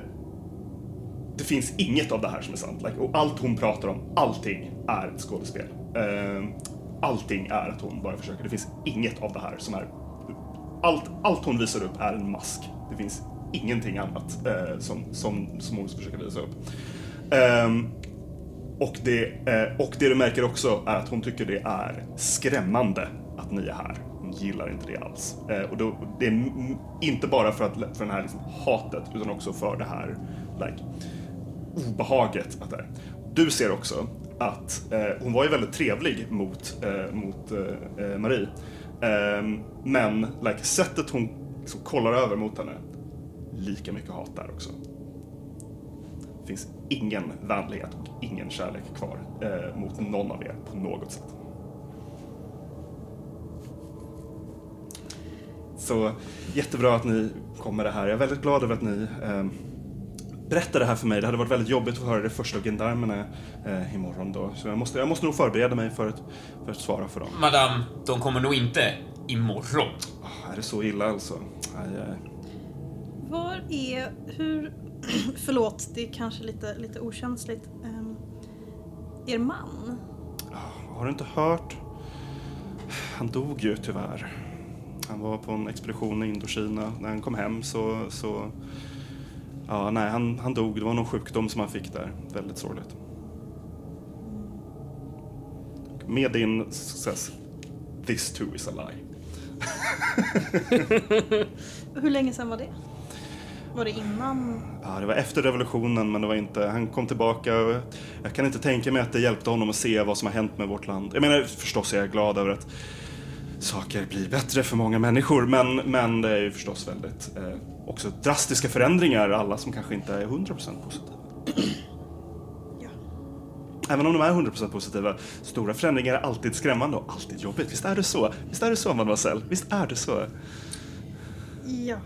det finns inget av det här som är sant. Like, och allt hon pratar om, allting är ett skådespel. Eh, allting är att hon bara försöker. Det finns inget av det här som är... Allt, allt hon visar upp är en mask. Det finns ingenting annat eh, som, som, som hon försöker visa upp. Ehm, och, det, eh, och det du märker också är att hon tycker det är skrämmande att ni är här. Hon gillar inte det alls. Eh, och då, det är inte bara för, att, för det här liksom hatet utan också för det här like, obehaget. Att det är. Du ser också att eh, hon var ju väldigt trevlig mot, eh, mot eh, eh Marie. Ehm, men like, sättet hon liksom kollar över mot henne, lika mycket hat där också. Det finns ingen vänlighet och ingen kärlek kvar eh, mot någon av er på något sätt. Så jättebra att ni kom med det här. Jag är väldigt glad över att ni eh, berättade det här för mig. Det hade varit väldigt jobbigt att höra det första av gendarmerna eh, imorgon då. Så jag måste, jag måste nog förbereda mig för att, för att svara för dem. Madame, de kommer nog inte imorgon. Ah, är det så illa alltså? Aj, aj. Var är, hur, förlåt det är kanske lite, lite okänsligt. Um, er man? Har du inte hört? Han dog ju tyvärr. Han var på en expedition i Indokina. När han kom hem så... så ja, nej, han, han dog. Det var någon sjukdom som han fick där. Väldigt sorgligt. Med din success. This too is a lie. Hur länge sedan var det? Var det innan? Ja, det var efter revolutionen, men det var inte... Han kom tillbaka och jag kan inte tänka mig att det hjälpte honom att se vad som har hänt med vårt land. Jag menar, förstås är jag glad över att saker blir bättre för många människor, men, men det är ju förstås väldigt eh, också drastiska förändringar, alla som kanske inte är 100% positiva. Ja. Även om de är 100% positiva, stora förändringar är alltid skrämmande och alltid jobbigt. Visst är det så? Visst är det så, mademoiselle? Visst är det så? Ja.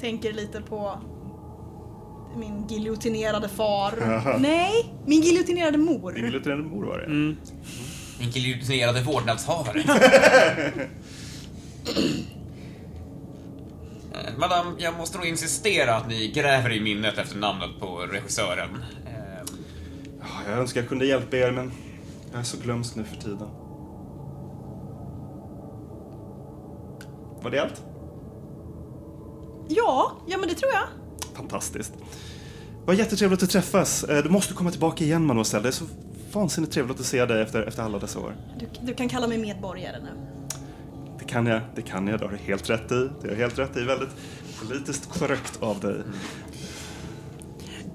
Tänker lite på min giljotinerade far. Nej, min giljotinerade mor. Din giljotinerade mor var det. En giljotinerade vårdnadshavare. Eh, Madame, jag måste nog insistera att ni gräver i minnet efter namnet på regissören. Eh, Ja, Jag önskar jag kunde hjälpa er, men jag är så glömsk nu för tiden. Var det allt? Ja, ja men det tror jag. Fantastiskt. Vad jättetrevligt att träffas. Eh, Du måste komma tillbaka igen, Mademoiselle. Det är så vansinnigt trevligt att se dig efter, efter alla dessa år. Du, du kan kalla mig medborgare nu. Det kan jag, det kan jag. Det har du helt rätt i. Det har helt rätt i. Väldigt politiskt korrekt av dig.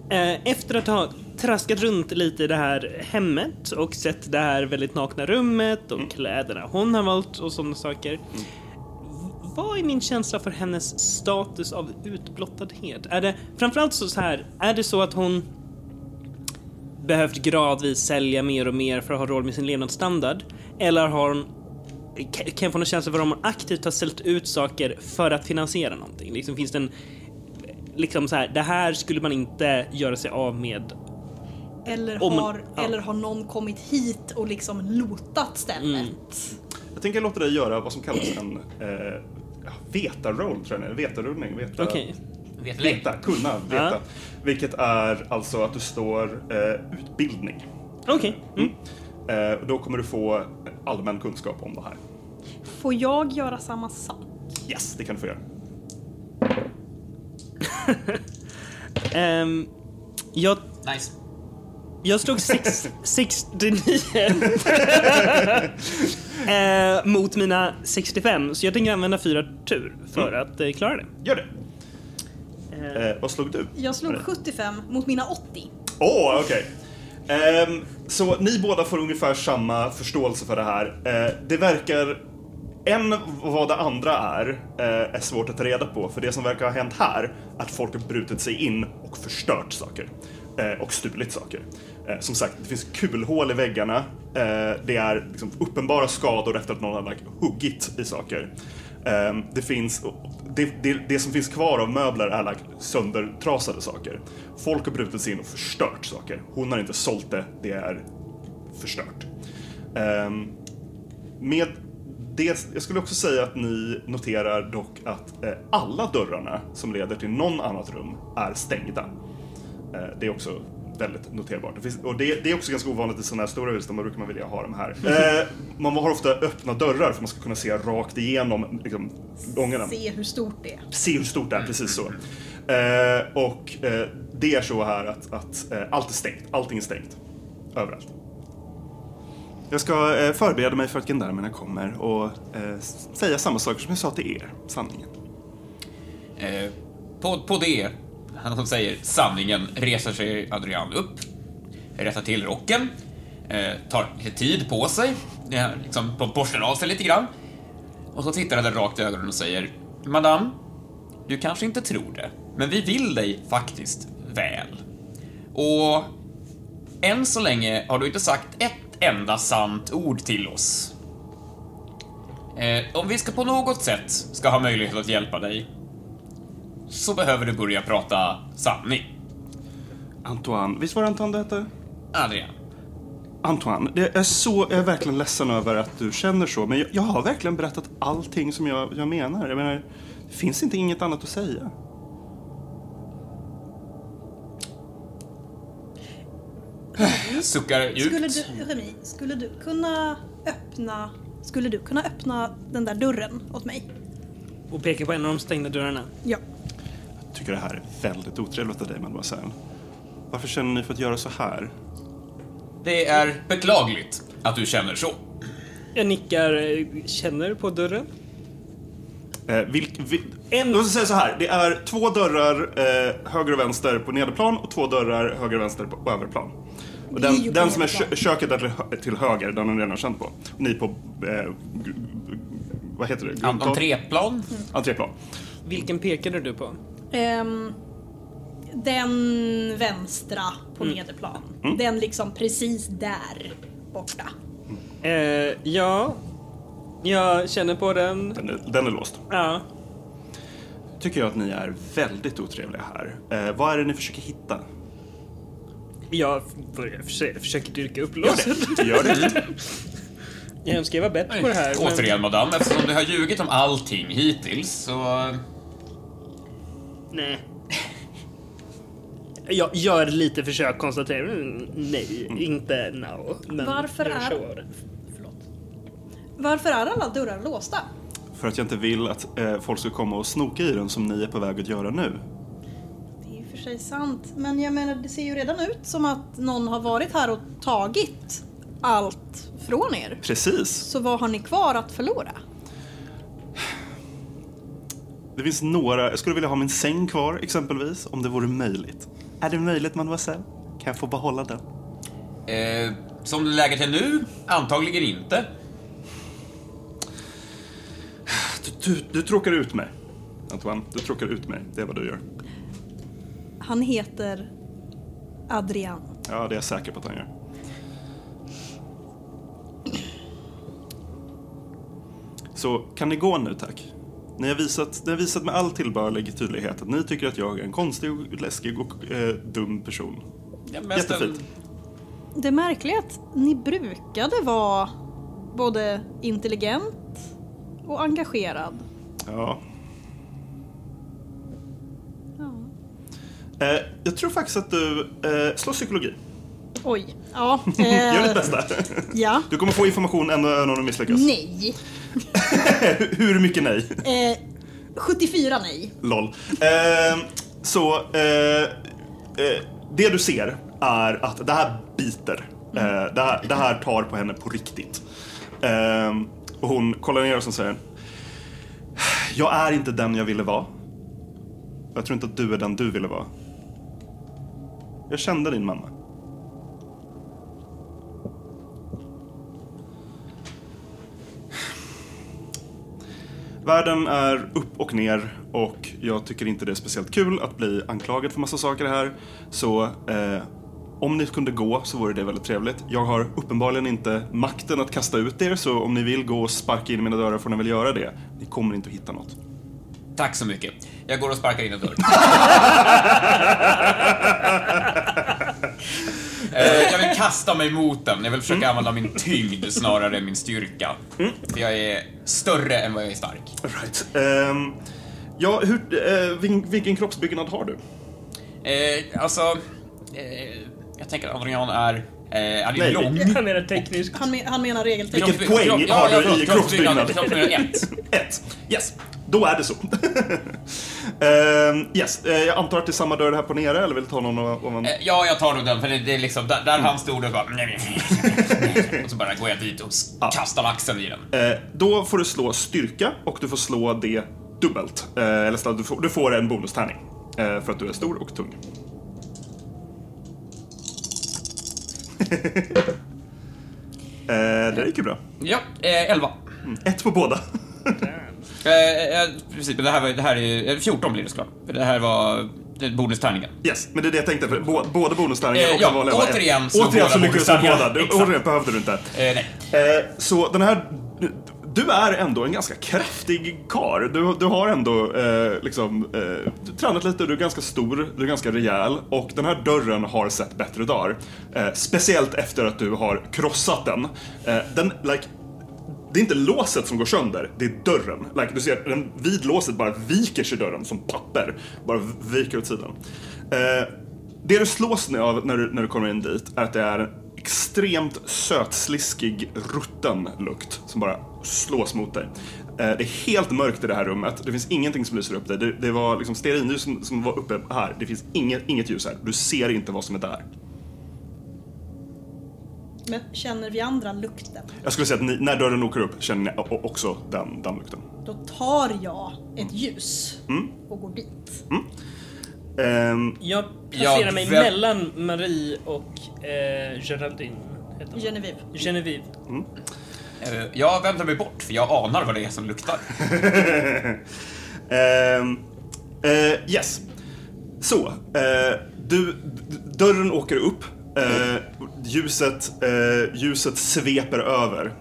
Eh, Efter att ha traskat runt lite i det här hemmet och sett det här väldigt nakna rummet och kläderna hon har valt och sådana saker. V- Vad är min känsla för hennes status av utblottadhet? Är det framförallt så så här, är det så att hon behövt gradvis sälja mer och mer för att ha råd med sin levnadsstandard? Eller har hon kan jag få någon känsla för om hon aktivt har ställt ut saker för att finansiera någonting? Liksom finns det en liksom så här, det här skulle man inte göra sig av med. Eller, har, ja. eller har någon kommit hit och liksom lotat stället? Mm. Jag tänker låta dig göra vad som kallas en eh, veta-roll, tror jag det är. Veta-rullning. Veta, länge. Veta, kunna, veta. Ja. Vilket är alltså att du står eh, utbildning. Okej. Mm. Eh, och då kommer du få allmän kunskap om det här. Får jag göra samma sak? Yes, det kan du få göra. Ehm, jag, Nice. Jag slog sex- 69 eh, mot mina 65, så jag tänker använda fyra tur för att eh, klara det. Gör det. Eh, Eh, vad slog du? Jag slog 75 mot mina 80. Åh, okej. Ehm, så ni båda får ungefär samma förståelse för det här. Eh, det verkar... En vad det andra är, eh, är svårt att ta reda på. För det som verkar ha hänt här är att folk har brutit sig in och förstört saker. Eh, och stulit saker. Eh, som sagt, det finns kulhål i väggarna. Eh, det är liksom uppenbara skador efter att någon har like, huggit i saker. Ehm, det, finns, det, det, det som finns kvar av möbler är like, söndertrasade saker. Folk har brutit sig in och förstört saker. Hon har inte sålt det, det är förstört. Ehm, med det, jag skulle också säga att ni noterar dock att alla dörrarna som leder till någon annat rum är stängda. Eh, det är också väldigt noterbart. Det, finns, och det, det är också ganska ovanligt i sådana här stora hus, där man brukar man vilja ha de här. Eh, man har ofta öppna dörrar för att man ska kunna se rakt igenom liksom, gångarna. Se hur stort det är. Se hur stort det är, precis så. Eh, och eh, det är så här att, att eh, allt är stängt. Allting är stängt. Överallt. Jag ska eh, förbereda mig för att gendarmerna kommer och eh, säga samma saker som jag sa till er, sanningen. Eh, på, på det, han som säger sanningen, reser sig Adrian upp, rättar till rocken, eh, tar lite tid på sig, eh, liksom borstar av sig lite grann. Och så tittar han rakt i ögonen och säger Madame, du kanske inte tror det, men vi vill dig faktiskt väl. Och än så länge har du inte sagt ett enda sant ord till oss. Eh, om vi ska på något sätt ska ha möjlighet att hjälpa dig så behöver du börja prata sanning. Antoine, visst var det Antoine det hette? Adrian. Antoine, det är så, jag är verkligen ledsen över att du känner så, men jag, jag har verkligen berättat allting som jag, jag menar. Jag menar, det finns inte inget annat att säga. Suckar djupt. Skulle du, Remi, skulle du kunna öppna skulle du kunna öppna den där dörren åt mig? Och pekar på en av de stängda dörrarna. Ja. Tycker det här är väldigt otrevligt av dig, mademoiselle. Varför känner ni för att göra så här? Det är beklagligt att du känner så. Jag nickar, känner på dörren. Eh, vilk, vil, En- Låt oss säga så här. Det är två dörrar eh, höger och vänster på nederplan och två dörrar höger och vänster på överplan. Och den, på den som är kö, köket är till, hö- till höger, den har ni redan känt på. Och ni på... Eh, vad heter det? Entréplan. Entréplan. Vilken pekade du på? Ehm, den vänstra på nederplan. Den liksom precis där borta. Eh, ja, jag känner på den. Den är, den är låst. Ja. tycker jag att ni är väldigt otrevliga här. Eh, vad är det ni försöker hitta? Jag försöka, försöker dyrka upp låset. Gör det. Jag önskar jag var bättre på det här. men- Återigen, madame, eftersom du har ljugit om allting hittills så... Nej. Jag gör lite försök konstatera. mm, Nej, inte now. Men Varför jag är- kör. Förlåt. Varför är alla dörrar låsta? För att jag inte vill att eh, folk ska komma och snoka i den som ni är på väg att göra nu. Det är och för sig sant, men jag menar det ser ju redan ut som att någon har varit här och tagit allt från er. Precis. Så vad har ni kvar att förlora? Det finns några, jag skulle vilja ha min säng kvar exempelvis, om det vore möjligt. Är det möjligt mademoiselle? Kan jag få behålla den? Eh, som läget är nu, antagligen inte. Du, du, du tråkar ut mig, Antoine. Du tråkar ut mig. Det är vad du gör. Han heter Adrian. Ja, det är jag säker på att han gör. Så kan ni gå nu, tack? Ni har visat, ni har visat med all tillbörlig tydlighet att ni tycker att jag är en konstig, och läskig och eh, dum person. Ja, Jättefint. Det märkliga är att ni brukade vara både intelligent och engagerad. Ja. Ja. Eh, jag tror faktiskt att du eh, slår psykologi. Oj. Ja. Gör ditt Eh, bästa. ja. Du kommer få information ändå även om du misslyckas. Nej. Hur mycket nej? Eh, 74 nej. LOL. Eh, så, eh, det du ser är att det här biter. Eh, det, här, det här tar på henne på riktigt. Eh, och hon kollar ner och säger Jag är inte den jag ville vara. Jag tror inte att du är den du ville vara. Jag kände din mamma. Världen är upp och ner och jag tycker inte det är speciellt kul att bli anklagad för massa saker här. Så eh, om ni kunde gå så vore det väldigt trevligt. Jag har uppenbarligen inte makten att kasta ut er så om ni vill gå och sparka in mina dörrar får ni väl göra det. Ni kommer inte att hitta något. Tack så mycket. Jag går och sparkar in en dörr. Eh, kasta mig mot den. Jag vill försöka använda min tyngd snarare än min styrka. För jag är större än vad jag är stark. Right. Ehm, ja, hur, eh, vilken, vilken kroppsbyggnad har du? Eh, alltså, eh, jag tänker att Adrian är, eh, han är Nej. lång. Han är teknisk. Han, men, han menar regeltekniskt. Vilket poäng har du i kroppsbyggnad? Ett. Ett. Yes. Då är det så. Ehm, yes. Eh, jag antar att det är samma dörr här på nere, eller vill du ta någon ovan? Eh, Ja, jag tar nog den, för det, det är liksom där, där han stod och bara... Och så bara går jag dit och s- kastar axeln i den. Eh, då får du slå styrka och du får slå det dubbelt. Eh, eller så, du, får, du får en bonustärning. Eh, för att du är stor och tung. eh, det gick ju bra. Ja, eh, 11. Ett på båda. Eh, eh, precis, men det här, var, det här är... eh, 14 blir det såklart. Det här var bonustärningen. Yes, men det är det jag tänkte. För bå, både bonustärningar Eh, och ja, den vanliga var återigen slå Återigen så lyckades du båda. Återigen behövde du inte. Eh, nej. Eh, så den här... Du är ändå en ganska kraftig kar. Du, du har ändå eh, liksom, eh, tränat lite, du är ganska stor, du är ganska rejäl och den här dörren har sett bättre dagar. Eh, speciellt efter att du har krossat den. Eh, den like, det är inte låset som går sönder, det är dörren. Like, du ser, den vid låset bara viker sig dörren som papper. Bara viker åt sidan. Eh, det du slås av när du, när du kommer in dit är att det är extremt sötsliskig, rutten lukt som bara slås mot dig. Eh, det är helt mörkt i det här rummet, det finns ingenting som lyser upp dig. Det, det var liksom stearinljus som, som var uppe här, det finns inget, inget ljus här. Du ser inte vad som är där. Men känner vi andra lukten? Jag skulle säga att ni, när dörren åker upp känner ni också den, den lukten. Då tar jag ett ljus Mm. och går dit. Ehm, Jag placerar Jag mig väl- mellan Marie och eh, Geraldine. Genevieve. Genevieve. Eh, jag vänder mig bort, för jag anar vad det är som luktar. Ehm, eh, yes. Så, eh, du, dörren åker upp. Ljuset, ljuset sveper över.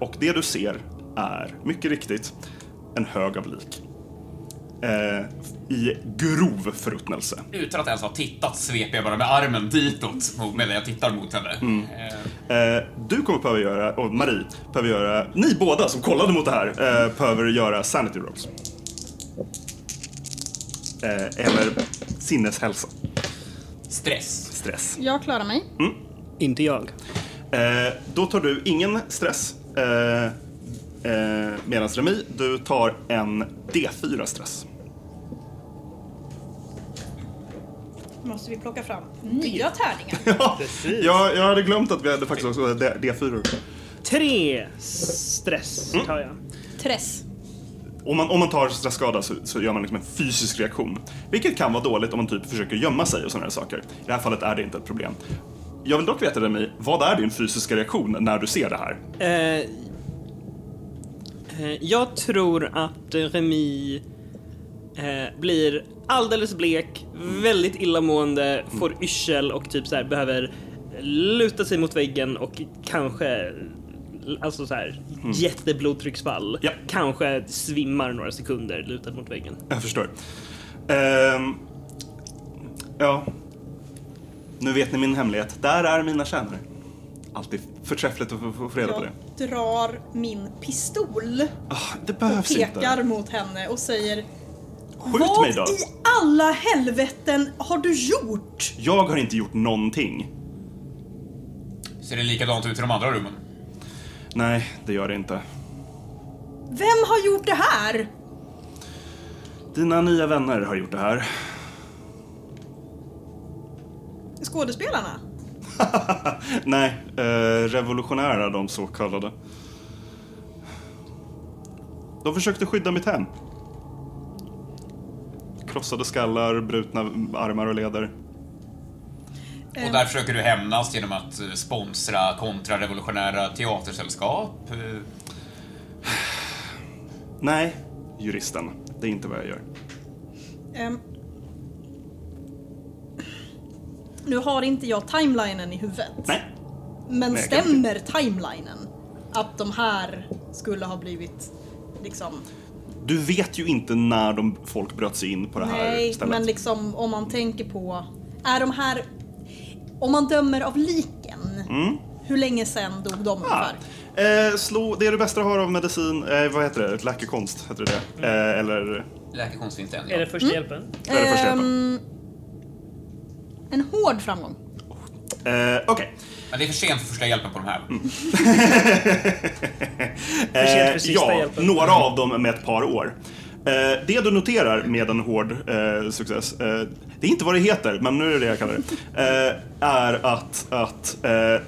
Och det du ser är, mycket riktigt, en hög av lik. Eh, i grov förruttnelse. Utan att ens ha tittat sveper jag bara med armen ditåt mot- medan jag tittar mot henne. Eh, Eh, du kommer behöva göra, och Marie behöver göra, ni båda som kollade mot det här, eh, behöver göra sanity rolls. Eh, eller sineshälsa, stress. stress. Jag klarar mig. Inte jag. Eh, då tar du ingen stress. Eh, eh, Medan Remi, du tar en D4 stress. Måste vi plocka fram nya tärningar? Ja, jag, jag hade glömt att vi hade faktiskt också D- D4. Tre stress tar jag. Tress. Om man, om man tar stressskada så, så gör man liksom en fysisk reaktion. Vilket kan vara dåligt om man typ försöker gömma sig och sådana här saker. I det här fallet är det inte ett problem. Jag vill dock veta, Remi, vad är din fysiska reaktion när du ser det här? Eh, eh, jag tror att Remi eh, blir alldeles blek, väldigt illamående, får yrsel och typ så här behöver luta sig mot väggen och kanske Alltså så här, jätteblodtrycksfall. Ja. Kanske svimmar några sekunder lutad mot väggen. Jag förstår. Ehm, ja. Nu vet ni min hemlighet. Där är mina tjänare. Alltid förträffligt att få, reda på det. Jag drar min pistol Ah, det och behövs pekar inte. mot henne och säger Skjut Vad mig då. i alla helveten har du gjort? Jag har inte gjort någonting. Ser det likadant ut i de andra rummen? Nej, det gör det inte. Vem har gjort det här? Dina nya vänner har gjort det här. Skådespelarna? Nej, eh, revolutionära de så kallade. De försökte skydda mitt hem. Krossade skallar, brutna armar och leder. Och där försöker du hämnas genom att eh, sponsra kontrarevolutionära teatersällskap. Nej, juristen. Det är inte vad jag gör. Ehm. nu har inte jag timelinen i huvudet. Nej. Men Nej, stämmer timelinen? Att de här skulle ha blivit liksom... Du vet ju inte när de, folk bröt sig in på det här Nej, stället. men liksom om man tänker på... Är de här... Om man dömer av liken, hur länge sen dog de Mm. Ah, ungefär? eh, slå, det är det bästa du har av medicin. Eh, vad heter det? Läkekonst, heter det det? Eh, eller... Läkekonst finns det än, Är det ja. första hjälpen? Vad är det första hjälpen? En hård framgång. Eh, Okej. Men det är för sent för första hjälpen på de här. För sent för sista ja, hjälpen. några av dem med ett par år. Eh, det du noterar med en hård eh, success, eh, det är inte vad det heter, men nu är det det jag kallar det, eh, är att, att eh,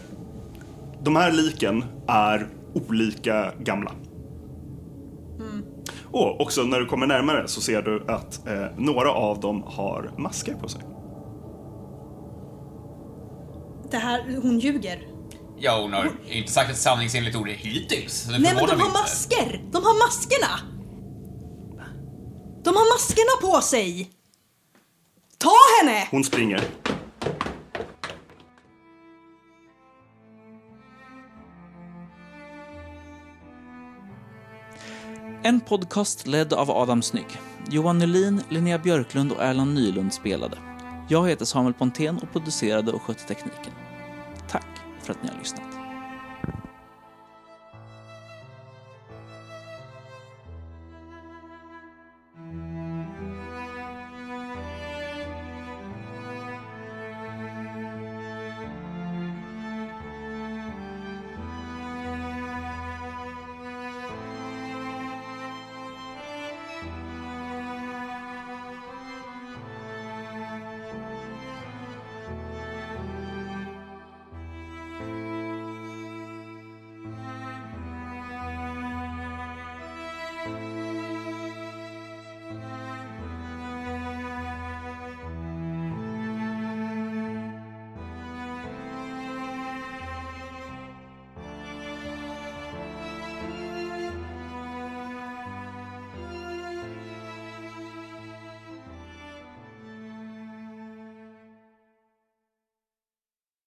de här liken är olika gamla. Och också när du kommer närmare så ser du att eh, några av dem har masker på sig. Det här, hon ljuger. Ja, hon har inte sagt ett sanningsenligt ord hittills. Nej men de har inte. masker! De har maskerna! De har maskerna på sig! Ta henne! Hon springer. En podcast ledd av Adam Snygg. Johan Nylin, Linnea Björklund och Erland Nylund spelade. Jag heter Samuel Pontén och producerade och skötte tekniken. Tack för att ni har lyssnat.